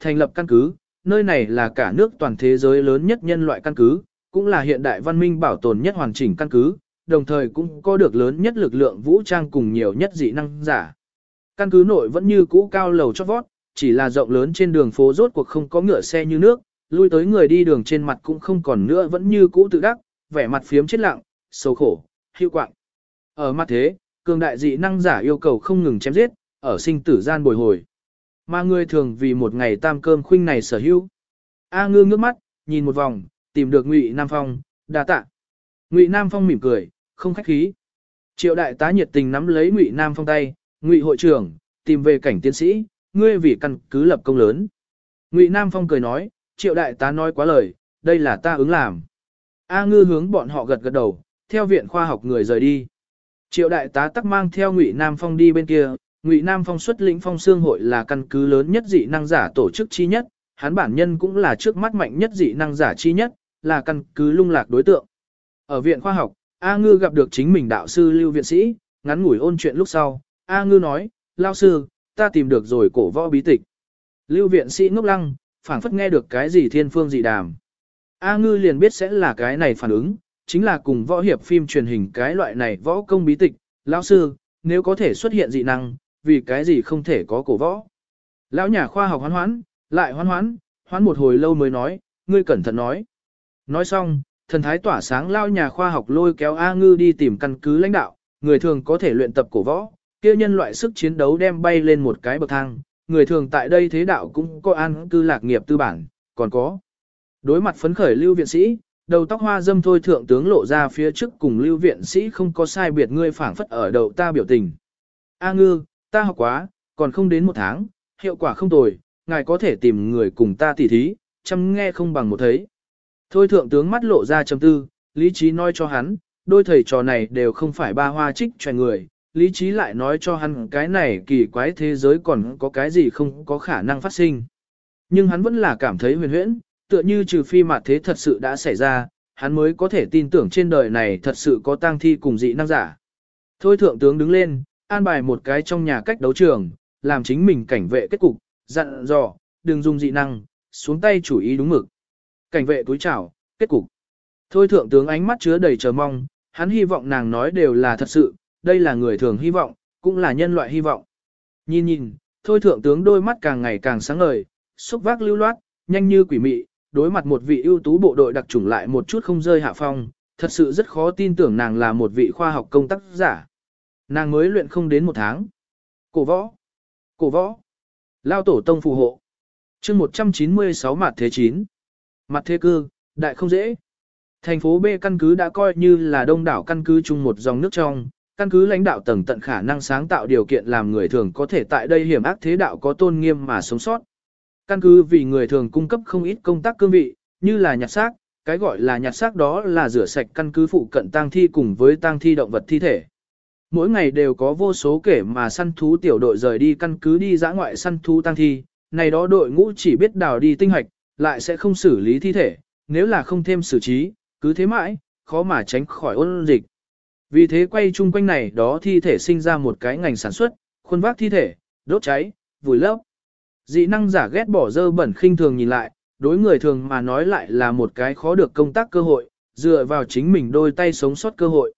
thành lập căn cứ, nơi này là cả nước toàn thế giới lớn nhất nhân loại căn cứ, cũng là hiện đại văn minh bảo tồn nhất hoàn chỉnh căn cứ, đồng thời cũng có được lớn nhất lực lượng vũ trang cùng nhiều nhất dị năng giả. Căn cứ nội vẫn như cũ cao lầu chót vót, chỉ là rộng lớn trên đường phố rốt cuộc không có ngựa xe như nước, lui tới người đi đường trên mặt cũng không còn nữa vẫn như cũ tự đắc, vẻ mặt phiếm chết lặng, xấu khổ, hiệu quạng. Ở mặt thế, cường đại dị năng giả yêu cầu không ngừng chém giết, ở sinh tử gian bồi hồi. Mà người thường vì một ngày tam cơm khuynh này sở hữu. A ngư ngước mắt, nhìn một vòng, tìm được Ngụy Nam Phong, đa tạ. Ngụy Nam Phong mỉm cười, không khách khí. Triệu đại tá nhiệt tình nắm lấy Ngụy Nam Phong tay, Ngụy hội trưởng, tìm về cảnh tiến sĩ, ngươi vì căn cứ lập công lớn. Ngụy Nam Phong cười nói, triệu đại tá nói quá lời, đây là ta ứng làm. A ngư hướng bọn họ gật gật đầu, theo viện khoa học người rời đi. Triệu đại tá tắc mang theo Ngụy Nam Phong đi bên kia, Ngụy Nam Phong xuất lĩnh phong xương hội là căn cứ lớn nhất dị năng giả tổ chức chi nhất, hắn bản nhân cũng là trước mắt mạnh nhất dị năng giả chi nhất, là căn cứ lung lạc đối tượng. Ở viện khoa học, A Ngư gặp được chính mình đạo sư Lưu Viện Sĩ, ngắn ngủi ôn chuyện lúc sau, A Ngư nói, Lao sư, ta tìm được rồi cổ võ bí tịch. Lưu Viện Sĩ ngốc lăng, phảng phất nghe được cái gì thiên phương dị đàm. A Ngư liền biết sẽ là cái này phản ứng, chính là cùng võ hiệp phim truyền hình cái loại này võ công bí tịch. Lão sư, nếu có thể xuất hiện dị năng, vì cái gì không thể có cổ võ. Lão nhà khoa học hoán hoán, lại hoán hoán, hoán một hồi lâu mới nói, ngươi cẩn thận nói. Nói xong, thần thái tỏa sáng lao nhà khoa học lôi kéo A Ngư đi tìm căn cứ lãnh đạo, người thường có thể luyện tập cổ võ, kia nhân loại sức chiến đấu đem bay lên một cái bậc thang, người thường tại đây thế đạo cũng có an cư lạc nghiệp tư bản, còn có. Đối mặt phấn khởi lưu viện sĩ, đầu tóc hoa dâm thôi thượng tướng lộ ra phía trước cùng lưu viện sĩ không có sai biệt ngươi phảng phất ở đầu ta biểu tình. A ngư, ta học quá, còn không đến một tháng, hiệu quả không tồi, ngài có thể tìm người cùng ta tỉ thí, chăm nghe không bằng một thấy. Thôi thượng tướng mắt lộ ra chấm tư, lý trí nói cho hắn, đôi thầy trò này đều không phải ba hoa trích tròi người, lý trí lại nói cho hắn cái này kỳ quái thế giới còn có cái gì không có khả năng phát sinh. Nhưng hắn vẫn là cảm thấy huyền huyễn, tựa như trừ phi mà thế thật sự đã xảy ra, hắn mới có thể tin tưởng trên đời này thật sự có tang thi cùng dị năng giả. Thôi thượng tướng đứng lên, an bài một cái trong nhà cách đấu trường, làm chính mình cảnh vệ kết cục, dặn dò, đừng dùng dị năng, xuống tay chủ ý đúng mực. Cảnh vệ túi chảo, kết cục. Thôi thượng tướng ánh mắt chứa đầy chờ mong, hắn hy vọng nàng nói đều là thật sự, đây là người thường hy vọng, cũng là nhân loại hy vọng. Nhìn nhìn, thôi thượng tướng đôi mắt càng ngày càng sáng ngời, xúc vác lưu loát, nhanh như quỷ mị, đối mặt một vị ưu tú bộ đội đặc chủng lại một chút không rơi hạ phong, thật sự rất khó tin tưởng nàng là một vị khoa học công tác giả. Nàng mới luyện không đến một tháng. Cổ võ. Cổ võ. Lao tổ tông phù hộ. chương 196 mặt thế 9. Mặt thế cư, đại không dễ. Thành phố B căn cứ đã coi như là đông đảo căn cứ chung một dòng nước trong, căn cứ lãnh đạo tầng tận khả năng sáng tạo điều kiện làm người thường có thể tại đây hiểm ác thế đạo có tôn nghiêm mà sống sót. Căn cứ vì người thường cung cấp không ít công tác cương vị, như là nhặt xác, cái gọi là nhặt xác đó là rửa sạch căn cứ phụ cận tang thi cùng với tang thi động vật thi thể. Mỗi ngày đều có vô số kể mà săn thú tiểu đội rời đi căn cứ đi dã ngoại săn thú tăng thi, này đó đội ngũ chỉ biết đào đi tinh hoạch, lại sẽ không xử lý thi thể, nếu là không thêm xử trí, cứ thế mãi, khó mà tránh khỏi ôn dịch. Vì thế quay chung quanh này đó thi thể sinh ra một cái ngành sản xuất, khuôn vác thi thể, đốt cháy, vùi lấp. Dị năng giả ghét bỏ dơ bẩn khinh thường nhìn lại, đối người thường mà nói lại là một cái khó được công tác cơ hội, dựa vào chính mình đôi tay sống sót cơ hội.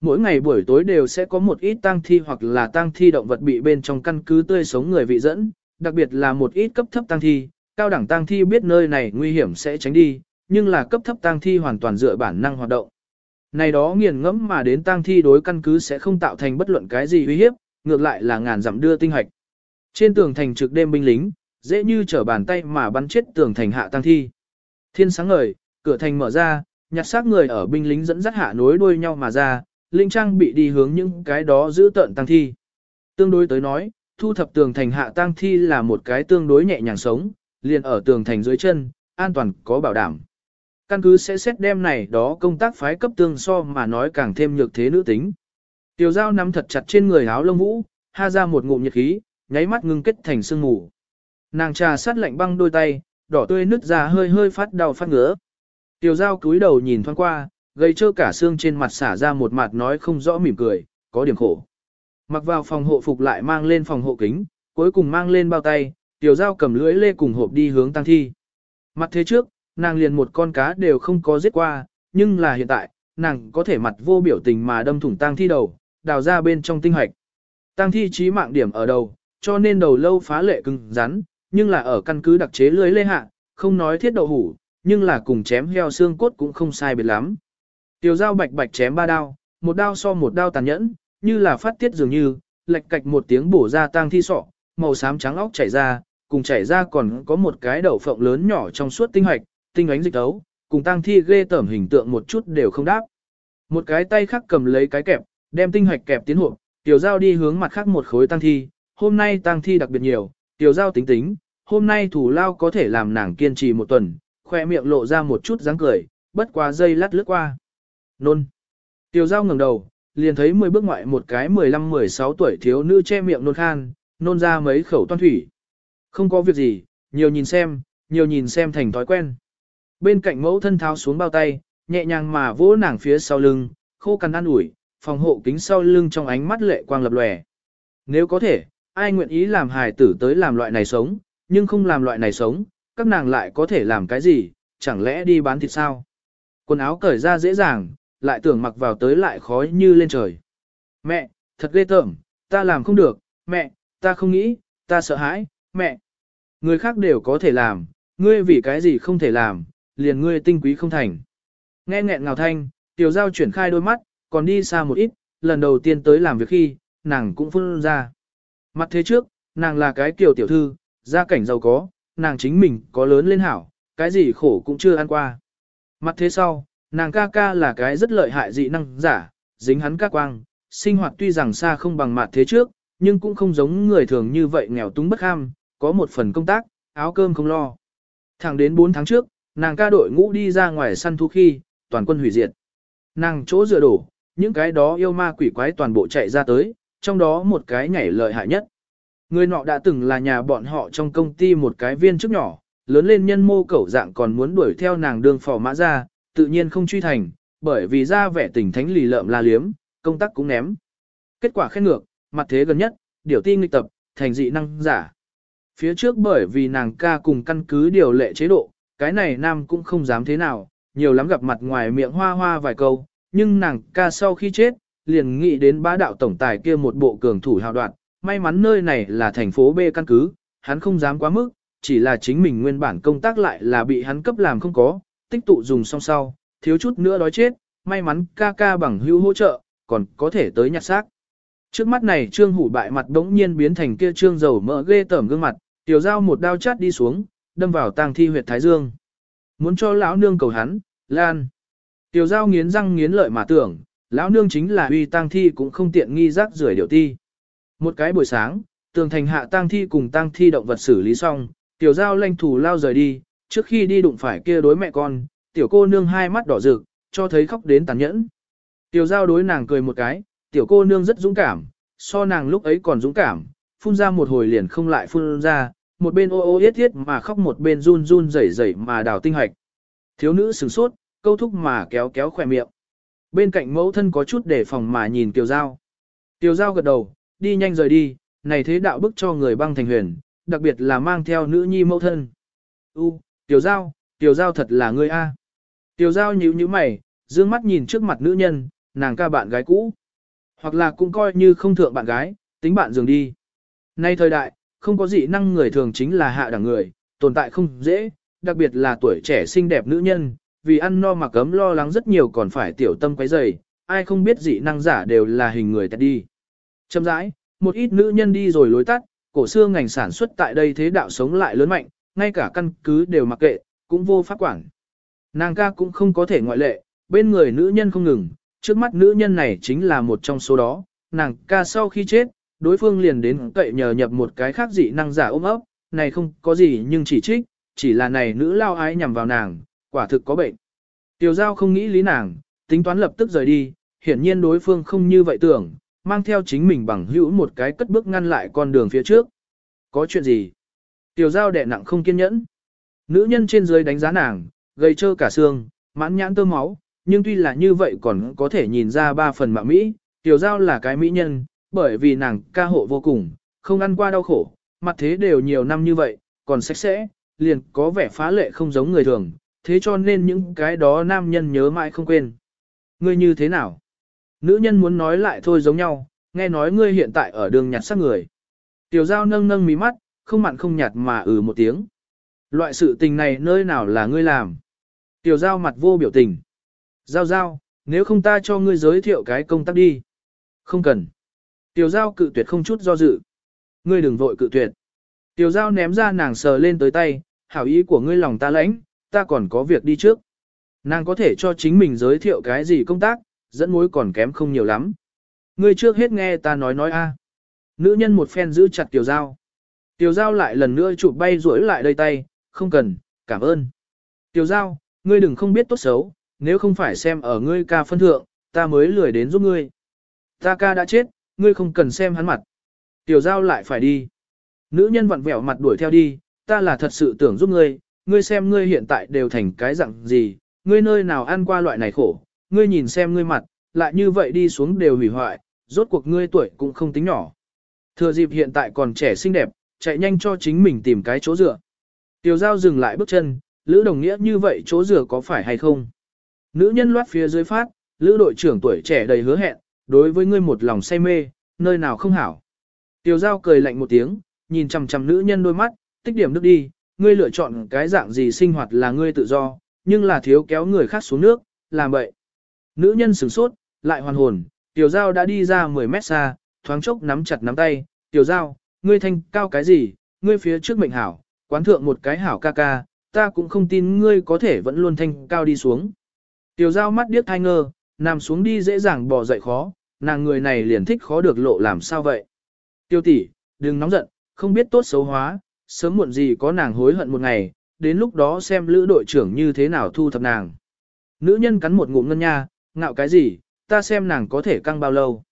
Mỗi ngày buổi tối đều sẽ có một ít tang thi hoặc là tang thi động vật bị bên trong căn cứ tươi sống người vị dẫn, đặc biệt là một ít cấp thấp tang thi, cao đẳng tang thi biết nơi này nguy hiểm sẽ tránh đi, nhưng là cấp thấp tang thi hoàn toàn dựa bản năng hoạt động. Này đó nghiền ngẫm mà đến tang thi đối căn cứ sẽ không tạo thành bất luận cái gì uy hiếp, ngược lại là ngàn dặm đưa tinh hạch. Trên tường thành trực đêm binh lính, dễ như trở bàn tay mà bắn chết tường thành hạ tang thi. Thiên sáng ngời, cửa thành mở ra, nhặt xác người ở binh lính dẫn dắt hạ nối đuôi nhau mà ra, linh trang bị đi hướng những cái đó giữ tận tang thi. Tương đối tới nói, thu thập tường thành hạ tang thi là một cái tương đối nhẹ nhàng sống, liền ở tường thành dưới chân, an toàn có bảo đảm. Căn cứ sẽ xét đem này đó công tác phái cấp tương so mà nói càng thêm nhược thế nữ tính. Tiểu giao nắm thật chặt trên người áo lông vũ, ha ra một ngụm nhiệt khí, nháy mắt ngưng kết thành sương mù. Nàng trà sát lạnh băng đôi tay, đỏ tươi nứt ra hơi hơi phát đau phát ngứa. Tiểu giao cúi đầu nhìn thoáng qua, gây trơ cả xương trên mặt xả ra một mặt nói không rõ mỉm cười, có điểm khổ. Mặc vào phòng hộ phục lại mang lên phòng hộ kính, cuối cùng mang lên bao tay, tiểu giao cầm lưỡi lê cùng hộp đi hướng tăng thi. Mặt thế trước, nàng liền một con cá đều không có giết qua, nhưng là hiện tại, nàng có thể mặt vô biểu tình mà đâm thủng tang thi đầu, đào ra bên trong tinh hoạch. Tang thi chí mạng điểm ở đầu, cho nên đầu lâu phá lệ cứng rắn, nhưng là ở căn cứ đặc chế lưới lê hạ, không nói thiết đậu hủ, nhưng là cùng chém heo xương cốt cũng không sai biệt lắm. Tiểu dao bạch bạch chém ba đao, một đao so một đao tàn nhẫn, như là phát tiết dường như, lệch cạch một tiếng bổ ra tang thi sọ, màu xám trắng óc chảy ra, cùng chảy ra còn có một cái đầu phộng lớn nhỏ trong suốt tinh hoạch, tinh ánh dịch tấu, cùng tang thi ghê tởm hình tượng một chút đều không đáp. Một cái tay khác cầm lấy cái kẹp, đem tinh hoạch kẹp tiến hộp, tiểu giao đi hướng mặt khác một khối tang thi, hôm nay tang thi đặc biệt nhiều, tiểu giao tính tính, hôm nay thủ lao có thể làm nàng kiên trì một tuần, khoe miệng lộ ra một chút dáng cười, bất quá dây lát lướt qua. Nôn. Tiểu giao ngẩng đầu, liền thấy 10 bước ngoại một cái 15-16 tuổi thiếu nữ che miệng nôn khan, nôn ra mấy khẩu toan thủy. Không có việc gì, nhiều nhìn xem, nhiều nhìn xem thành thói quen. Bên cạnh mẫu thân tháo xuống bao tay, nhẹ nhàng mà vỗ nàng phía sau lưng, khô cằn ăn ủi, phòng hộ kính sau lưng trong ánh mắt lệ quang lập lòe. Nếu có thể, ai nguyện ý làm hài tử tới làm loại này sống, nhưng không làm loại này sống, các nàng lại có thể làm cái gì, chẳng lẽ đi bán thịt sao? Quần áo cởi ra dễ dàng, lại tưởng mặc vào tới lại khói như lên trời. Mẹ, thật ghê tởm, ta làm không được, mẹ, ta không nghĩ, ta sợ hãi, mẹ. Người khác đều có thể làm, ngươi vì cái gì không thể làm, liền ngươi tinh quý không thành. Nghe nghẹn ngào thanh, tiểu giao chuyển khai đôi mắt, còn đi xa một ít, lần đầu tiên tới làm việc khi, nàng cũng phun ra. Mặt thế trước, nàng là cái kiểu tiểu thư, gia cảnh giàu có, nàng chính mình có lớn lên hảo, cái gì khổ cũng chưa ăn qua. Mặt thế sau, nàng ca ca là cái rất lợi hại dị năng giả, dính hắn các quang, sinh hoạt tuy rằng xa không bằng mặt thế trước, nhưng cũng không giống người thường như vậy nghèo túng bất ham, có một phần công tác, áo cơm không lo. Thẳng đến 4 tháng trước, nàng ca đội ngũ đi ra ngoài săn thú khi, toàn quân hủy diệt. Nàng chỗ dựa đổ, những cái đó yêu ma quỷ quái toàn bộ chạy ra tới, trong đó một cái nhảy lợi hại nhất. Người nọ đã từng là nhà bọn họ trong công ty một cái viên chức nhỏ, lớn lên nhân mô cẩu dạng còn muốn đuổi theo nàng đường phò mã ra, tự nhiên không truy thành, bởi vì ra vẻ tình thánh lì lợm la liếm, công tác cũng ném. Kết quả khen ngược, mặt thế gần nhất, điều ti nghịch tập, thành dị năng giả. Phía trước bởi vì nàng ca cùng căn cứ điều lệ chế độ, cái này nam cũng không dám thế nào, nhiều lắm gặp mặt ngoài miệng hoa hoa vài câu, nhưng nàng ca sau khi chết, liền nghĩ đến bá đạo tổng tài kia một bộ cường thủ hào đoạn, may mắn nơi này là thành phố B căn cứ, hắn không dám quá mức, chỉ là chính mình nguyên bản công tác lại là bị hắn cấp làm không có, tích tụ dùng xong sau, thiếu chút nữa đói chết, may mắn ca ca bằng hữu hỗ trợ, còn có thể tới nhặt xác. Trước mắt này trương hủ bại mặt đống nhiên biến thành kia trương dầu mỡ ghê tởm gương mặt, tiểu dao một đao chát đi xuống, đâm vào tang thi huyệt thái dương. Muốn cho lão nương cầu hắn, lan. Tiểu dao nghiến răng nghiến lợi mà tưởng, lão nương chính là uy tang thi cũng không tiện nghi rác rưởi điều ti. Một cái buổi sáng, tường thành hạ tang thi cùng tang thi động vật xử lý xong, tiểu giao lanh thủ lao rời đi, trước khi đi đụng phải kia đối mẹ con, tiểu cô nương hai mắt đỏ rực, cho thấy khóc đến tàn nhẫn. Tiểu giao đối nàng cười một cái, tiểu cô nương rất dũng cảm, so nàng lúc ấy còn dũng cảm, phun ra một hồi liền không lại phun ra, một bên ô ô yết thiết mà khóc một bên run run rẩy rẩy mà đào tinh hạch. Thiếu nữ sửng sốt, câu thúc mà kéo kéo khỏe miệng. Bên cạnh mẫu thân có chút đề phòng mà nhìn tiểu giao. Tiểu giao gật đầu, đi nhanh rời đi, này thế đạo bức cho người băng thành huyền, đặc biệt là mang theo nữ nhi mẫu thân. U, tiểu giao, tiểu giao thật là ngươi a. Tiểu giao nhíu nhíu mày, dương mắt nhìn trước mặt nữ nhân, nàng ca bạn gái cũ. Hoặc là cũng coi như không thượng bạn gái, tính bạn dường đi. Nay thời đại, không có gì năng người thường chính là hạ đẳng người, tồn tại không dễ, đặc biệt là tuổi trẻ xinh đẹp nữ nhân, vì ăn no mặc cấm lo lắng rất nhiều còn phải tiểu tâm quấy dày, ai không biết dị năng giả đều là hình người tẹt đi. Châm rãi, một ít nữ nhân đi rồi lối tắt, cổ xưa ngành sản xuất tại đây thế đạo sống lại lớn mạnh, ngay cả căn cứ đều mặc kệ, cũng vô pháp quản. Nàng ca cũng không có thể ngoại lệ, bên người nữ nhân không ngừng, trước mắt nữ nhân này chính là một trong số đó, nàng ca sau khi chết, đối phương liền đến cậy nhờ nhập một cái khác dị năng giả ôm ấp, này không có gì nhưng chỉ trích, chỉ là này nữ lao ái nhằm vào nàng, quả thực có bệnh. Tiểu giao không nghĩ lý nàng, tính toán lập tức rời đi, hiển nhiên đối phương không như vậy tưởng, mang theo chính mình bằng hữu một cái cất bước ngăn lại con đường phía trước. Có chuyện gì? Tiểu giao đẻ nặng không kiên nhẫn. Nữ nhân trên dưới đánh giá nàng, gây trơ cả xương, mãn nhãn tơ máu, nhưng tuy là như vậy còn có thể nhìn ra ba phần mạng Mỹ. Tiểu giao là cái mỹ nhân, bởi vì nàng ca hộ vô cùng, không ăn qua đau khổ, mặt thế đều nhiều năm như vậy, còn sạch sẽ, liền có vẻ phá lệ không giống người thường, thế cho nên những cái đó nam nhân nhớ mãi không quên. Ngươi như thế nào? Nữ nhân muốn nói lại thôi giống nhau, nghe nói ngươi hiện tại ở đường nhặt xác người. Tiểu giao nâng nâng mí mắt, không mặn không nhạt mà ừ một tiếng. Loại sự tình này nơi nào là ngươi làm? Tiểu giao mặt vô biểu tình. Giao giao, nếu không ta cho ngươi giới thiệu cái công tác đi. Không cần. Tiểu giao cự tuyệt không chút do dự. Ngươi đừng vội cự tuyệt. Tiểu giao ném ra nàng sờ lên tới tay, hảo ý của ngươi lòng ta lãnh, ta còn có việc đi trước. Nàng có thể cho chính mình giới thiệu cái gì công tác, dẫn mối còn kém không nhiều lắm. Ngươi trước hết nghe ta nói nói a. Nữ nhân một phen giữ chặt tiểu giao. Tiểu giao lại lần nữa chụp bay rũi lại đây tay, không cần, cảm ơn. Tiểu giao, ngươi đừng không biết tốt xấu, nếu không phải xem ở ngươi ca phân thượng, ta mới lười đến giúp ngươi. Ta ca đã chết, ngươi không cần xem hắn mặt. Tiểu giao lại phải đi. Nữ nhân vặn vẹo mặt đuổi theo đi, ta là thật sự tưởng giúp ngươi, ngươi xem ngươi hiện tại đều thành cái dạng gì, ngươi nơi nào ăn qua loại này khổ, ngươi nhìn xem ngươi mặt, lại như vậy đi xuống đều hủy hoại, rốt cuộc ngươi tuổi cũng không tính nhỏ. Thừa dịp hiện tại còn trẻ xinh đẹp, chạy nhanh cho chính mình tìm cái chỗ dựa. Tiểu giao dừng lại bước chân, Lữ đồng nghĩa như vậy chỗ dựa có phải hay không? Nữ nhân loát phía dưới phát, Lữ đội trưởng tuổi trẻ đầy hứa hẹn, đối với ngươi một lòng say mê, nơi nào không hảo. Tiểu giao cười lạnh một tiếng, nhìn chằm chằm nữ nhân đôi mắt, tích điểm nước đi, ngươi lựa chọn cái dạng gì sinh hoạt là ngươi tự do, nhưng là thiếu kéo người khác xuống nước, làm vậy. Nữ nhân sửng sốt, lại hoàn hồn, tiểu giao đã đi ra 10 mét xa, thoáng chốc nắm chặt nắm tay, tiểu giao, ngươi thanh cao cái gì, ngươi phía trước mệnh hảo, quán thượng một cái hảo ca ca, ta cũng không tin ngươi có thể vẫn luôn thanh cao đi xuống. Tiểu giao mắt điếc thai ngơ, nằm xuống đi dễ dàng bỏ dậy khó, nàng người này liền thích khó được lộ làm sao vậy. Tiêu tỷ, đừng nóng giận, không biết tốt xấu hóa, sớm muộn gì có nàng hối hận một ngày, đến lúc đó xem lữ đội trưởng như thế nào thu thập nàng. Nữ nhân cắn một ngụm ngân nha, ngạo cái gì, ta xem nàng có thể căng bao lâu.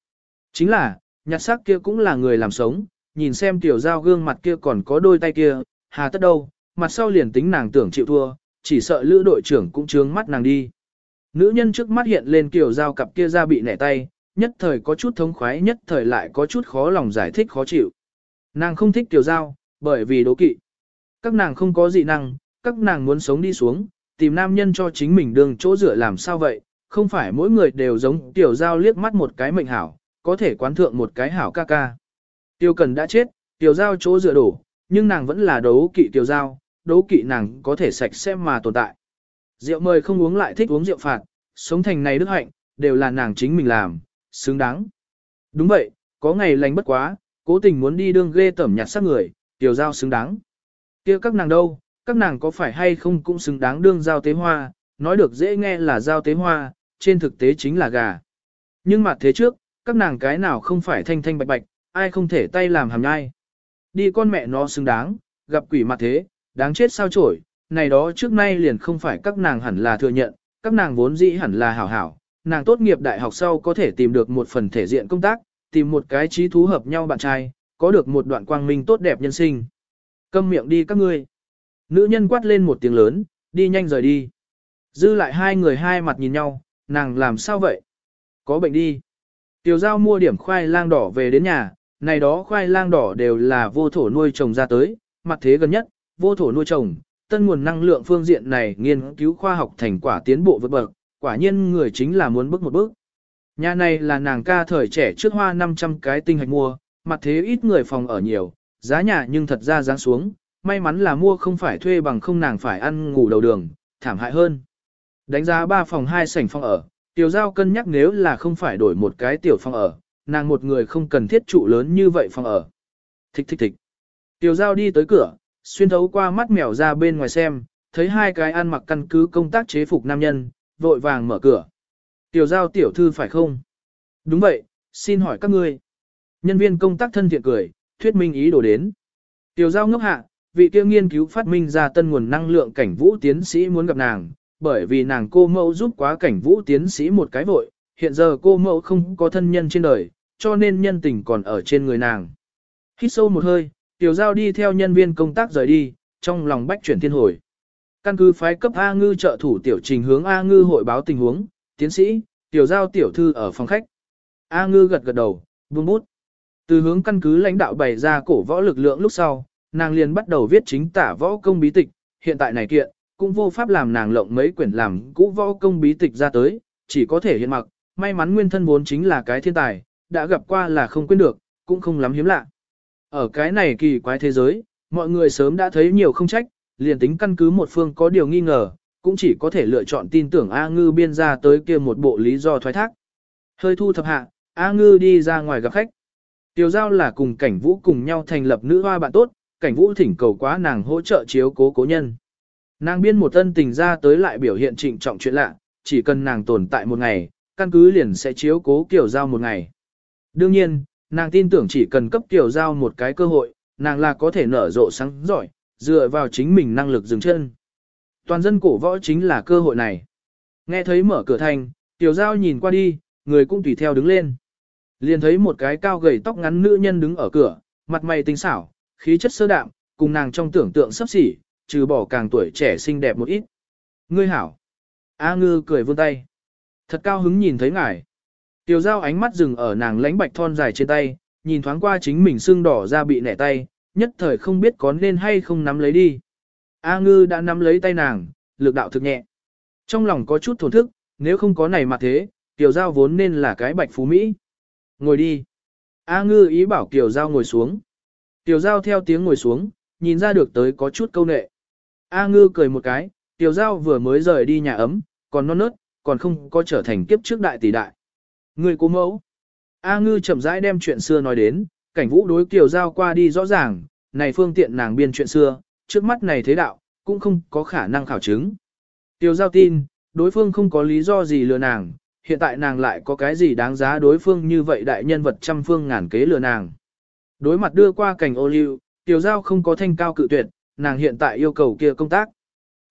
Chính là, nhặt sắc kia cũng là người làm sống, nhìn xem tiểu giao gương mặt kia còn có đôi tay kia, hà tất đâu, mặt sau liền tính nàng tưởng chịu thua, chỉ sợ lữ đội trưởng cũng trướng mắt nàng đi. Nữ nhân trước mắt hiện lên kiểu giao cặp kia ra bị nẻ tay, nhất thời có chút thống khoái nhất thời lại có chút khó lòng giải thích khó chịu. Nàng không thích tiểu giao, bởi vì đố kỵ. Các nàng không có dị năng, các nàng muốn sống đi xuống, tìm nam nhân cho chính mình đường chỗ dựa làm sao vậy, không phải mỗi người đều giống tiểu giao liếc mắt một cái mệnh hảo, có thể quán thượng một cái hảo ca ca. Tiêu cần đã chết, Tiêu giao chỗ dựa đổ, nhưng nàng vẫn là đấu kỵ Tiêu giao, đấu kỵ nàng có thể sạch sẽ mà tồn tại. Rượu mời không uống lại thích uống rượu phạt, sống thành này đức hạnh, đều là nàng chính mình làm, xứng đáng. Đúng vậy, Có ngày lành bất quá, cố tình muốn đi đương ghê tẩm nhặt xác người, Tiêu giao xứng đáng. kia các nàng đâu, các nàng có phải hay không cũng xứng đáng đương giao tế hoa, nói được dễ nghe là giao tế hoa, trên thực tế chính là gà. Nhưng mà thế trước, các nàng cái nào không phải thanh thanh bạch bạch, ai không thể tay làm hàm nhai. Đi con mẹ nó xứng đáng, gặp quỷ mặt thế, đáng chết sao chổi, này đó trước nay liền không phải các nàng hẳn là thừa nhận, các nàng vốn dĩ hẳn là hảo hảo, nàng tốt nghiệp đại học sau có thể tìm được một phần thể diện công tác, tìm một cái trí thú hợp nhau bạn trai, có được một đoạn quang minh tốt đẹp nhân sinh. Câm miệng đi các ngươi. Nữ nhân quát lên một tiếng lớn, đi nhanh rời đi. Dư lại hai người hai mặt nhìn nhau, nàng làm sao vậy? Có bệnh đi. Tiểu giao mua điểm khoai lang đỏ về đến nhà, này đó khoai lang đỏ đều là vô thổ nuôi trồng ra tới, mặt thế gần nhất, vô thổ nuôi trồng, tân nguồn năng lượng phương diện này nghiên cứu khoa học thành quả tiến bộ vượt bậc, quả nhiên người chính là muốn bước một bước. Nhà này là nàng ca thời trẻ trước hoa 500 cái tinh hạch mua, mặt thế ít người phòng ở nhiều, giá nhà nhưng thật ra giáng xuống, may mắn là mua không phải thuê bằng không nàng phải ăn ngủ đầu đường, thảm hại hơn. Đánh giá 3 phòng 2 sảnh phòng ở, tiểu giao cân nhắc nếu là không phải đổi một cái tiểu phòng ở, nàng một người không cần thiết trụ lớn như vậy phòng ở. Thích thích thích. Tiểu giao đi tới cửa, xuyên thấu qua mắt mèo ra bên ngoài xem, thấy hai cái ăn mặc căn cứ công tác chế phục nam nhân, vội vàng mở cửa. Tiểu giao tiểu thư phải không? Đúng vậy, xin hỏi các ngươi. Nhân viên công tác thân thiện cười, thuyết minh ý đồ đến. Tiểu giao ngốc hạ, vị kia nghiên cứu phát minh ra tân nguồn năng lượng cảnh vũ tiến sĩ muốn gặp nàng, bởi vì nàng cô mẫu giúp quá cảnh vũ tiến sĩ một cái vội, hiện giờ cô mẫu không có thân nhân trên đời, cho nên nhân tình còn ở trên người nàng. Hít sâu một hơi, tiểu giao đi theo nhân viên công tác rời đi, trong lòng bách chuyển thiên hồi. Căn cứ phái cấp A ngư trợ thủ tiểu trình hướng A ngư hội báo tình huống, tiến sĩ, tiểu giao tiểu thư ở phòng khách. A ngư gật gật đầu, buông bút. Từ hướng căn cứ lãnh đạo bày ra cổ võ lực lượng lúc sau, nàng liền bắt đầu viết chính tả võ công bí tịch, hiện tại này kiện, cũng vô pháp làm nàng lộng mấy quyển làm cũ võ công bí tịch ra tới, chỉ có thể hiện mặc, may mắn nguyên thân vốn chính là cái thiên tài, đã gặp qua là không quên được, cũng không lắm hiếm lạ. Ở cái này kỳ quái thế giới, mọi người sớm đã thấy nhiều không trách, liền tính căn cứ một phương có điều nghi ngờ, cũng chỉ có thể lựa chọn tin tưởng A Ngư biên ra tới kia một bộ lý do thoái thác. Hơi thu thập hạ, A Ngư đi ra ngoài gặp khách. Tiểu Giao là cùng cảnh vũ cùng nhau thành lập nữ hoa bạn tốt, cảnh vũ thỉnh cầu quá nàng hỗ trợ chiếu cố cố nhân. Nàng biên một ân tình ra tới lại biểu hiện trịnh trọng chuyện lạ, chỉ cần nàng tồn tại một ngày, căn cứ liền sẽ chiếu cố Kiều Giao một ngày. Đương nhiên, nàng tin tưởng chỉ cần cấp Kiều Giao một cái cơ hội, nàng là có thể nở rộ sáng giỏi, dựa vào chính mình năng lực dừng chân. Toàn dân cổ võ chính là cơ hội này. Nghe thấy mở cửa thành, Tiểu Giao nhìn qua đi, người cũng tùy theo đứng lên. Liền thấy một cái cao gầy tóc ngắn nữ nhân đứng ở cửa, mặt mày tinh xảo, khí chất sơ đạm, cùng nàng trong tưởng tượng sắp xỉ, trừ bỏ càng tuổi trẻ xinh đẹp một ít. Ngươi hảo. A ngư cười vươn tay. Thật cao hứng nhìn thấy ngài. Tiểu giao ánh mắt dừng ở nàng lánh bạch thon dài trên tay, nhìn thoáng qua chính mình sưng đỏ ra bị nẻ tay, nhất thời không biết có nên hay không nắm lấy đi. A ngư đã nắm lấy tay nàng, lực đạo thực nhẹ. Trong lòng có chút thổn thức, nếu không có này mà thế, tiểu giao vốn nên là cái bạch phú Mỹ. Ngồi đi. A ngư ý bảo Tiểu Giao ngồi xuống. Tiểu Giao theo tiếng ngồi xuống, nhìn ra được tới có chút câu nệ. A ngư cười một cái, Tiểu Giao vừa mới rời đi nhà ấm, còn non nớt, còn không có trở thành kiếp trước đại tỷ đại. Người cố mẫu. A ngư chậm rãi đem chuyện xưa nói đến, cảnh vũ đối Kiều Giao qua đi rõ ràng, này phương tiện nàng biên chuyện xưa, trước mắt này thế đạo, cũng không có khả năng khảo chứng. Tiểu Giao tin, đối phương không có lý do gì lừa nàng, hiện tại nàng lại có cái gì đáng giá đối phương như vậy đại nhân vật trăm phương ngàn kế lừa nàng. Đối mặt đưa qua cảnh ô liu, tiểu giao không có thanh cao cự tuyệt, nàng hiện tại yêu cầu kia công tác.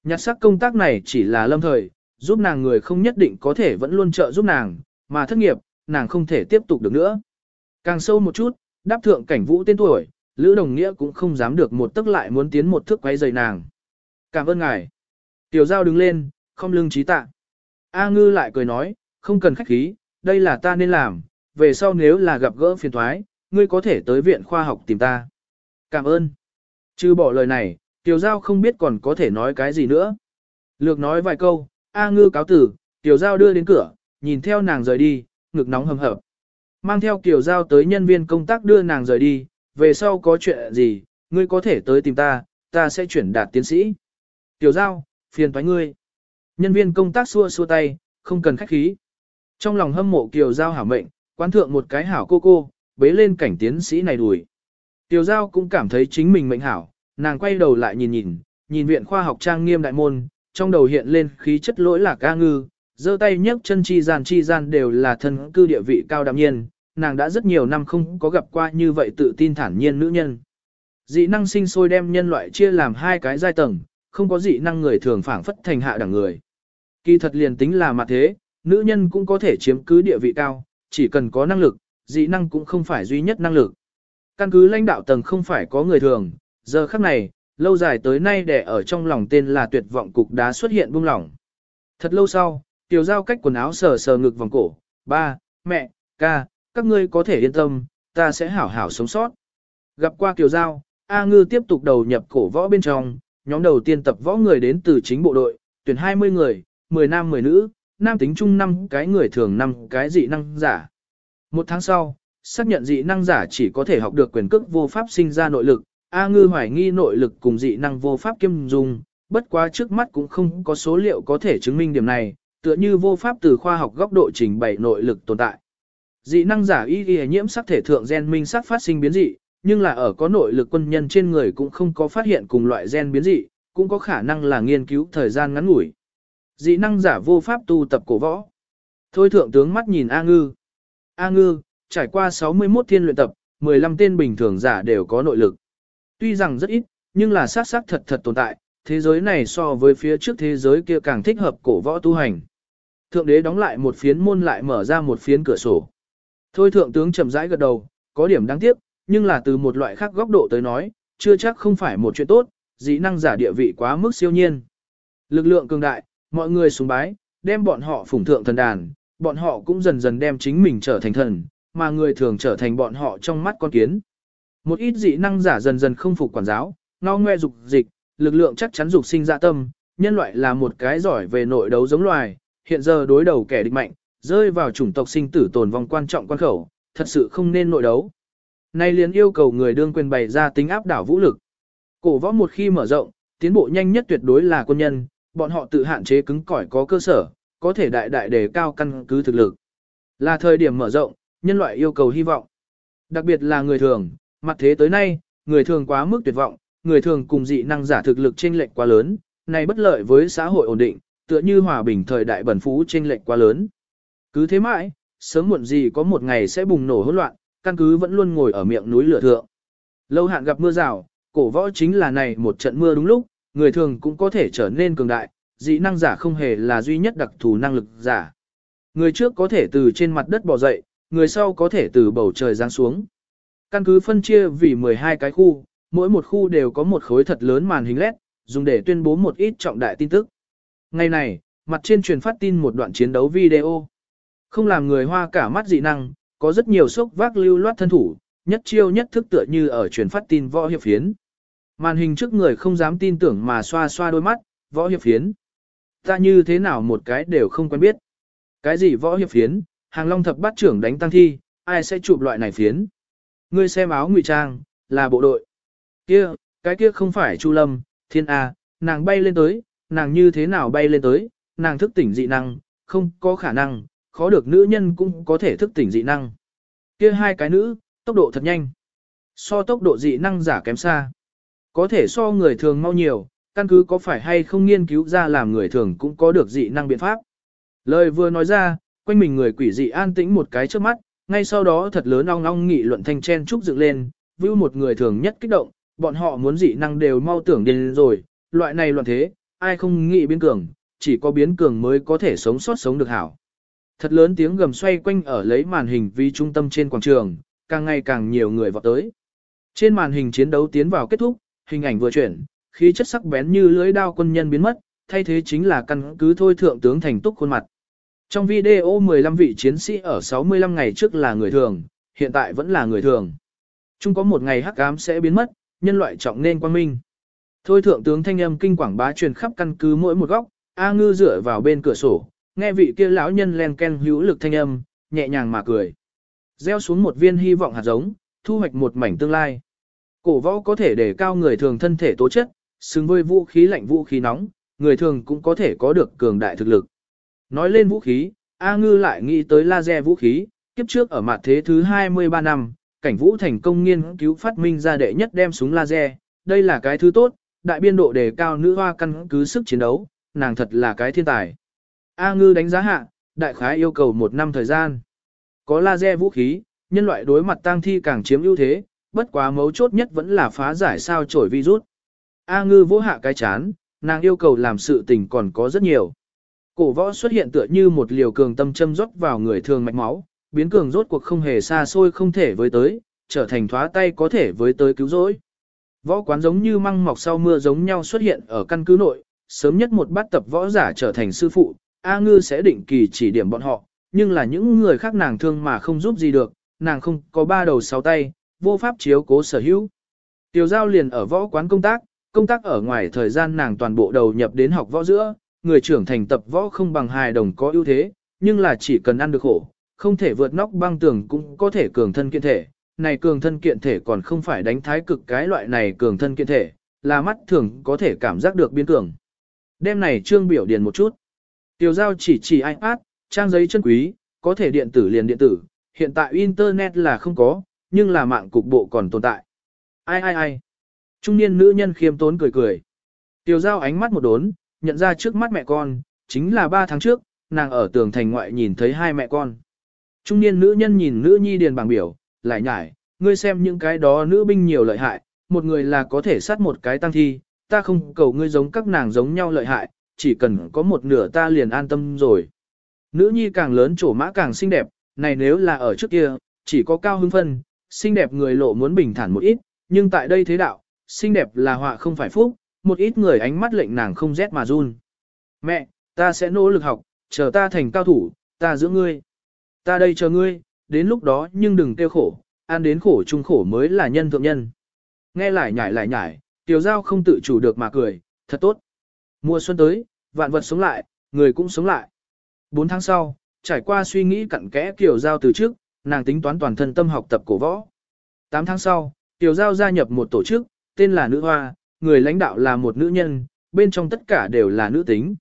Nhặt sắc công tác này chỉ là lâm thời, giúp nàng người không nhất định có thể vẫn luôn trợ giúp nàng, mà thất nghiệp, nàng không thể tiếp tục được nữa. Càng sâu một chút, đáp thượng cảnh vũ tên tuổi, Lữ Đồng Nghĩa cũng không dám được một tức lại muốn tiến một thước quay dày nàng. Cảm ơn ngài. Tiểu giao đứng lên, không lưng trí tạ. A ngư lại cười nói, không cần khách khí, đây là ta nên làm, về sau nếu là gặp gỡ phiền thoái, ngươi có thể tới viện khoa học tìm ta. Cảm ơn. Chứ bỏ lời này, Tiểu Giao không biết còn có thể nói cái gì nữa. Lược nói vài câu, A ngư cáo tử, Tiểu Giao đưa đến cửa, nhìn theo nàng rời đi, ngực nóng hầm hập. Mang theo Tiểu Giao tới nhân viên công tác đưa nàng rời đi, về sau có chuyện gì, ngươi có thể tới tìm ta, ta sẽ chuyển đạt tiến sĩ. Tiểu Giao, phiền toái ngươi. Nhân viên công tác xua xua tay, không cần khách khí. Trong lòng hâm mộ Kiều Giao hảo mệnh, quán thượng một cái hảo cô cô, bế lên cảnh tiến sĩ này đùi. Tiểu Giao cũng cảm thấy chính mình mệnh hảo, nàng quay đầu lại nhìn nhìn, nhìn viện khoa học trang nghiêm đại môn, trong đầu hiện lên khí chất lỗi là ca ngư, giơ tay nhấc chân chi gian chi gian đều là thân cư địa vị cao đạm nhiên, nàng đã rất nhiều năm không có gặp qua như vậy tự tin thản nhiên nữ nhân. Dị năng sinh sôi đem nhân loại chia làm hai cái giai tầng, không có dị năng người thường phảng phất thành hạ đẳng người. Kỳ thật liền tính là mặt thế, nữ nhân cũng có thể chiếm cứ địa vị cao, chỉ cần có năng lực, dị năng cũng không phải duy nhất năng lực. Căn cứ lãnh đạo tầng không phải có người thường, giờ khắc này, lâu dài tới nay để ở trong lòng tên là tuyệt vọng cục đá xuất hiện buông lỏng. Thật lâu sau, tiểu giao cách quần áo sờ sờ ngực vòng cổ, ba, mẹ, ca, các ngươi có thể yên tâm, ta sẽ hảo hảo sống sót. Gặp qua tiểu giao, A Ngư tiếp tục đầu nhập cổ võ bên trong, nhóm đầu tiên tập võ người đến từ chính bộ đội, tuyển 20 người, 10 nam 10 nữ, nam tính chung 5 cái người thường 5 cái dị năng giả. Một tháng sau, xác nhận dị năng giả chỉ có thể học được quyền cước vô pháp sinh ra nội lực, A Ngư hoài nghi nội lực cùng dị năng vô pháp kiêm dung, bất quá trước mắt cũng không có số liệu có thể chứng minh điểm này, tựa như vô pháp từ khoa học góc độ trình bày nội lực tồn tại. Dị năng giả y y nhiễm sắc thể thượng gen minh sắc phát sinh biến dị, nhưng là ở có nội lực quân nhân trên người cũng không có phát hiện cùng loại gen biến dị, cũng có khả năng là nghiên cứu thời gian ngắn ngủi. Dị năng giả vô pháp tu tập cổ võ. Thôi thượng tướng mắt nhìn A Ngư. A Ngư, trải qua 61 thiên luyện tập, 15 tên bình thường giả đều có nội lực. Tuy rằng rất ít, nhưng là sát xác thật thật tồn tại, thế giới này so với phía trước thế giới kia càng thích hợp cổ võ tu hành. Thượng đế đóng lại một phiến môn lại mở ra một phiến cửa sổ. Thôi thượng tướng chậm rãi gật đầu, có điểm đáng tiếc, nhưng là từ một loại khác góc độ tới nói, chưa chắc không phải một chuyện tốt, dĩ năng giả địa vị quá mức siêu nhiên. Lực lượng cường đại, mọi người sùng bái, đem bọn họ phủng thượng thần đàn, bọn họ cũng dần dần đem chính mình trở thành thần, mà người thường trở thành bọn họ trong mắt con kiến. Một ít dị năng giả dần dần không phục quản giáo, ngao ngoe dục dịch, lực lượng chắc chắn dục sinh dạ tâm, nhân loại là một cái giỏi về nội đấu giống loài, hiện giờ đối đầu kẻ địch mạnh, rơi vào chủng tộc sinh tử tồn vong quan trọng quan khẩu, thật sự không nên nội đấu. Nay liền yêu cầu người đương quyền bày ra tính áp đảo vũ lực. Cổ võ một khi mở rộng, tiến bộ nhanh nhất tuyệt đối là quân nhân, bọn họ tự hạn chế cứng cỏi có cơ sở, có thể đại đại đề cao căn cứ thực lực. Là thời điểm mở rộng, nhân loại yêu cầu hy vọng. Đặc biệt là người thường, mặt thế tới nay, người thường quá mức tuyệt vọng, người thường cùng dị năng giả thực lực chênh lệch quá lớn, này bất lợi với xã hội ổn định, tựa như hòa bình thời đại bẩn phú chênh lệch quá lớn. Cứ thế mãi, sớm muộn gì có một ngày sẽ bùng nổ hỗn loạn, căn cứ vẫn luôn ngồi ở miệng núi lửa thượng. Lâu hạn gặp mưa rào, cổ võ chính là này một trận mưa đúng lúc, người thường cũng có thể trở nên cường đại, dị năng giả không hề là duy nhất đặc thù năng lực giả. Người trước có thể từ trên mặt đất bò dậy, người sau có thể từ bầu trời giáng xuống. Căn cứ phân chia vì 12 cái khu, mỗi một khu đều có một khối thật lớn màn hình LED, dùng để tuyên bố một ít trọng đại tin tức. Ngày này, mặt trên truyền phát tin một đoạn chiến đấu video. Không làm người hoa cả mắt dị năng, có rất nhiều sốc vác lưu loát thân thủ, nhất chiêu nhất thức tựa như ở truyền phát tin võ hiệp phiến. Màn hình trước người không dám tin tưởng mà xoa xoa đôi mắt, võ hiệp phiến. Ta như thế nào một cái đều không quen biết. Cái gì võ hiệp phiến, hàng long thập bát trưởng đánh tăng thi, ai sẽ chụp loại này phiến. Ngươi xem áo ngụy trang, là bộ đội. Kia, cái kia không phải Chu Lâm, thiên A, nàng bay lên tới, nàng như thế nào bay lên tới, nàng thức tỉnh dị năng, không có khả năng, khó được nữ nhân cũng có thể thức tỉnh dị năng. Kia hai cái nữ, tốc độ thật nhanh. So tốc độ dị năng giả kém xa. Có thể so người thường mau nhiều, căn cứ có phải hay không nghiên cứu ra làm người thường cũng có được dị năng biện pháp. Lời vừa nói ra, quanh mình người quỷ dị an tĩnh một cái trước mắt, ngay sau đó thật lớn ong ong nghị luận thanh chen trúc dựng lên, vưu một người thường nhất kích động, bọn họ muốn dị năng đều mau tưởng đến rồi, loại này loạn thế, ai không nghĩ biến cường, chỉ có biến cường mới có thể sống sót sống được hảo. Thật lớn tiếng gầm xoay quanh ở lấy màn hình vi trung tâm trên quảng trường, càng ngày càng nhiều người vọt tới. Trên màn hình chiến đấu tiến vào kết thúc, hình ảnh vừa chuyển, khí chất sắc bén như lưỡi đao quân nhân biến mất, thay thế chính là căn cứ thôi thượng tướng thành túc khuôn mặt. Trong video 15 vị chiến sĩ ở 65 ngày trước là người thường, hiện tại vẫn là người thường. Chung có một ngày hắc ám sẽ biến mất, nhân loại trọng nên quang minh. Thôi thượng tướng thanh âm kinh quảng bá truyền khắp căn cứ mỗi một góc, A Ngư dựa vào bên cửa sổ, nghe vị kia lão nhân len ken hữu lực thanh âm, nhẹ nhàng mà cười. Gieo xuống một viên hy vọng hạt giống, thu hoạch một mảnh tương lai. Cổ võ có thể để cao người thường thân thể tố chất, xứng với vũ khí lạnh vũ khí nóng, người thường cũng có thể có được cường đại thực lực. Nói lên vũ khí, A Ngư lại nghĩ tới laser vũ khí, kiếp trước ở mặt thế thứ 23 năm, cảnh vũ thành công nghiên cứu phát minh ra đệ nhất đem súng laser, đây là cái thứ tốt, đại biên độ đề cao nữ hoa căn cứ sức chiến đấu, nàng thật là cái thiên tài. A ngư đánh giá hạ, đại khái yêu cầu một năm thời gian. Có laser vũ khí, nhân loại đối mặt tang thi càng chiếm ưu thế, bất quá mấu chốt nhất vẫn là phá giải sao trổi virus. A ngư vỗ hạ cái chán, nàng yêu cầu làm sự tình còn có rất nhiều. Cổ võ xuất hiện tựa như một liều cường tâm châm rót vào người thường mạch máu, biến cường rốt cuộc không hề xa xôi không thể với tới, trở thành thoá tay có thể với tới cứu rỗi. Võ quán giống như măng mọc sau mưa giống nhau xuất hiện ở căn cứ nội, sớm nhất một bát tập võ giả trở thành sư phụ, A Ngư sẽ định kỳ chỉ điểm bọn họ, nhưng là những người khác nàng thương mà không giúp gì được, nàng không có ba đầu sáu tay, vô pháp chiếu cố sở hữu. Tiểu giao liền ở võ quán công tác, công tác ở ngoài thời gian nàng toàn bộ đầu nhập đến học võ giữa, người trưởng thành tập võ không bằng hài đồng có ưu thế, nhưng là chỉ cần ăn được khổ, không thể vượt nóc băng tường cũng có thể cường thân kiện thể. Này cường thân kiện thể còn không phải đánh thái cực cái loại này cường thân kiện thể, là mắt thường có thể cảm giác được biến cường. Đêm này trương biểu điền một chút. Tiểu giao chỉ chỉ iPad, trang giấy chân quý, có thể điện tử liền điện tử, hiện tại Internet là không có, nhưng là mạng cục bộ còn tồn tại. Ai ai ai. Trung niên nữ nhân khiêm tốn cười cười. Tiểu giao ánh mắt một đốn, nhận ra trước mắt mẹ con, chính là ba tháng trước, nàng ở tường thành ngoại nhìn thấy hai mẹ con. Trung niên nữ nhân nhìn nữ nhi điền bảng biểu, lại nhải, ngươi xem những cái đó nữ binh nhiều lợi hại, một người là có thể sát một cái tăng thi, ta không cầu ngươi giống các nàng giống nhau lợi hại, chỉ cần có một nửa ta liền an tâm rồi. Nữ nhi càng lớn trổ mã càng xinh đẹp, này nếu là ở trước kia, chỉ có cao hưng phân, xinh đẹp người lộ muốn bình thản một ít, nhưng tại đây thế đạo, xinh đẹp là họa không phải phúc, một ít người ánh mắt lệnh nàng không rét mà run. Mẹ, ta sẽ nỗ lực học, chờ ta thành cao thủ, ta giữ ngươi. Ta đây chờ ngươi, đến lúc đó nhưng đừng tiêu khổ, ăn đến khổ chung khổ mới là nhân thượng nhân. Nghe lại nhải lại nhải, tiểu giao không tự chủ được mà cười, thật tốt. Mùa xuân tới, vạn vật sống lại, người cũng sống lại. Bốn tháng sau, trải qua suy nghĩ cặn kẽ tiểu giao từ trước, nàng tính toán toàn thân tâm học tập cổ võ. Tám tháng sau, tiểu giao gia nhập một tổ chức, tên là Nữ Hoa, người lãnh đạo là một nữ nhân, bên trong tất cả đều là nữ tính.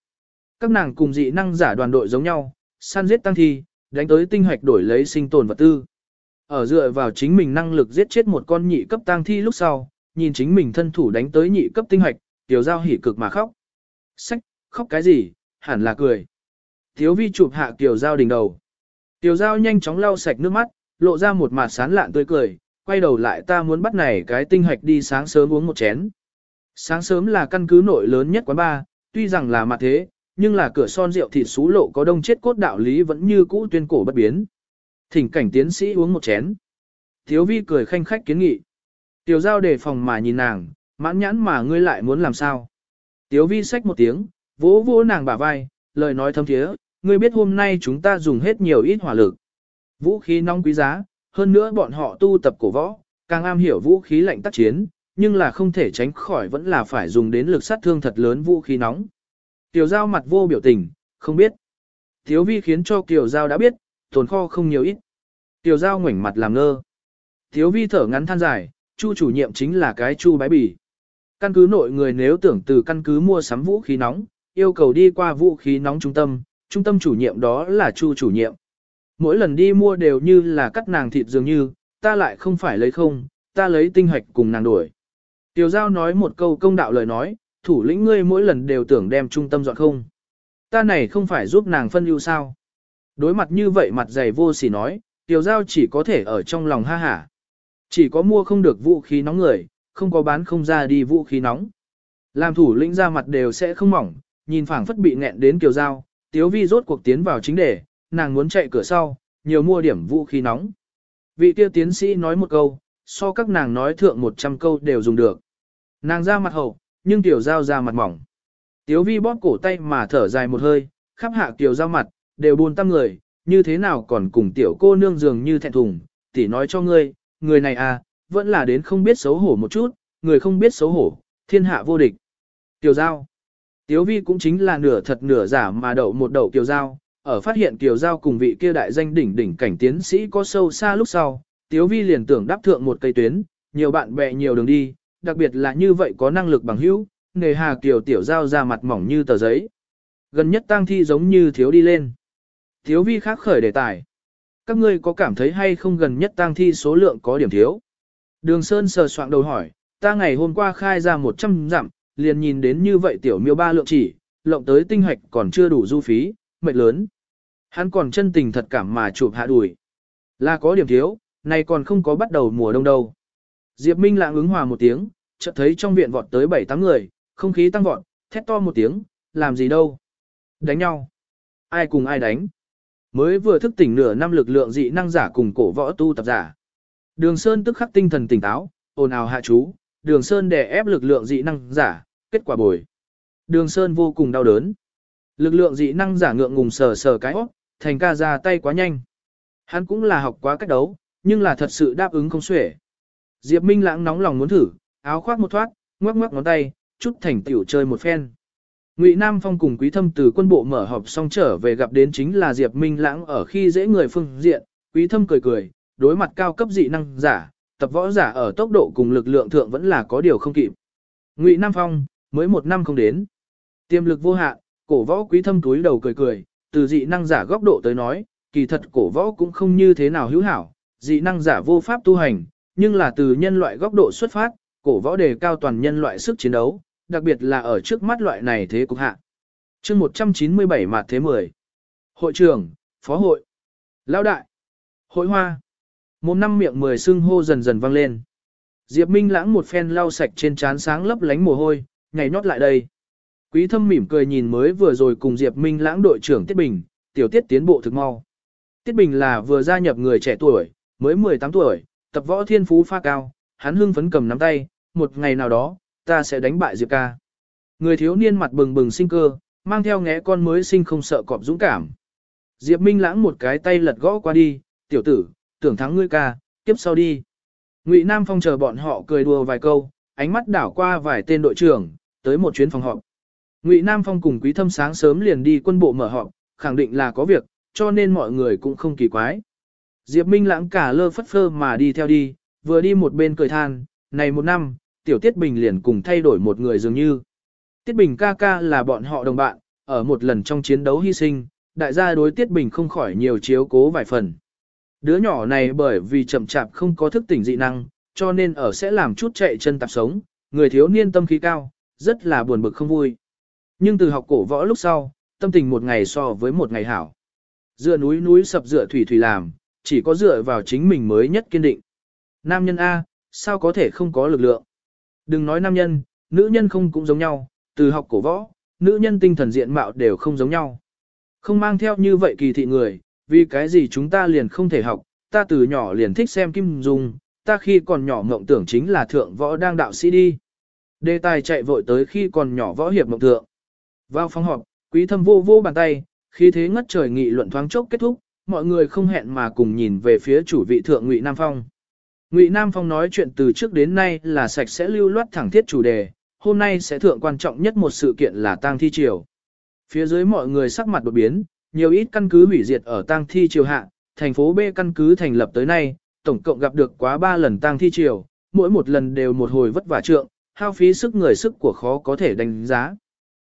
Các nàng cùng dị năng giả đoàn đội giống nhau, săn giết tăng thi, đánh tới tinh hoạch đổi lấy sinh tồn vật tư. Ở dựa vào chính mình năng lực giết chết một con nhị cấp tăng thi lúc sau, nhìn chính mình thân thủ đánh tới nhị cấp tinh hoạch, tiểu giao hỉ cực mà khóc. Sách, khóc cái gì, hẳn là cười. Thiếu vi chụp hạ tiểu giao đỉnh đầu. Tiểu giao nhanh chóng lau sạch nước mắt, lộ ra một mặt sán lạn tươi cười, quay đầu lại ta muốn bắt này cái tinh hoạch đi sáng sớm uống một chén. Sáng sớm là căn cứ nội lớn nhất quán ba, tuy rằng là mặt thế, nhưng là cửa son rượu thịt xú lộ có đông chết cốt đạo lý vẫn như cũ tuyên cổ bất biến. Thỉnh cảnh tiến sĩ uống một chén. Thiếu vi cười khanh khách kiến nghị. Tiểu giao đề phòng mà nhìn nàng, mãn nhãn mà ngươi lại muốn làm sao. Tiếu vi xách một tiếng, vỗ vỗ nàng bả vai, lời nói thâm thiế, ngươi biết hôm nay chúng ta dùng hết nhiều ít hỏa lực. Vũ khí nóng quý giá, hơn nữa bọn họ tu tập cổ võ, càng am hiểu vũ khí lạnh tác chiến, nhưng là không thể tránh khỏi vẫn là phải dùng đến lực sát thương thật lớn vũ khí nóng. Tiểu Giao mặt vô biểu tình, không biết. Thiếu vi khiến cho Kiều Giao đã biết, tồn kho không nhiều ít. Tiểu Giao ngoảnh mặt làm ngơ. Thiếu vi thở ngắn than dài, chu chủ nhiệm chính là cái chu bái bỉ. Căn cứ nội người nếu tưởng từ căn cứ mua sắm vũ khí nóng, yêu cầu đi qua vũ khí nóng trung tâm, trung tâm chủ nhiệm đó là chu chủ nhiệm. Mỗi lần đi mua đều như là cắt nàng thịt dường như, ta lại không phải lấy không, ta lấy tinh hoạch cùng nàng đuổi Tiểu Giao nói một câu công đạo lời nói, thủ lĩnh ngươi mỗi lần đều tưởng đem trung tâm dọn không. Ta này không phải giúp nàng phân ưu sao. Đối mặt như vậy mặt dày vô sỉ nói, Tiểu Giao chỉ có thể ở trong lòng ha hả. Chỉ có mua không được vũ khí nóng người, không có bán không ra đi vũ khí nóng. Làm thủ lĩnh ra mặt đều sẽ không mỏng, nhìn phảng phất bị nghẹn đến Kiều Giao, Tiếu Vi rốt cuộc tiến vào chính đề, nàng muốn chạy cửa sau, nhiều mua điểm vũ khí nóng. Vị tiêu tiến sĩ nói một câu, so các nàng nói thượng 100 câu đều dùng được. Nàng ra mặt hậu, nhưng tiểu giao ra mặt mỏng. Tiếu vi bóp cổ tay mà thở dài một hơi, khắp hạ tiểu giao mặt, đều buồn tâm người, như thế nào còn cùng tiểu cô nương dường như thẹn thùng, tỷ nói cho ngươi, người này à, vẫn là đến không biết xấu hổ một chút, người không biết xấu hổ, thiên hạ vô địch. Tiểu giao. Tiếu vi cũng chính là nửa thật nửa giả mà đậu một đậu tiểu giao, ở phát hiện tiểu giao cùng vị kia đại danh đỉnh đỉnh cảnh tiến sĩ có sâu xa lúc sau, Tiếu vi liền tưởng đáp thượng một cây tuyến, nhiều bạn bè nhiều đường đi, đặc biệt là như vậy có năng lực bằng hữu, nghề hà kiều tiểu giao ra mặt mỏng như tờ giấy. Gần nhất tang thi giống như thiếu đi lên. Tiếu vi khác khởi đề tài. Các ngươi có cảm thấy hay không gần nhất tang thi số lượng có điểm thiếu? Đường Sơn sờ soạng đầu hỏi, ta ngày hôm qua khai ra 100 dặm, liền nhìn đến như vậy tiểu miêu ba lượng chỉ, lộng tới tinh hoạch còn chưa đủ du phí, mệt lớn. Hắn còn chân tình thật cảm mà chụp hạ đùi. Là có điểm thiếu, này còn không có bắt đầu mùa đông đâu. Diệp Minh lạng ứng hòa một tiếng, chợt thấy trong viện vọt tới 7-8 người, không khí tăng vọt, thét to một tiếng, làm gì đâu. Đánh nhau. Ai cùng ai đánh. Mới vừa thức tỉnh nửa năm lực lượng dị năng giả cùng cổ võ tu tập giả. Đường Sơn tức khắc tinh thần tỉnh táo, ồn ào hạ chú, Đường Sơn đè ép lực lượng dị năng giả, kết quả bồi. Đường Sơn vô cùng đau đớn. Lực lượng dị năng giả ngượng ngùng sờ sờ cái óc, thành ca ra tay quá nhanh. Hắn cũng là học quá cách đấu, nhưng là thật sự đáp ứng không xuể. Diệp Minh lãng nóng lòng muốn thử, áo khoác một thoát, ngoắc ngoắc ngón tay, chút thành tiểu chơi một phen. Ngụy Nam Phong cùng Quý Thâm từ quân bộ mở họp xong trở về gặp đến chính là Diệp Minh lãng ở khi dễ người phương diện, Quý Thâm cười cười, đối mặt cao cấp dị năng giả, tập võ giả ở tốc độ cùng lực lượng thượng vẫn là có điều không kịp. Ngụy Nam Phong, mới một năm không đến. Tiềm lực vô hạn, cổ võ Quý Thâm túi đầu cười cười, từ dị năng giả góc độ tới nói, kỳ thật cổ võ cũng không như thế nào hữu hảo, dị năng giả vô pháp tu hành, nhưng là từ nhân loại góc độ xuất phát, cổ võ đề cao toàn nhân loại sức chiến đấu, đặc biệt là ở trước mắt loại này thế cục hạ. chương 197 mặt thế 10. Hội trưởng, phó hội, lão đại, hội hoa. Một năm miệng mười xưng hô dần dần vang lên. Diệp Minh lãng một phen lau sạch trên trán sáng lấp lánh mồ hôi, nhảy nhót lại đây. Quý thâm mỉm cười nhìn mới vừa rồi cùng Diệp Minh lãng đội trưởng Tiết Bình, tiểu tiết tiến bộ thực mau. Tiết Bình là vừa gia nhập người trẻ tuổi, mới 18 tuổi, tập võ thiên phú pha cao, hắn hưng phấn cầm nắm tay, một ngày nào đó, ta sẽ đánh bại Diệp ca. Người thiếu niên mặt bừng bừng sinh cơ, mang theo ngẽ con mới sinh không sợ cọp dũng cảm. Diệp Minh lãng một cái tay lật gõ qua đi, tiểu tử, tưởng thắng ngươi ca, tiếp sau đi. Ngụy Nam Phong chờ bọn họ cười đùa vài câu, ánh mắt đảo qua vài tên đội trưởng, tới một chuyến phòng họp. Ngụy Nam Phong cùng Quý Thâm sáng sớm liền đi quân bộ mở họp, khẳng định là có việc, cho nên mọi người cũng không kỳ quái. Diệp Minh lãng cả lơ phất phơ mà đi theo đi, vừa đi một bên cười than, này một năm, tiểu Tiết Bình liền cùng thay đổi một người dường như. Tiết Bình ca ca là bọn họ đồng bạn, ở một lần trong chiến đấu hy sinh, đại gia đối Tiết Bình không khỏi nhiều chiếu cố vài phần. Đứa nhỏ này bởi vì chậm chạp không có thức tỉnh dị năng, cho nên ở sẽ làm chút chạy chân tạp sống, người thiếu niên tâm khí cao, rất là buồn bực không vui. Nhưng từ học cổ võ lúc sau, tâm tình một ngày so với một ngày hảo. Dựa núi núi sập dựa thủy thủy làm, chỉ có dựa vào chính mình mới nhất kiên định. Nam nhân A, sao có thể không có lực lượng? Đừng nói nam nhân, nữ nhân không cũng giống nhau, từ học cổ võ, nữ nhân tinh thần diện mạo đều không giống nhau. Không mang theo như vậy kỳ thị người, vì cái gì chúng ta liền không thể học, ta từ nhỏ liền thích xem Kim Dung, ta khi còn nhỏ mộng tưởng chính là thượng võ đang đạo sĩ đi. Đề tài chạy vội tới khi còn nhỏ võ hiệp mộng thượng. Vào phòng họp, quý thâm vô vô bàn tay, khi thế ngất trời nghị luận thoáng chốc kết thúc, mọi người không hẹn mà cùng nhìn về phía chủ vị thượng Ngụy Nam Phong. Ngụy Nam Phong nói chuyện từ trước đến nay là sạch sẽ lưu loát thẳng thiết chủ đề, hôm nay sẽ thượng quan trọng nhất một sự kiện là tang thi triều. Phía dưới mọi người sắc mặt đột biến, nhiều ít căn cứ hủy diệt ở tang thi triều hạ, thành phố B căn cứ thành lập tới nay, tổng cộng gặp được quá 3 lần tang thi triều, mỗi một lần đều một hồi vất vả trượng, hao phí sức người sức của khó có thể đánh giá.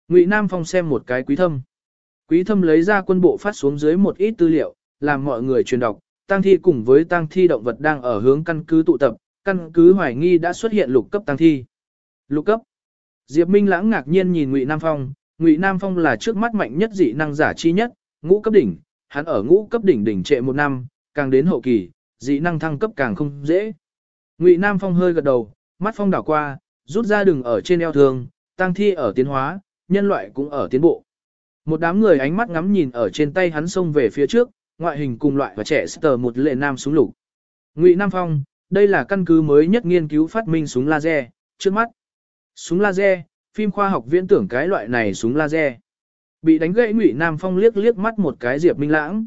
Ngụy Nam Phong xem một cái quý thâm. Quý thâm lấy ra quân bộ phát xuống dưới một ít tư liệu, làm mọi người truyền đọc, tang thi cùng với tang thi động vật đang ở hướng căn cứ tụ tập, căn cứ hoài nghi đã xuất hiện lục cấp tang thi. Lục cấp. Diệp Minh lãng ngạc nhiên nhìn Ngụy Nam Phong, Ngụy Nam Phong là trước mắt mạnh nhất dị năng giả chi nhất, ngũ cấp đỉnh, hắn ở ngũ cấp đỉnh đỉnh trệ một năm, càng đến hậu kỳ, dị năng thăng cấp càng không dễ. Ngụy Nam Phong hơi gật đầu, mắt phong đảo qua, rút ra đường ở trên eo thường, tang thi ở tiến hóa, nhân loại cũng ở tiến bộ. Một đám người ánh mắt ngắm nhìn ở trên tay hắn xông về phía trước, ngoại hình cùng loại và trẻ sờ một lệ nam súng lục. Ngụy Nam Phong, đây là căn cứ mới nhất nghiên cứu phát minh súng laser, trước mắt. Súng laser, phim khoa học viễn tưởng cái loại này súng laser. Bị đánh gãy Ngụy Nam Phong liếc liếc mắt một cái Diệp Minh Lãng.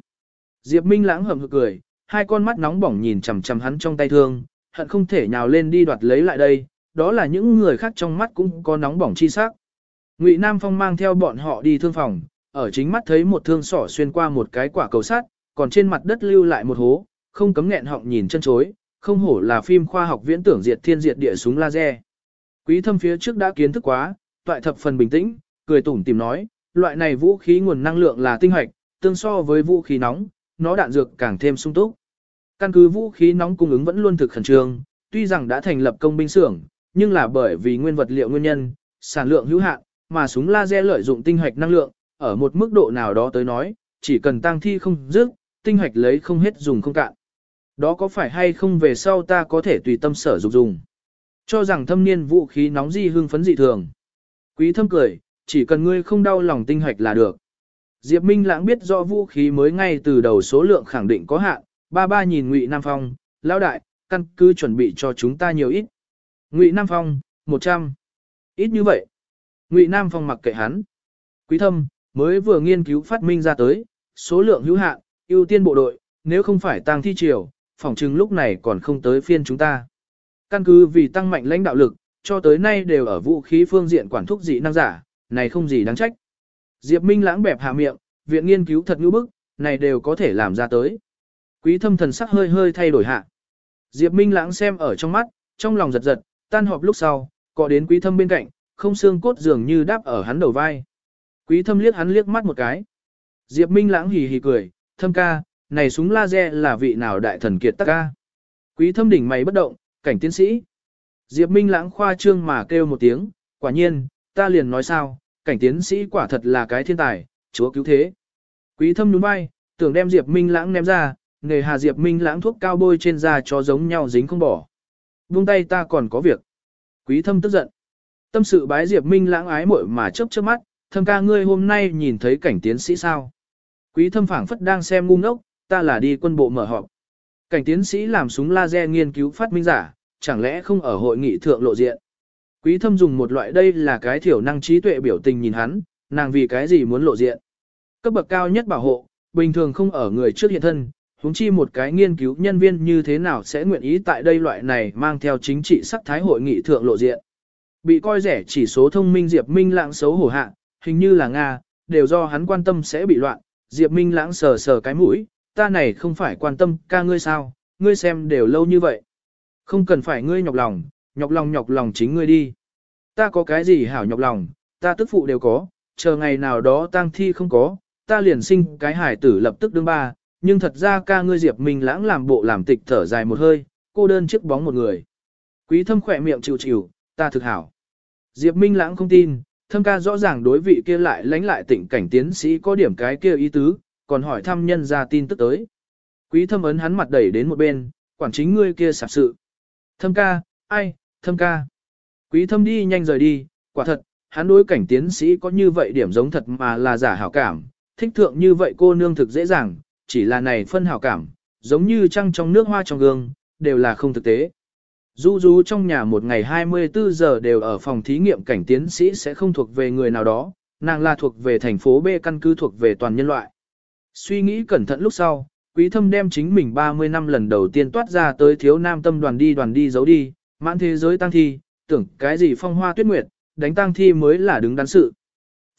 Diệp Minh Lãng hậm hực cười, hai con mắt nóng bỏng nhìn chằm chằm hắn trong tay thương, hận không thể nhào lên đi đoạt lấy lại đây, đó là những người khác trong mắt cũng có nóng bỏng chi sắc. Ngụy Nam Phong mang theo bọn họ đi thương phòng, ở chính mắt thấy một thương sỏ xuyên qua một cái quả cầu sắt, còn trên mặt đất lưu lại một hố, không cấm nghẹn họng nhìn chân chối, không hổ là phim khoa học viễn tưởng diệt thiên diệt địa súng laser. Quý thâm phía trước đã kiến thức quá, toại thập phần bình tĩnh, cười tủm tìm nói, loại này vũ khí nguồn năng lượng là tinh hoạch, tương so với vũ khí nóng, nó đạn dược càng thêm sung túc. Căn cứ vũ khí nóng cung ứng vẫn luôn thực khẩn trương, tuy rằng đã thành lập công binh xưởng, nhưng là bởi vì nguyên vật liệu nguyên nhân, sản lượng hữu hạn, mà súng laser lợi dụng tinh hoạch năng lượng, ở một mức độ nào đó tới nói, chỉ cần tăng thi không dứt, tinh hoạch lấy không hết dùng không cạn. Đó có phải hay không về sau ta có thể tùy tâm sở dụng dùng. Cho rằng thâm niên vũ khí nóng di hương phấn dị thường. Quý thâm cười, chỉ cần ngươi không đau lòng tinh hoạch là được. Diệp Minh lãng biết rõ vũ khí mới ngay từ đầu số lượng khẳng định có hạn, ba ba nhìn Ngụy Nam Phong, lão đại, căn cứ chuẩn bị cho chúng ta nhiều ít. Ngụy Nam Phong, 100. Ít như vậy. Ngụy Nam Phong mặc kệ hắn. Quý thâm, mới vừa nghiên cứu phát minh ra tới, số lượng hữu hạn, ưu tiên bộ đội, nếu không phải tăng thi triều, phỏng chừng lúc này còn không tới phiên chúng ta. Căn cứ vì tăng mạnh lãnh đạo lực, cho tới nay đều ở vũ khí phương diện quản thúc dị năng giả, này không gì đáng trách. Diệp Minh lãng bẹp hạ miệng, viện nghiên cứu thật ngữ bức, này đều có thể làm ra tới. Quý thâm thần sắc hơi hơi thay đổi hạ. Diệp Minh lãng xem ở trong mắt, trong lòng giật giật, tan họp lúc sau, có đến quý thâm bên cạnh, không xương cốt dường như đáp ở hắn đầu vai. Quý thâm liếc hắn liếc mắt một cái. Diệp Minh lãng hì hì cười, thâm ca, này súng laser là vị nào đại thần kiệt tắc ca. Quý thâm đỉnh mày bất động, cảnh tiến sĩ. Diệp Minh lãng khoa trương mà kêu một tiếng, quả nhiên, ta liền nói sao, cảnh tiến sĩ quả thật là cái thiên tài, chúa cứu thế. Quý thâm nhún vai, tưởng đem Diệp Minh lãng ném ra, nghề hà Diệp Minh lãng thuốc cao bôi trên da cho giống nhau dính không bỏ. Buông tay ta còn có việc. Quý thâm tức giận. Tâm sự bái Diệp Minh lãng ái muội mà chớp chớp mắt, thâm ca ngươi hôm nay nhìn thấy cảnh tiến sĩ sao. Quý thâm phảng phất đang xem ngu ngốc, ta là đi quân bộ mở họp. Cảnh tiến sĩ làm súng laser nghiên cứu phát minh giả, chẳng lẽ không ở hội nghị thượng lộ diện. Quý thâm dùng một loại đây là cái thiểu năng trí tuệ biểu tình nhìn hắn, nàng vì cái gì muốn lộ diện. Cấp bậc cao nhất bảo hộ, bình thường không ở người trước hiện thân, huống chi một cái nghiên cứu nhân viên như thế nào sẽ nguyện ý tại đây loại này mang theo chính trị sắc thái hội nghị thượng lộ diện. Bị coi rẻ chỉ số thông minh Diệp Minh lãng xấu hổ hạ, hình như là Nga, đều do hắn quan tâm sẽ bị loạn, Diệp Minh lãng sờ sờ cái mũi, ta này không phải quan tâm ca ngươi sao, ngươi xem đều lâu như vậy. Không cần phải ngươi nhọc lòng, nhọc lòng nhọc lòng chính ngươi đi. Ta có cái gì hảo nhọc lòng, ta tức phụ đều có, chờ ngày nào đó tang thi không có, ta liền sinh cái hải tử lập tức đương ba, nhưng thật ra ca ngươi Diệp Minh lãng làm bộ làm tịch thở dài một hơi, cô đơn chiếc bóng một người. Quý thâm khỏe miệng chịu chịu, ta thực hảo. Diệp Minh lãng không tin, thâm ca rõ ràng đối vị kia lại lánh lại tỉnh cảnh tiến sĩ có điểm cái kia ý tứ, còn hỏi thăm nhân ra tin tức tới. Quý thâm ấn hắn mặt đẩy đến một bên, quản chính ngươi kia sạp sự. Thâm ca, ai, thâm ca. Quý thâm đi nhanh rời đi, quả thật, hắn đối cảnh tiến sĩ có như vậy điểm giống thật mà là giả hảo cảm, thích thượng như vậy cô nương thực dễ dàng, chỉ là này phân hảo cảm, giống như trăng trong nước hoa trong gương, đều là không thực tế. Du du trong nhà một ngày 24 giờ đều ở phòng thí nghiệm cảnh tiến sĩ sẽ không thuộc về người nào đó, nàng là thuộc về thành phố B căn cứ thuộc về toàn nhân loại. Suy nghĩ cẩn thận lúc sau, quý thâm đem chính mình 30 năm lần đầu tiên toát ra tới thiếu nam tâm đoàn đi đoàn đi giấu đi, mãn thế giới tăng thi, tưởng cái gì phong hoa tuyết nguyệt, đánh tăng thi mới là đứng đắn sự.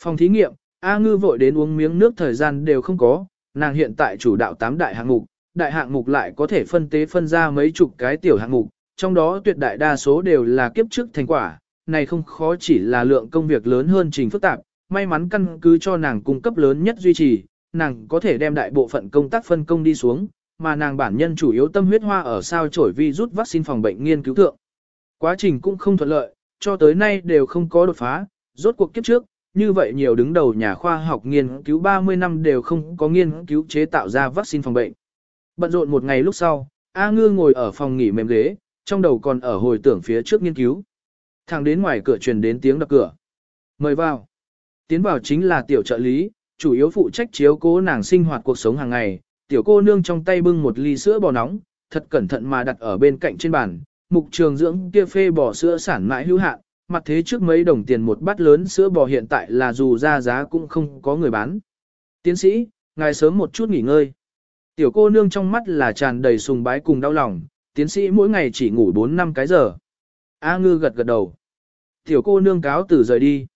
Phòng thí nghiệm, A ngư vội đến uống miếng nước thời gian đều không có, nàng hiện tại chủ đạo tám đại hạng mục, đại hạng mục lại có thể phân tế phân ra mấy chục cái tiểu hạng mục, trong đó tuyệt đại đa số đều là kiếp trước thành quả, này không khó chỉ là lượng công việc lớn hơn trình phức tạp, may mắn căn cứ cho nàng cung cấp lớn nhất duy trì, nàng có thể đem đại bộ phận công tác phân công đi xuống, mà nàng bản nhân chủ yếu tâm huyết hoa ở sao trổi vi rút vaccine phòng bệnh nghiên cứu thượng. Quá trình cũng không thuận lợi, cho tới nay đều không có đột phá, rốt cuộc kiếp trước, như vậy nhiều đứng đầu nhà khoa học nghiên cứu 30 năm đều không có nghiên cứu chế tạo ra vaccine phòng bệnh. Bận rộn một ngày lúc sau, A Ngư ngồi ở phòng nghỉ mềm ghế, trong đầu còn ở hồi tưởng phía trước nghiên cứu. Thẳng đến ngoài cửa truyền đến tiếng đập cửa. Mời vào. Tiến vào chính là tiểu trợ lý, chủ yếu phụ trách chiếu cố nàng sinh hoạt cuộc sống hàng ngày. Tiểu cô nương trong tay bưng một ly sữa bò nóng, thật cẩn thận mà đặt ở bên cạnh trên bàn. Mục trường dưỡng kia phê bò sữa sản mãi hữu hạn, mặt thế trước mấy đồng tiền một bát lớn sữa bò hiện tại là dù ra giá cũng không có người bán. Tiến sĩ, ngài sớm một chút nghỉ ngơi. Tiểu cô nương trong mắt là tràn đầy sùng bái cùng đau lòng, tiến sĩ mỗi ngày chỉ ngủ 4 năm cái giờ. A ngư gật gật đầu. Tiểu cô nương cáo từ rời đi.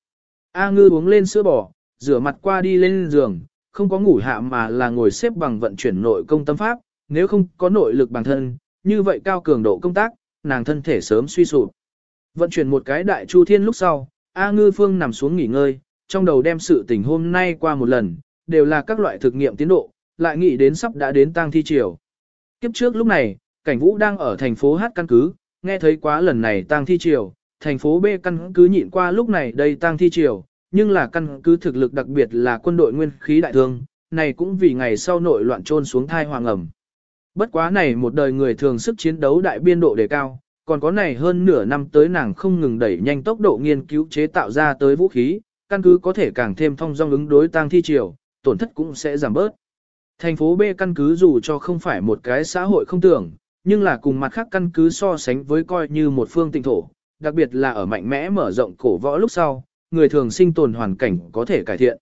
A ngư uống lên sữa bò, rửa mặt qua đi lên giường, không có ngủ hạ mà là ngồi xếp bằng vận chuyển nội công tâm pháp, nếu không có nội lực bản thân, như vậy cao cường độ công tác, nàng thân thể sớm suy sụp. Vận chuyển một cái đại chu thiên lúc sau, A ngư phương nằm xuống nghỉ ngơi, trong đầu đem sự tình hôm nay qua một lần, đều là các loại thực nghiệm tiến độ, lại nghĩ đến sắp đã đến tang thi triều. Kiếp trước lúc này, cảnh vũ đang ở thành phố Hát căn cứ, nghe thấy quá lần này tang thi triều, thành phố B căn cứ nhịn qua lúc này đây tang thi triều, nhưng là căn cứ thực lực đặc biệt là quân đội nguyên khí đại thương, này cũng vì ngày sau nội loạn trôn xuống thai hoàng ẩm. Bất quá này một đời người thường sức chiến đấu đại biên độ đề cao, còn có này hơn nửa năm tới nàng không ngừng đẩy nhanh tốc độ nghiên cứu chế tạo ra tới vũ khí, căn cứ có thể càng thêm thông dong ứng đối tang thi triều, tổn thất cũng sẽ giảm bớt. Thành phố B căn cứ dù cho không phải một cái xã hội không tưởng, nhưng là cùng mặt khác căn cứ so sánh với coi như một phương tịnh thổ, đặc biệt là ở mạnh mẽ mở rộng cổ võ lúc sau, người thường sinh tồn hoàn cảnh có thể cải thiện.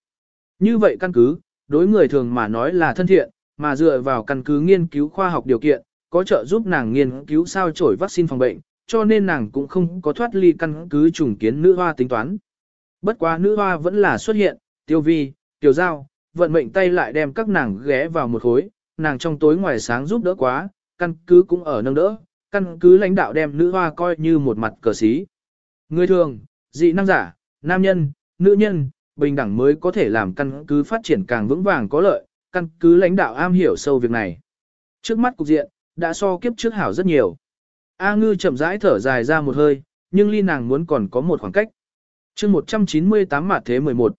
Như vậy căn cứ, đối người thường mà nói là thân thiện, mà dựa vào căn cứ nghiên cứu khoa học điều kiện, có trợ giúp nàng nghiên cứu sao chổi vaccine phòng bệnh, cho nên nàng cũng không có thoát ly căn cứ trùng kiến nữ hoa tính toán. Bất quá nữ hoa vẫn là xuất hiện, tiêu vi, tiểu giao, vận mệnh tay lại đem các nàng ghé vào một khối, nàng trong tối ngoài sáng giúp đỡ quá, căn cứ cũng ở nâng đỡ, căn cứ lãnh đạo đem nữ hoa coi như một mặt cờ xí. Người thường, dị năng giả, nam nhân, nữ nhân, bình đẳng mới có thể làm căn cứ phát triển càng vững vàng có lợi, căn cứ lãnh đạo am hiểu sâu việc này. Trước mắt cục diện, đã so kiếp trước hảo rất nhiều. A ngư chậm rãi thở dài ra một hơi, nhưng ly nàng muốn còn có một khoảng cách. chương 198 mạt thế 11.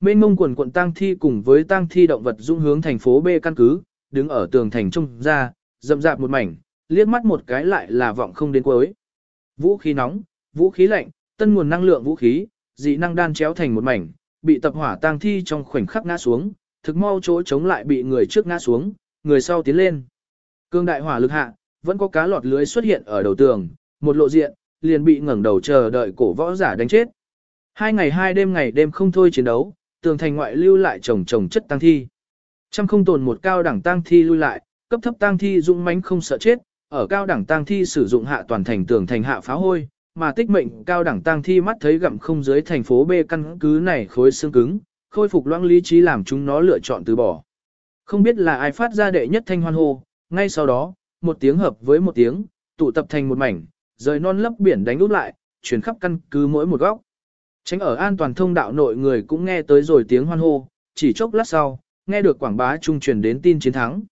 Mênh mông quần quận tang thi cùng với tang thi động vật dung hướng thành phố B căn cứ, đứng ở tường thành trung ra, rậm dạp một mảnh, liếc mắt một cái lại là vọng không đến cuối. Vũ khí nóng, vũ khí lạnh, tân nguồn năng lượng vũ khí, dị năng đan chéo thành một mảnh, bị tập hỏa tang thi trong khoảnh khắc ngã xuống, thực mau chỗ chống lại bị người trước ngã xuống, người sau tiến lên. Cương đại hỏa lực hạ, vẫn có cá lọt lưới xuất hiện ở đầu tường, một lộ diện, liền bị ngẩng đầu chờ đợi cổ võ giả đánh chết. Hai ngày hai đêm ngày đêm không thôi chiến đấu, tường thành ngoại lưu lại chồng chồng chất tăng thi. Trăm không tồn một cao đẳng tăng thi lui lại, cấp thấp tang thi dũng mãnh không sợ chết, ở cao đẳng tang thi sử dụng hạ toàn thành tường thành hạ phá hôi, mà tích mệnh cao đẳng tang thi mắt thấy gặm không dưới thành phố B căn cứ này khối xương cứng, khôi phục loãng lý trí làm chúng nó lựa chọn từ bỏ. Không biết là ai phát ra đệ nhất thanh hoan hô, ngay sau đó, một tiếng hợp với một tiếng, tụ tập thành một mảnh, rời non lấp biển đánh úp lại, chuyển khắp căn cứ mỗi một góc. Tránh ở an toàn thông đạo nội người cũng nghe tới rồi tiếng hoan hô, chỉ chốc lát sau, nghe được quảng bá trung truyền đến tin chiến thắng.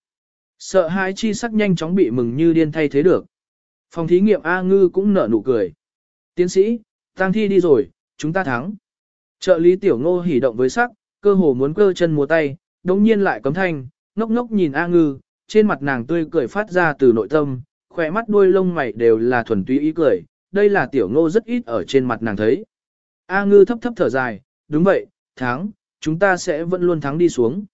Sợ hãi chi sắc nhanh chóng bị mừng như điên thay thế được. Phòng thí nghiệm A Ngư cũng nở nụ cười. Tiến sĩ, tang thi đi rồi, chúng ta thắng. Trợ lý tiểu ngô hỉ động với sắc, cơ hồ muốn cơ chân múa tay, đống nhiên lại cấm thanh, ngốc ngốc nhìn A Ngư, trên mặt nàng tươi cười phát ra từ nội tâm, khỏe mắt đuôi lông mày đều là thuần túy ý cười, đây là tiểu ngô rất ít ở trên mặt nàng thấy. A ngư thấp thấp thở dài, đúng vậy, thắng, chúng ta sẽ vẫn luôn thắng đi xuống.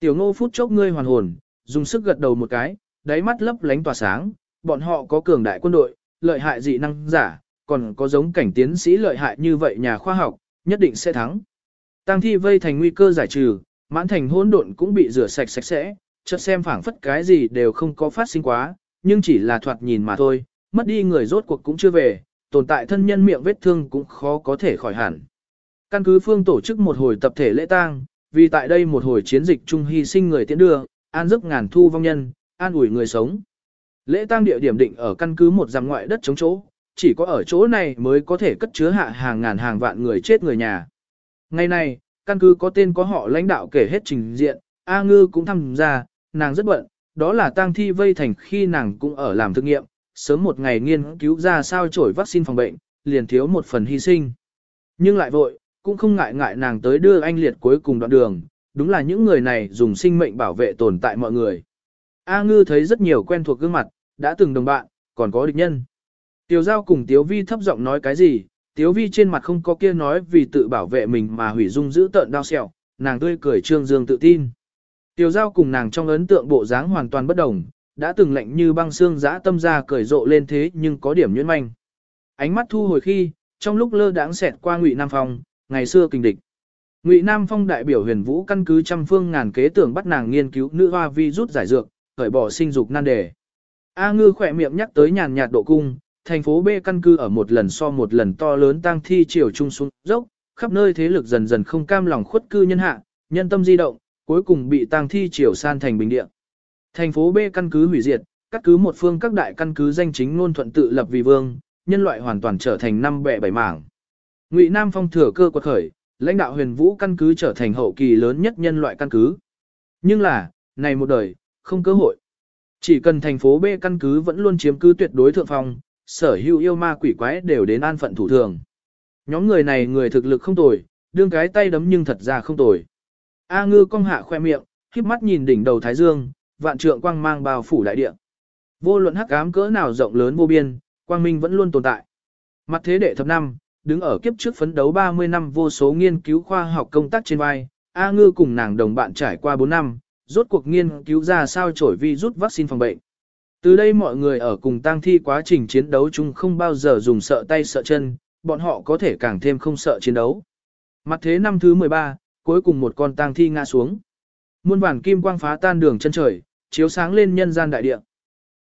Tiểu ngô phút chốc ngươi hoàn hồn, dùng sức gật đầu một cái, đáy mắt lấp lánh tỏa sáng, bọn họ có cường đại quân đội, lợi hại dị năng giả, còn có giống cảnh tiến sĩ lợi hại như vậy nhà khoa học, nhất định sẽ thắng. Tăng thi vây thành nguy cơ giải trừ, mãn thành hỗn độn cũng bị rửa sạch sạch sẽ, chợt xem phảng phất cái gì đều không có phát sinh quá, nhưng chỉ là thoạt nhìn mà thôi, mất đi người rốt cuộc cũng chưa về, tồn tại thân nhân miệng vết thương cũng khó có thể khỏi hẳn. Căn cứ phương tổ chức một hồi tập thể lễ tang, vì tại đây một hồi chiến dịch chung hy sinh người tiễn đưa, an giấc ngàn thu vong nhân, an ủi người sống. Lễ tang địa điểm định ở căn cứ một giam ngoại đất chống chỗ, chỉ có ở chỗ này mới có thể cất chứa hạ hàng ngàn hàng vạn người chết người nhà. Ngày này, căn cứ có tên có họ lãnh đạo kể hết trình diện, A Ngư cũng tham gia, nàng rất bận, đó là tang thi vây thành khi nàng cũng ở làm thực nghiệm, sớm một ngày nghiên cứu ra sao trổi vaccine phòng bệnh, liền thiếu một phần hy sinh. Nhưng lại vội, cũng không ngại ngại nàng tới đưa anh liệt cuối cùng đoạn đường, đúng là những người này dùng sinh mệnh bảo vệ tồn tại mọi người. A ngư thấy rất nhiều quen thuộc gương mặt, đã từng đồng bạn, còn có địch nhân. Tiểu giao cùng Tiếu Vi thấp giọng nói cái gì, Tiếu Vi trên mặt không có kia nói vì tự bảo vệ mình mà hủy dung giữ tợn đau sẹo, nàng tươi cười trương dương tự tin. Tiểu giao cùng nàng trong ấn tượng bộ dáng hoàn toàn bất đồng, đã từng lạnh như băng xương giã tâm ra cởi rộ lên thế nhưng có điểm nhuyễn manh. Ánh mắt thu hồi khi, trong lúc lơ đãng xẹt qua Ngụy Nam Phong, ngày xưa kinh địch. Ngụy Nam Phong đại biểu huyền vũ căn cứ trăm phương ngàn kế tưởng bắt nàng nghiên cứu nữ hoa vi rút giải dược, khởi bỏ sinh dục nan đề. A ngư khỏe miệng nhắc tới nhàn nhạt độ cung, thành phố B căn cứ ở một lần so một lần to lớn tăng thi chiều trung xuống dốc, khắp nơi thế lực dần dần không cam lòng khuất cư nhân hạ, nhân tâm di động, cuối cùng bị tăng thi chiều san thành bình địa. Thành phố B căn cứ hủy diệt, cắt cứ một phương các đại căn cứ danh chính ngôn thuận tự lập vì vương, nhân loại hoàn toàn trở thành năm bẻ bảy mảng. Ngụy Nam Phong thừa cơ quật khởi, lãnh đạo huyền vũ căn cứ trở thành hậu kỳ lớn nhất nhân loại căn cứ. Nhưng là, này một đời, không cơ hội. Chỉ cần thành phố B căn cứ vẫn luôn chiếm cứ tuyệt đối thượng phong, sở hữu yêu ma quỷ quái đều đến an phận thủ thường. Nhóm người này người thực lực không tồi, đương cái tay đấm nhưng thật ra không tồi. A ngư cong hạ khoe miệng, khiếp mắt nhìn đỉnh đầu Thái Dương, vạn trượng quang mang bao phủ đại địa. Vô luận hắc ám cỡ nào rộng lớn vô biên, quang minh vẫn luôn tồn tại. Mặt thế đệ thập năm, đứng ở kiếp trước phấn đấu 30 năm vô số nghiên cứu khoa học công tác trên vai, A Ngư cùng nàng đồng bạn trải qua 4 năm, rốt cuộc nghiên cứu ra sao trổi vi rút vaccine phòng bệnh. Từ đây mọi người ở cùng tang thi quá trình chiến đấu chung không bao giờ dùng sợ tay sợ chân, bọn họ có thể càng thêm không sợ chiến đấu. Mặt thế năm thứ 13, cuối cùng một con tang thi ngã xuống. Muôn vàn kim quang phá tan đường chân trời, chiếu sáng lên nhân gian đại địa.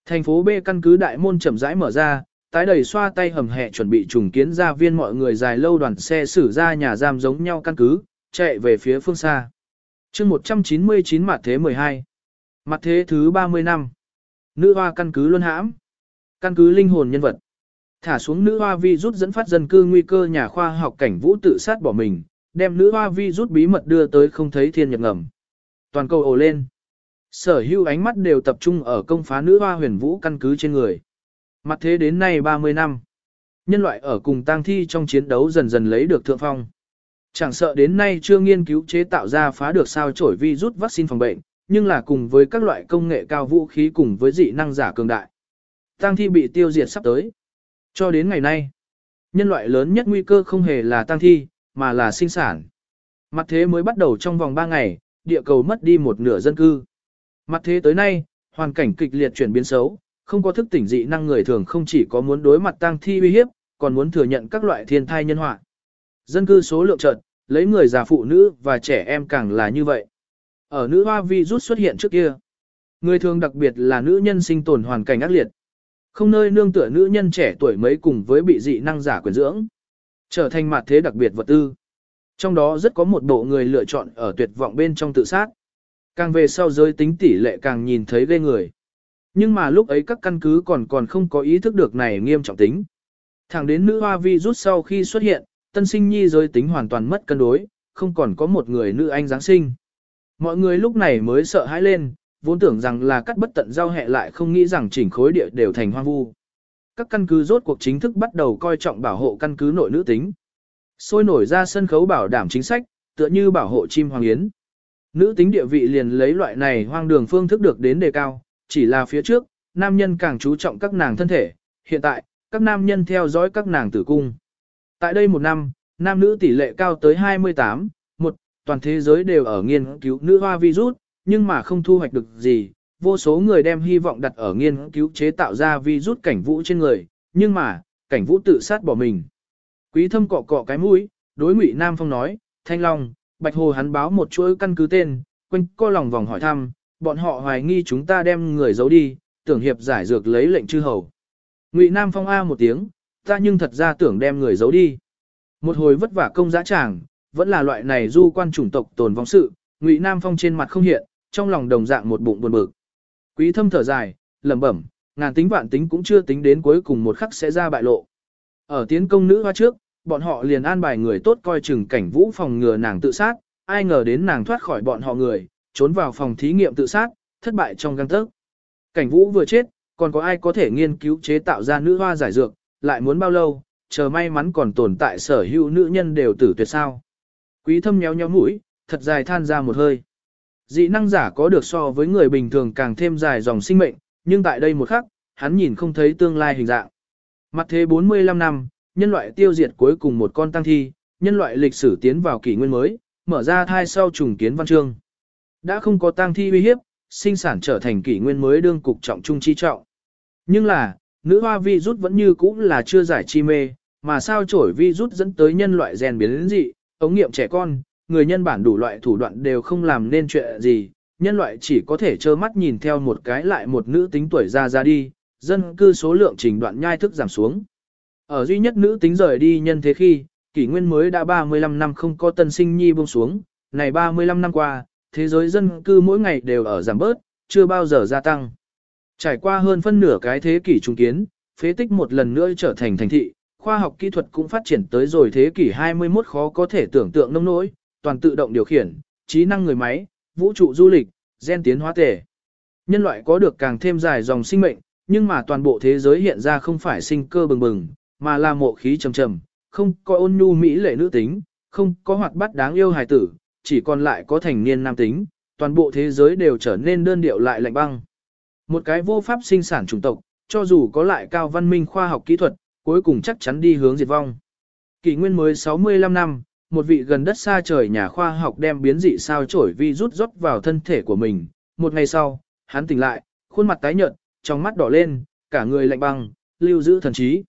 Thành phố B căn cứ đại môn chậm rãi mở ra, tái đầy xoa tay hầm hẹ chuẩn bị trùng kiến ra viên mọi người dài lâu đoàn xe xử ra nhà giam giống nhau căn cứ, chạy về phía phương xa. chương 199 mặt thế 12. Mặt thế thứ 30 năm. Nữ hoa căn cứ luân hãm. Căn cứ linh hồn nhân vật. Thả xuống nữ hoa vi rút dẫn phát dân cư nguy cơ nhà khoa học cảnh vũ tự sát bỏ mình, đem nữ hoa vi rút bí mật đưa tới không thấy thiên nhật ngầm. Toàn cầu ồ lên. Sở hữu ánh mắt đều tập trung ở công phá nữ hoa huyền vũ căn cứ trên người. Mặt thế đến nay 30 năm. Nhân loại ở cùng tang thi trong chiến đấu dần dần lấy được thượng phong. Chẳng sợ đến nay chưa nghiên cứu chế tạo ra phá được sao chổi vi rút vaccine phòng bệnh, nhưng là cùng với các loại công nghệ cao vũ khí cùng với dị năng giả cường đại. Tang thi bị tiêu diệt sắp tới. Cho đến ngày nay, nhân loại lớn nhất nguy cơ không hề là tang thi, mà là sinh sản. Mặt thế mới bắt đầu trong vòng 3 ngày, địa cầu mất đi một nửa dân cư. Mặt thế tới nay, hoàn cảnh kịch liệt chuyển biến xấu, không có thức tỉnh dị năng người thường không chỉ có muốn đối mặt tang thi uy hiếp, còn muốn thừa nhận các loại thiên thai nhân họa. Dân cư số lượng chợt, lấy người già phụ nữ và trẻ em càng là như vậy. Ở nữ hoa vi rút xuất hiện trước kia, người thường đặc biệt là nữ nhân sinh tồn hoàn cảnh ác liệt. Không nơi nương tựa nữ nhân trẻ tuổi mấy cùng với bị dị năng giả quyền dưỡng. Trở thành mặt thế đặc biệt vật tư. Trong đó rất có một bộ người lựa chọn ở tuyệt vọng bên trong tự sát. Càng về sau giới tính tỷ lệ càng nhìn thấy ghê người. Nhưng mà lúc ấy các căn cứ còn còn không có ý thức được này nghiêm trọng tính. Thẳng đến nữ hoa vi rút sau khi xuất hiện, tân sinh nhi giới tính hoàn toàn mất cân đối, không còn có một người nữ anh Giáng sinh. Mọi người lúc này mới sợ hãi lên, vốn tưởng rằng là cắt bất tận giao hẹ lại không nghĩ rằng chỉnh khối địa đều thành hoang vu. Các căn cứ rốt cuộc chính thức bắt đầu coi trọng bảo hộ căn cứ nội nữ tính. Sôi nổi ra sân khấu bảo đảm chính sách, tựa như bảo hộ chim hoàng yến. Nữ tính địa vị liền lấy loại này hoang đường phương thức được đến đề cao, chỉ là phía trước, nam nhân càng chú trọng các nàng thân thể, hiện tại, các nam nhân theo dõi các nàng tử cung. Tại đây một năm, nam nữ tỷ lệ cao tới 28, một, toàn thế giới đều ở nghiên cứu nữ hoa virus, nhưng mà không thu hoạch được gì, vô số người đem hy vọng đặt ở nghiên cứu chế tạo ra virus cảnh vũ trên người, nhưng mà, cảnh vũ tự sát bỏ mình. Quý thâm cọ cọ cái mũi, đối ngụy Nam Phong nói, Thanh Long, Bạch Hồ hắn báo một chuỗi căn cứ tên, quanh co lòng vòng hỏi thăm, bọn họ hoài nghi chúng ta đem người giấu đi, tưởng hiệp giải dược lấy lệnh chư hầu. Ngụy Nam Phong A một tiếng, ta nhưng thật ra tưởng đem người giấu đi. Một hồi vất vả công dã tràng, vẫn là loại này du quan chủng tộc tồn vong sự, Ngụy Nam Phong trên mặt không hiện, trong lòng đồng dạng một bụng buồn bực. Quý thâm thở dài, lẩm bẩm, ngàn tính vạn tính cũng chưa tính đến cuối cùng một khắc sẽ ra bại lộ. Ở tiến công nữ hoa trước, bọn họ liền an bài người tốt coi chừng cảnh vũ phòng ngừa nàng tự sát, ai ngờ đến nàng thoát khỏi bọn họ người, trốn vào phòng thí nghiệm tự sát, thất bại trong găng tấc. Cảnh vũ vừa chết, còn có ai có thể nghiên cứu chế tạo ra nữ hoa giải dược, lại muốn bao lâu, chờ may mắn còn tồn tại sở hữu nữ nhân đều tử tuyệt sao. Quý thâm nhéo nhéo mũi, thật dài than ra một hơi. Dị năng giả có được so với người bình thường càng thêm dài dòng sinh mệnh, nhưng tại đây một khắc, hắn nhìn không thấy tương lai hình dạng. Mặt thế 45 năm, nhân loại tiêu diệt cuối cùng một con tăng thi, nhân loại lịch sử tiến vào kỷ nguyên mới, mở ra thai sau trùng kiến văn chương. Đã không có tang thi uy hiếp, sinh sản trở thành kỷ nguyên mới đương cục trọng trung chi trọng. Nhưng là, nữ hoa vi rút vẫn như cũ là chưa giải chi mê, mà sao trổi vi rút dẫn tới nhân loại rèn biến đến dị, ống nghiệm trẻ con, người nhân bản đủ loại thủ đoạn đều không làm nên chuyện gì, nhân loại chỉ có thể trơ mắt nhìn theo một cái lại một nữ tính tuổi ra ra đi, dân cư số lượng trình đoạn nhai thức giảm xuống. Ở duy nhất nữ tính rời đi nhân thế khi, kỷ nguyên mới đã 35 năm không có tân sinh nhi buông xuống, này 35 năm qua, thế giới dân cư mỗi ngày đều ở giảm bớt, chưa bao giờ gia tăng. Trải qua hơn phân nửa cái thế kỷ trung kiến, phế tích một lần nữa trở thành thành thị, khoa học kỹ thuật cũng phát triển tới rồi thế kỷ 21 khó có thể tưởng tượng nông nỗi, toàn tự động điều khiển, trí năng người máy, vũ trụ du lịch, gen tiến hóa thể. Nhân loại có được càng thêm dài dòng sinh mệnh, nhưng mà toàn bộ thế giới hiện ra không phải sinh cơ bừng bừng, mà là mộ khí trầm trầm, không có ôn nhu mỹ lệ nữ tính, không có hoạt bát đáng yêu hài tử, chỉ còn lại có thành niên nam tính, toàn bộ thế giới đều trở nên đơn điệu lại lạnh băng. Một cái vô pháp sinh sản chủng tộc, cho dù có lại cao văn minh khoa học kỹ thuật, cuối cùng chắc chắn đi hướng diệt vong. Kỷ nguyên mới 65 năm, một vị gần đất xa trời nhà khoa học đem biến dị sao chổi vi rút rót vào thân thể của mình. Một ngày sau, hắn tỉnh lại, khuôn mặt tái nhợt, trong mắt đỏ lên, cả người lạnh băng, lưu giữ thần trí.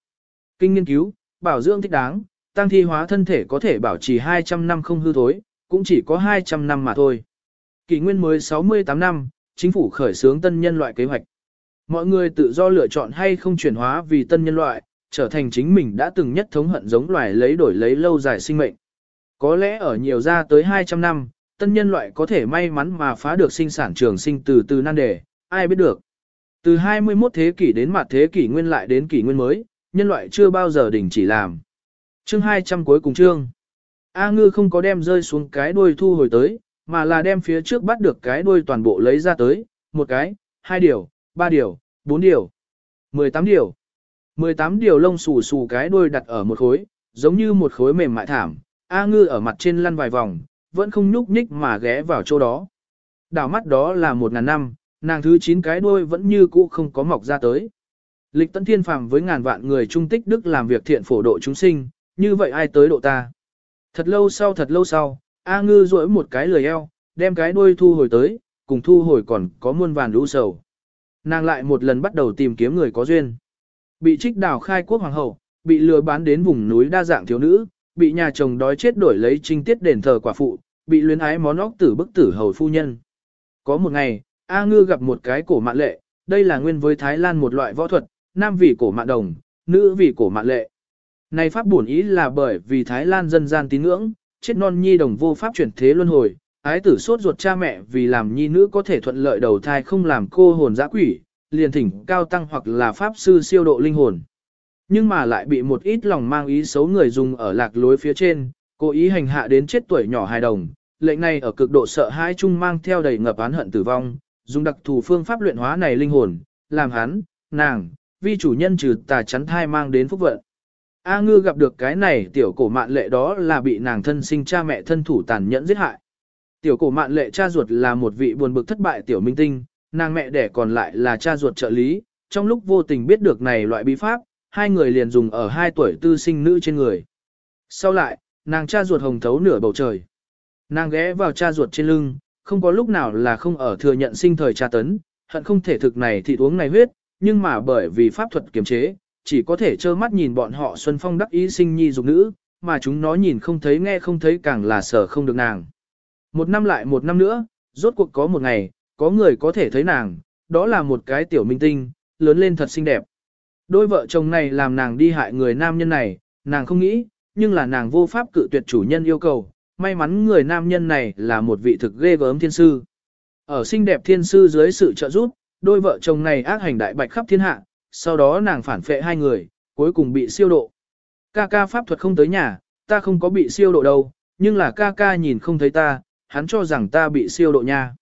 Kinh nghiên cứu, bảo dưỡng thích đáng, tăng thi hóa thân thể có thể bảo trì 200 năm không hư thối, cũng chỉ có 200 năm mà thôi. Kỷ nguyên mới 68 năm, chính phủ khởi xướng tân nhân loại kế hoạch. Mọi người tự do lựa chọn hay không chuyển hóa vì tân nhân loại, trở thành chính mình đã từng nhất thống hận giống loài lấy đổi lấy lâu dài sinh mệnh. Có lẽ ở nhiều ra tới 200 năm, tân nhân loại có thể may mắn mà phá được sinh sản trường sinh từ từ nan đề, ai biết được. Từ 21 thế kỷ đến mặt thế kỷ nguyên lại đến kỷ nguyên mới, nhân loại chưa bao giờ đình chỉ làm. Chương 200 cuối cùng chương. A ngư không có đem rơi xuống cái đuôi thu hồi tới, mà là đem phía trước bắt được cái đuôi toàn bộ lấy ra tới, một cái, hai điều, ba điều, bốn điều, mười tám điều. mười tám điều lông xù xù cái đuôi đặt ở một khối, giống như một khối mềm mại thảm, A ngư ở mặt trên lăn vài vòng, vẫn không nhúc nhích mà ghé vào chỗ đó. Đảo mắt đó là một ngàn năm, nàng thứ chín cái đuôi vẫn như cũ không có mọc ra tới. Lịch tận thiên phàm với ngàn vạn người trung tích đức làm việc thiện phổ độ chúng sinh, như vậy ai tới độ ta. Thật lâu sau thật lâu sau, A ngư duỗi một cái lười eo, đem cái đuôi thu hồi tới, cùng thu hồi còn có muôn vàn lũ sầu. Nàng lại một lần bắt đầu tìm kiếm người có duyên. Bị trích đào khai quốc hoàng hậu, bị lừa bán đến vùng núi đa dạng thiếu nữ, bị nhà chồng đói chết đổi lấy trinh tiết đền thờ quả phụ, bị luyến ái món óc tử bức tử hầu phu nhân. Có một ngày, A Ngư gặp một cái cổ mạn lệ, đây là nguyên với Thái Lan một loại võ thuật, nam vì cổ mạn đồng, nữ vì cổ mạn lệ. Này pháp bổn ý là bởi vì Thái Lan dân gian tín ngưỡng, chết non nhi đồng vô pháp chuyển thế luân hồi, ái tử sốt ruột cha mẹ vì làm nhi nữ có thể thuận lợi đầu thai không làm cô hồn dã quỷ, liền thỉnh cao tăng hoặc là pháp sư siêu độ linh hồn. Nhưng mà lại bị một ít lòng mang ý xấu người dùng ở lạc lối phía trên, cố ý hành hạ đến chết tuổi nhỏ hài đồng. Lệnh này ở cực độ sợ hãi chung mang theo đầy ngập án hận tử vong, dùng đặc thù phương pháp luyện hóa này linh hồn, làm hắn, nàng, vi chủ nhân trừ tà chắn thai mang đến phúc vận. A ngư gặp được cái này tiểu cổ mạn lệ đó là bị nàng thân sinh cha mẹ thân thủ tàn nhẫn giết hại. Tiểu cổ mạn lệ cha ruột là một vị buồn bực thất bại tiểu minh tinh, nàng mẹ đẻ còn lại là cha ruột trợ lý, trong lúc vô tình biết được này loại bí pháp, hai người liền dùng ở hai tuổi tư sinh nữ trên người. Sau lại, nàng cha ruột hồng thấu nửa bầu trời. Nàng ghé vào cha ruột trên lưng, không có lúc nào là không ở thừa nhận sinh thời cha tấn, hận không thể thực này thì uống này huyết, nhưng mà bởi vì pháp thuật kiềm chế, chỉ có thể trơ mắt nhìn bọn họ xuân phong đắc ý sinh nhi dục nữ, mà chúng nó nhìn không thấy nghe không thấy càng là sở không được nàng. Một năm lại một năm nữa, rốt cuộc có một ngày, có người có thể thấy nàng, đó là một cái tiểu minh tinh, lớn lên thật xinh đẹp. Đôi vợ chồng này làm nàng đi hại người nam nhân này, nàng không nghĩ, nhưng là nàng vô pháp cự tuyệt chủ nhân yêu cầu, may mắn người nam nhân này là một vị thực ghê gớm thiên sư. Ở xinh đẹp thiên sư dưới sự trợ giúp, đôi vợ chồng này ác hành đại bạch khắp thiên hạ, sau đó nàng phản phệ hai người, cuối cùng bị siêu độ. Ca ca pháp thuật không tới nhà, ta không có bị siêu độ đâu, nhưng là ca ca nhìn không thấy ta, hắn cho rằng ta bị siêu độ nha.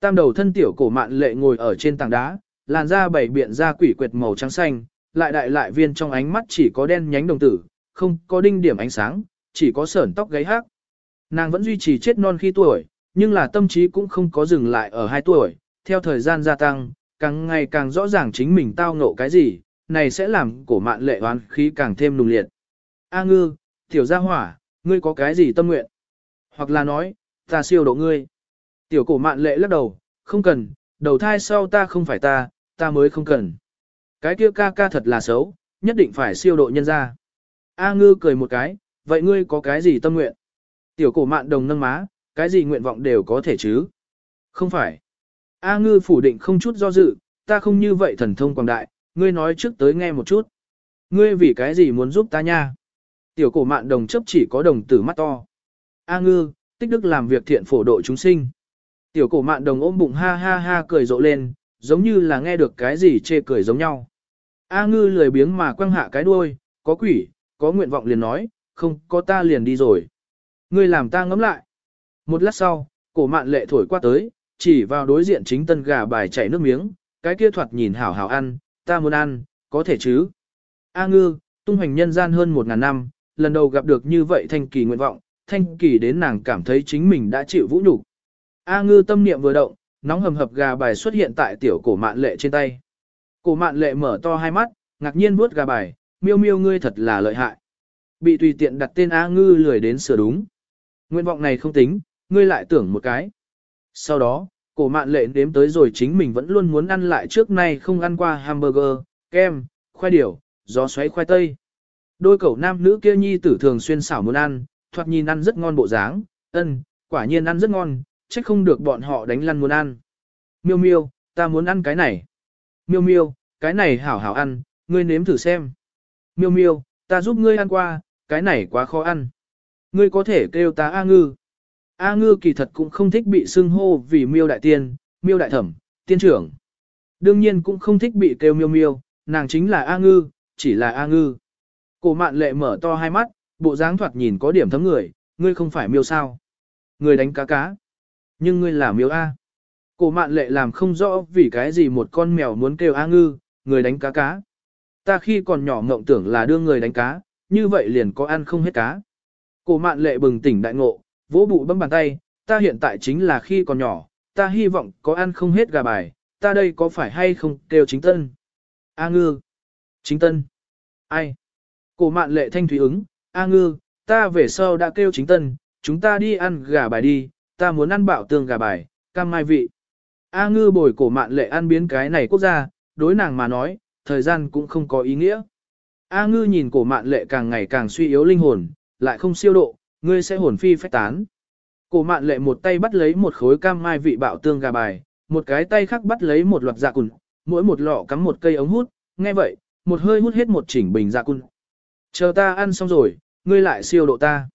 Tam đầu thân tiểu cổ mạn lệ ngồi ở trên tảng đá, làn da bảy biện da quỷ quyệt màu trắng xanh, lại đại lại viên trong ánh mắt chỉ có đen nhánh đồng tử, không có đinh điểm ánh sáng, chỉ có sởn tóc gáy hát. Nàng vẫn duy trì chết non khi tuổi, nhưng là tâm trí cũng không có dừng lại ở hai tuổi, theo thời gian gia tăng, càng ngày càng rõ ràng chính mình tao ngộ cái gì, này sẽ làm cổ mạn lệ oán khí càng thêm nùng liệt. A ngư, tiểu gia hỏa, ngươi có cái gì tâm nguyện? Hoặc là nói, ta siêu độ ngươi. Tiểu cổ mạn lệ lắc đầu, không cần, đầu thai sau ta không phải ta, ta mới không cần. Cái kia ca ca thật là xấu, nhất định phải siêu độ nhân ra. A ngư cười một cái, vậy ngươi có cái gì tâm nguyện? Tiểu cổ mạn đồng nâng má, cái gì nguyện vọng đều có thể chứ? Không phải. A ngư phủ định không chút do dự, ta không như vậy thần thông quảng đại, ngươi nói trước tới nghe một chút. Ngươi vì cái gì muốn giúp ta nha? Tiểu cổ mạn đồng chấp chỉ có đồng tử mắt to. A ngư, tích đức làm việc thiện phổ độ chúng sinh. Tiểu cổ mạn đồng ôm bụng ha ha ha cười rộ lên, giống như là nghe được cái gì chê cười giống nhau. A ngư lười biếng mà quăng hạ cái đuôi, có quỷ, có nguyện vọng liền nói, không có ta liền đi rồi. Ngươi làm ta ngấm lại. Một lát sau, cổ mạn lệ thổi qua tới, chỉ vào đối diện chính tân gà bài chảy nước miếng, cái kia thoạt nhìn hảo hảo ăn, ta muốn ăn, có thể chứ. A ngư, tung hoành nhân gian hơn một ngàn năm, lần đầu gặp được như vậy thanh kỳ nguyện vọng, thanh kỳ đến nàng cảm thấy chính mình đã chịu vũ nhục. A ngư tâm niệm vừa động, nóng hầm hập gà bài xuất hiện tại tiểu cổ mạn lệ trên tay. Cổ mạn lệ mở to hai mắt, ngạc nhiên vuốt gà bài, miêu miêu ngươi thật là lợi hại. Bị tùy tiện đặt tên A ngư lười đến sửa đúng. Nguyện vọng này không tính, ngươi lại tưởng một cái. Sau đó, cổ mạn lệ đếm tới rồi chính mình vẫn luôn muốn ăn lại trước nay không ăn qua hamburger, kem, khoai điểu, gió xoáy khoai tây. Đôi cậu nam nữ kia nhi tử thường xuyên xảo muốn ăn, thoạt nhìn ăn rất ngon bộ dáng, ân, quả nhiên ăn rất ngon, trách không được bọn họ đánh lăn muốn ăn. Miêu miêu, ta muốn ăn cái này. Miêu miêu, cái này hảo hảo ăn, ngươi nếm thử xem. Miêu miêu, ta giúp ngươi ăn qua, cái này quá khó ăn. Ngươi có thể kêu ta A ngư. A ngư kỳ thật cũng không thích bị xưng hô vì miêu đại tiên, miêu đại thẩm, tiên trưởng. Đương nhiên cũng không thích bị kêu miêu miêu, nàng chính là A ngư, chỉ là A ngư. Cổ mạn lệ mở to hai mắt, bộ dáng thoạt nhìn có điểm thấm người, ngươi không phải miêu sao. Ngươi đánh cá cá. Nhưng ngươi là miêu A. Cổ mạn lệ làm không rõ vì cái gì một con mèo muốn kêu A ngư, người đánh cá cá. Ta khi còn nhỏ ngộng tưởng là đưa người đánh cá, như vậy liền có ăn không hết cá. Cổ mạn lệ bừng tỉnh đại ngộ, vỗ bụ bấm bàn tay, ta hiện tại chính là khi còn nhỏ, ta hy vọng có ăn không hết gà bài, ta đây có phải hay không kêu chính tân. A ngư. Chính tân. Ai? Cổ mạn lệ thanh thủy ứng, A ngư, ta về sau đã kêu chính tân, chúng ta đi ăn gà bài đi, ta muốn ăn bạo tương gà bài, cam mai vị. A ngư bồi cổ mạn lệ ăn biến cái này quốc gia, đối nàng mà nói, thời gian cũng không có ý nghĩa. A ngư nhìn cổ mạn lệ càng ngày càng suy yếu linh hồn, lại không siêu độ, ngươi sẽ hồn phi phách tán. Cổ mạn lệ một tay bắt lấy một khối cam mai vị bạo tương gà bài, một cái tay khác bắt lấy một loạt dạ cùn, mỗi một lọ cắm một cây ống hút, nghe vậy, một hơi hút hết một chỉnh bình dạ cùn. Chờ ta ăn xong rồi, ngươi lại siêu độ ta.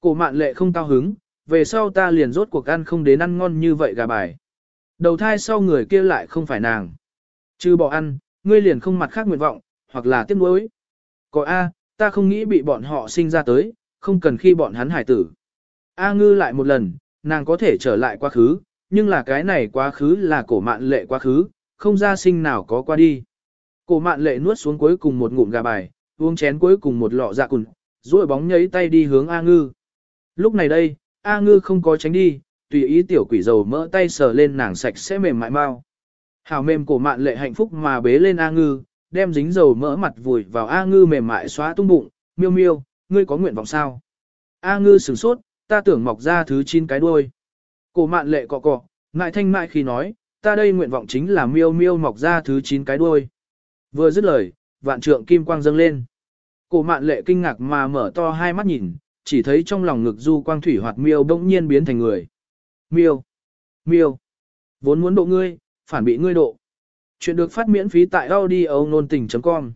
Cổ mạn lệ không cao hứng, về sau ta liền rốt cuộc ăn không đến ăn ngon như vậy gà bài. Đầu thai sau người kia lại không phải nàng. Chứ bỏ ăn, ngươi liền không mặt khác nguyện vọng, hoặc là tiếc nuối. Có A, ta không nghĩ bị bọn họ sinh ra tới, không cần khi bọn hắn hải tử. A ngư lại một lần, nàng có thể trở lại quá khứ, nhưng là cái này quá khứ là cổ mạn lệ quá khứ, không ra sinh nào có qua đi. Cổ mạn lệ nuốt xuống cuối cùng một ngụm gà bài, uống chén cuối cùng một lọ dạ cùn, duỗi bóng nhấy tay đi hướng A ngư. Lúc này đây, A ngư không có tránh đi, tùy ý tiểu quỷ dầu mỡ tay sờ lên nàng sạch sẽ mềm mại mau. Hảo mềm cổ mạn lệ hạnh phúc mà bế lên A ngư, đem dính dầu mỡ mặt vùi vào A ngư mềm mại xóa tung bụng, miêu miêu, ngươi có nguyện vọng sao? A ngư sửng sốt, ta tưởng mọc ra thứ chín cái đuôi. Cổ mạn lệ cọ cọ, ngại thanh mại khi nói, ta đây nguyện vọng chính là miêu miêu mọc ra thứ chín cái đuôi. Vừa dứt lời, vạn trượng kim quang dâng lên. Cổ mạn lệ kinh ngạc mà mở to hai mắt nhìn, chỉ thấy trong lòng ngực du quang thủy hoạt miêu bỗng nhiên biến thành người. Miêu, miêu, vốn muốn độ ngươi, phản bị ngươi độ. Chuyện được phát miễn phí tại audio nôn tình.com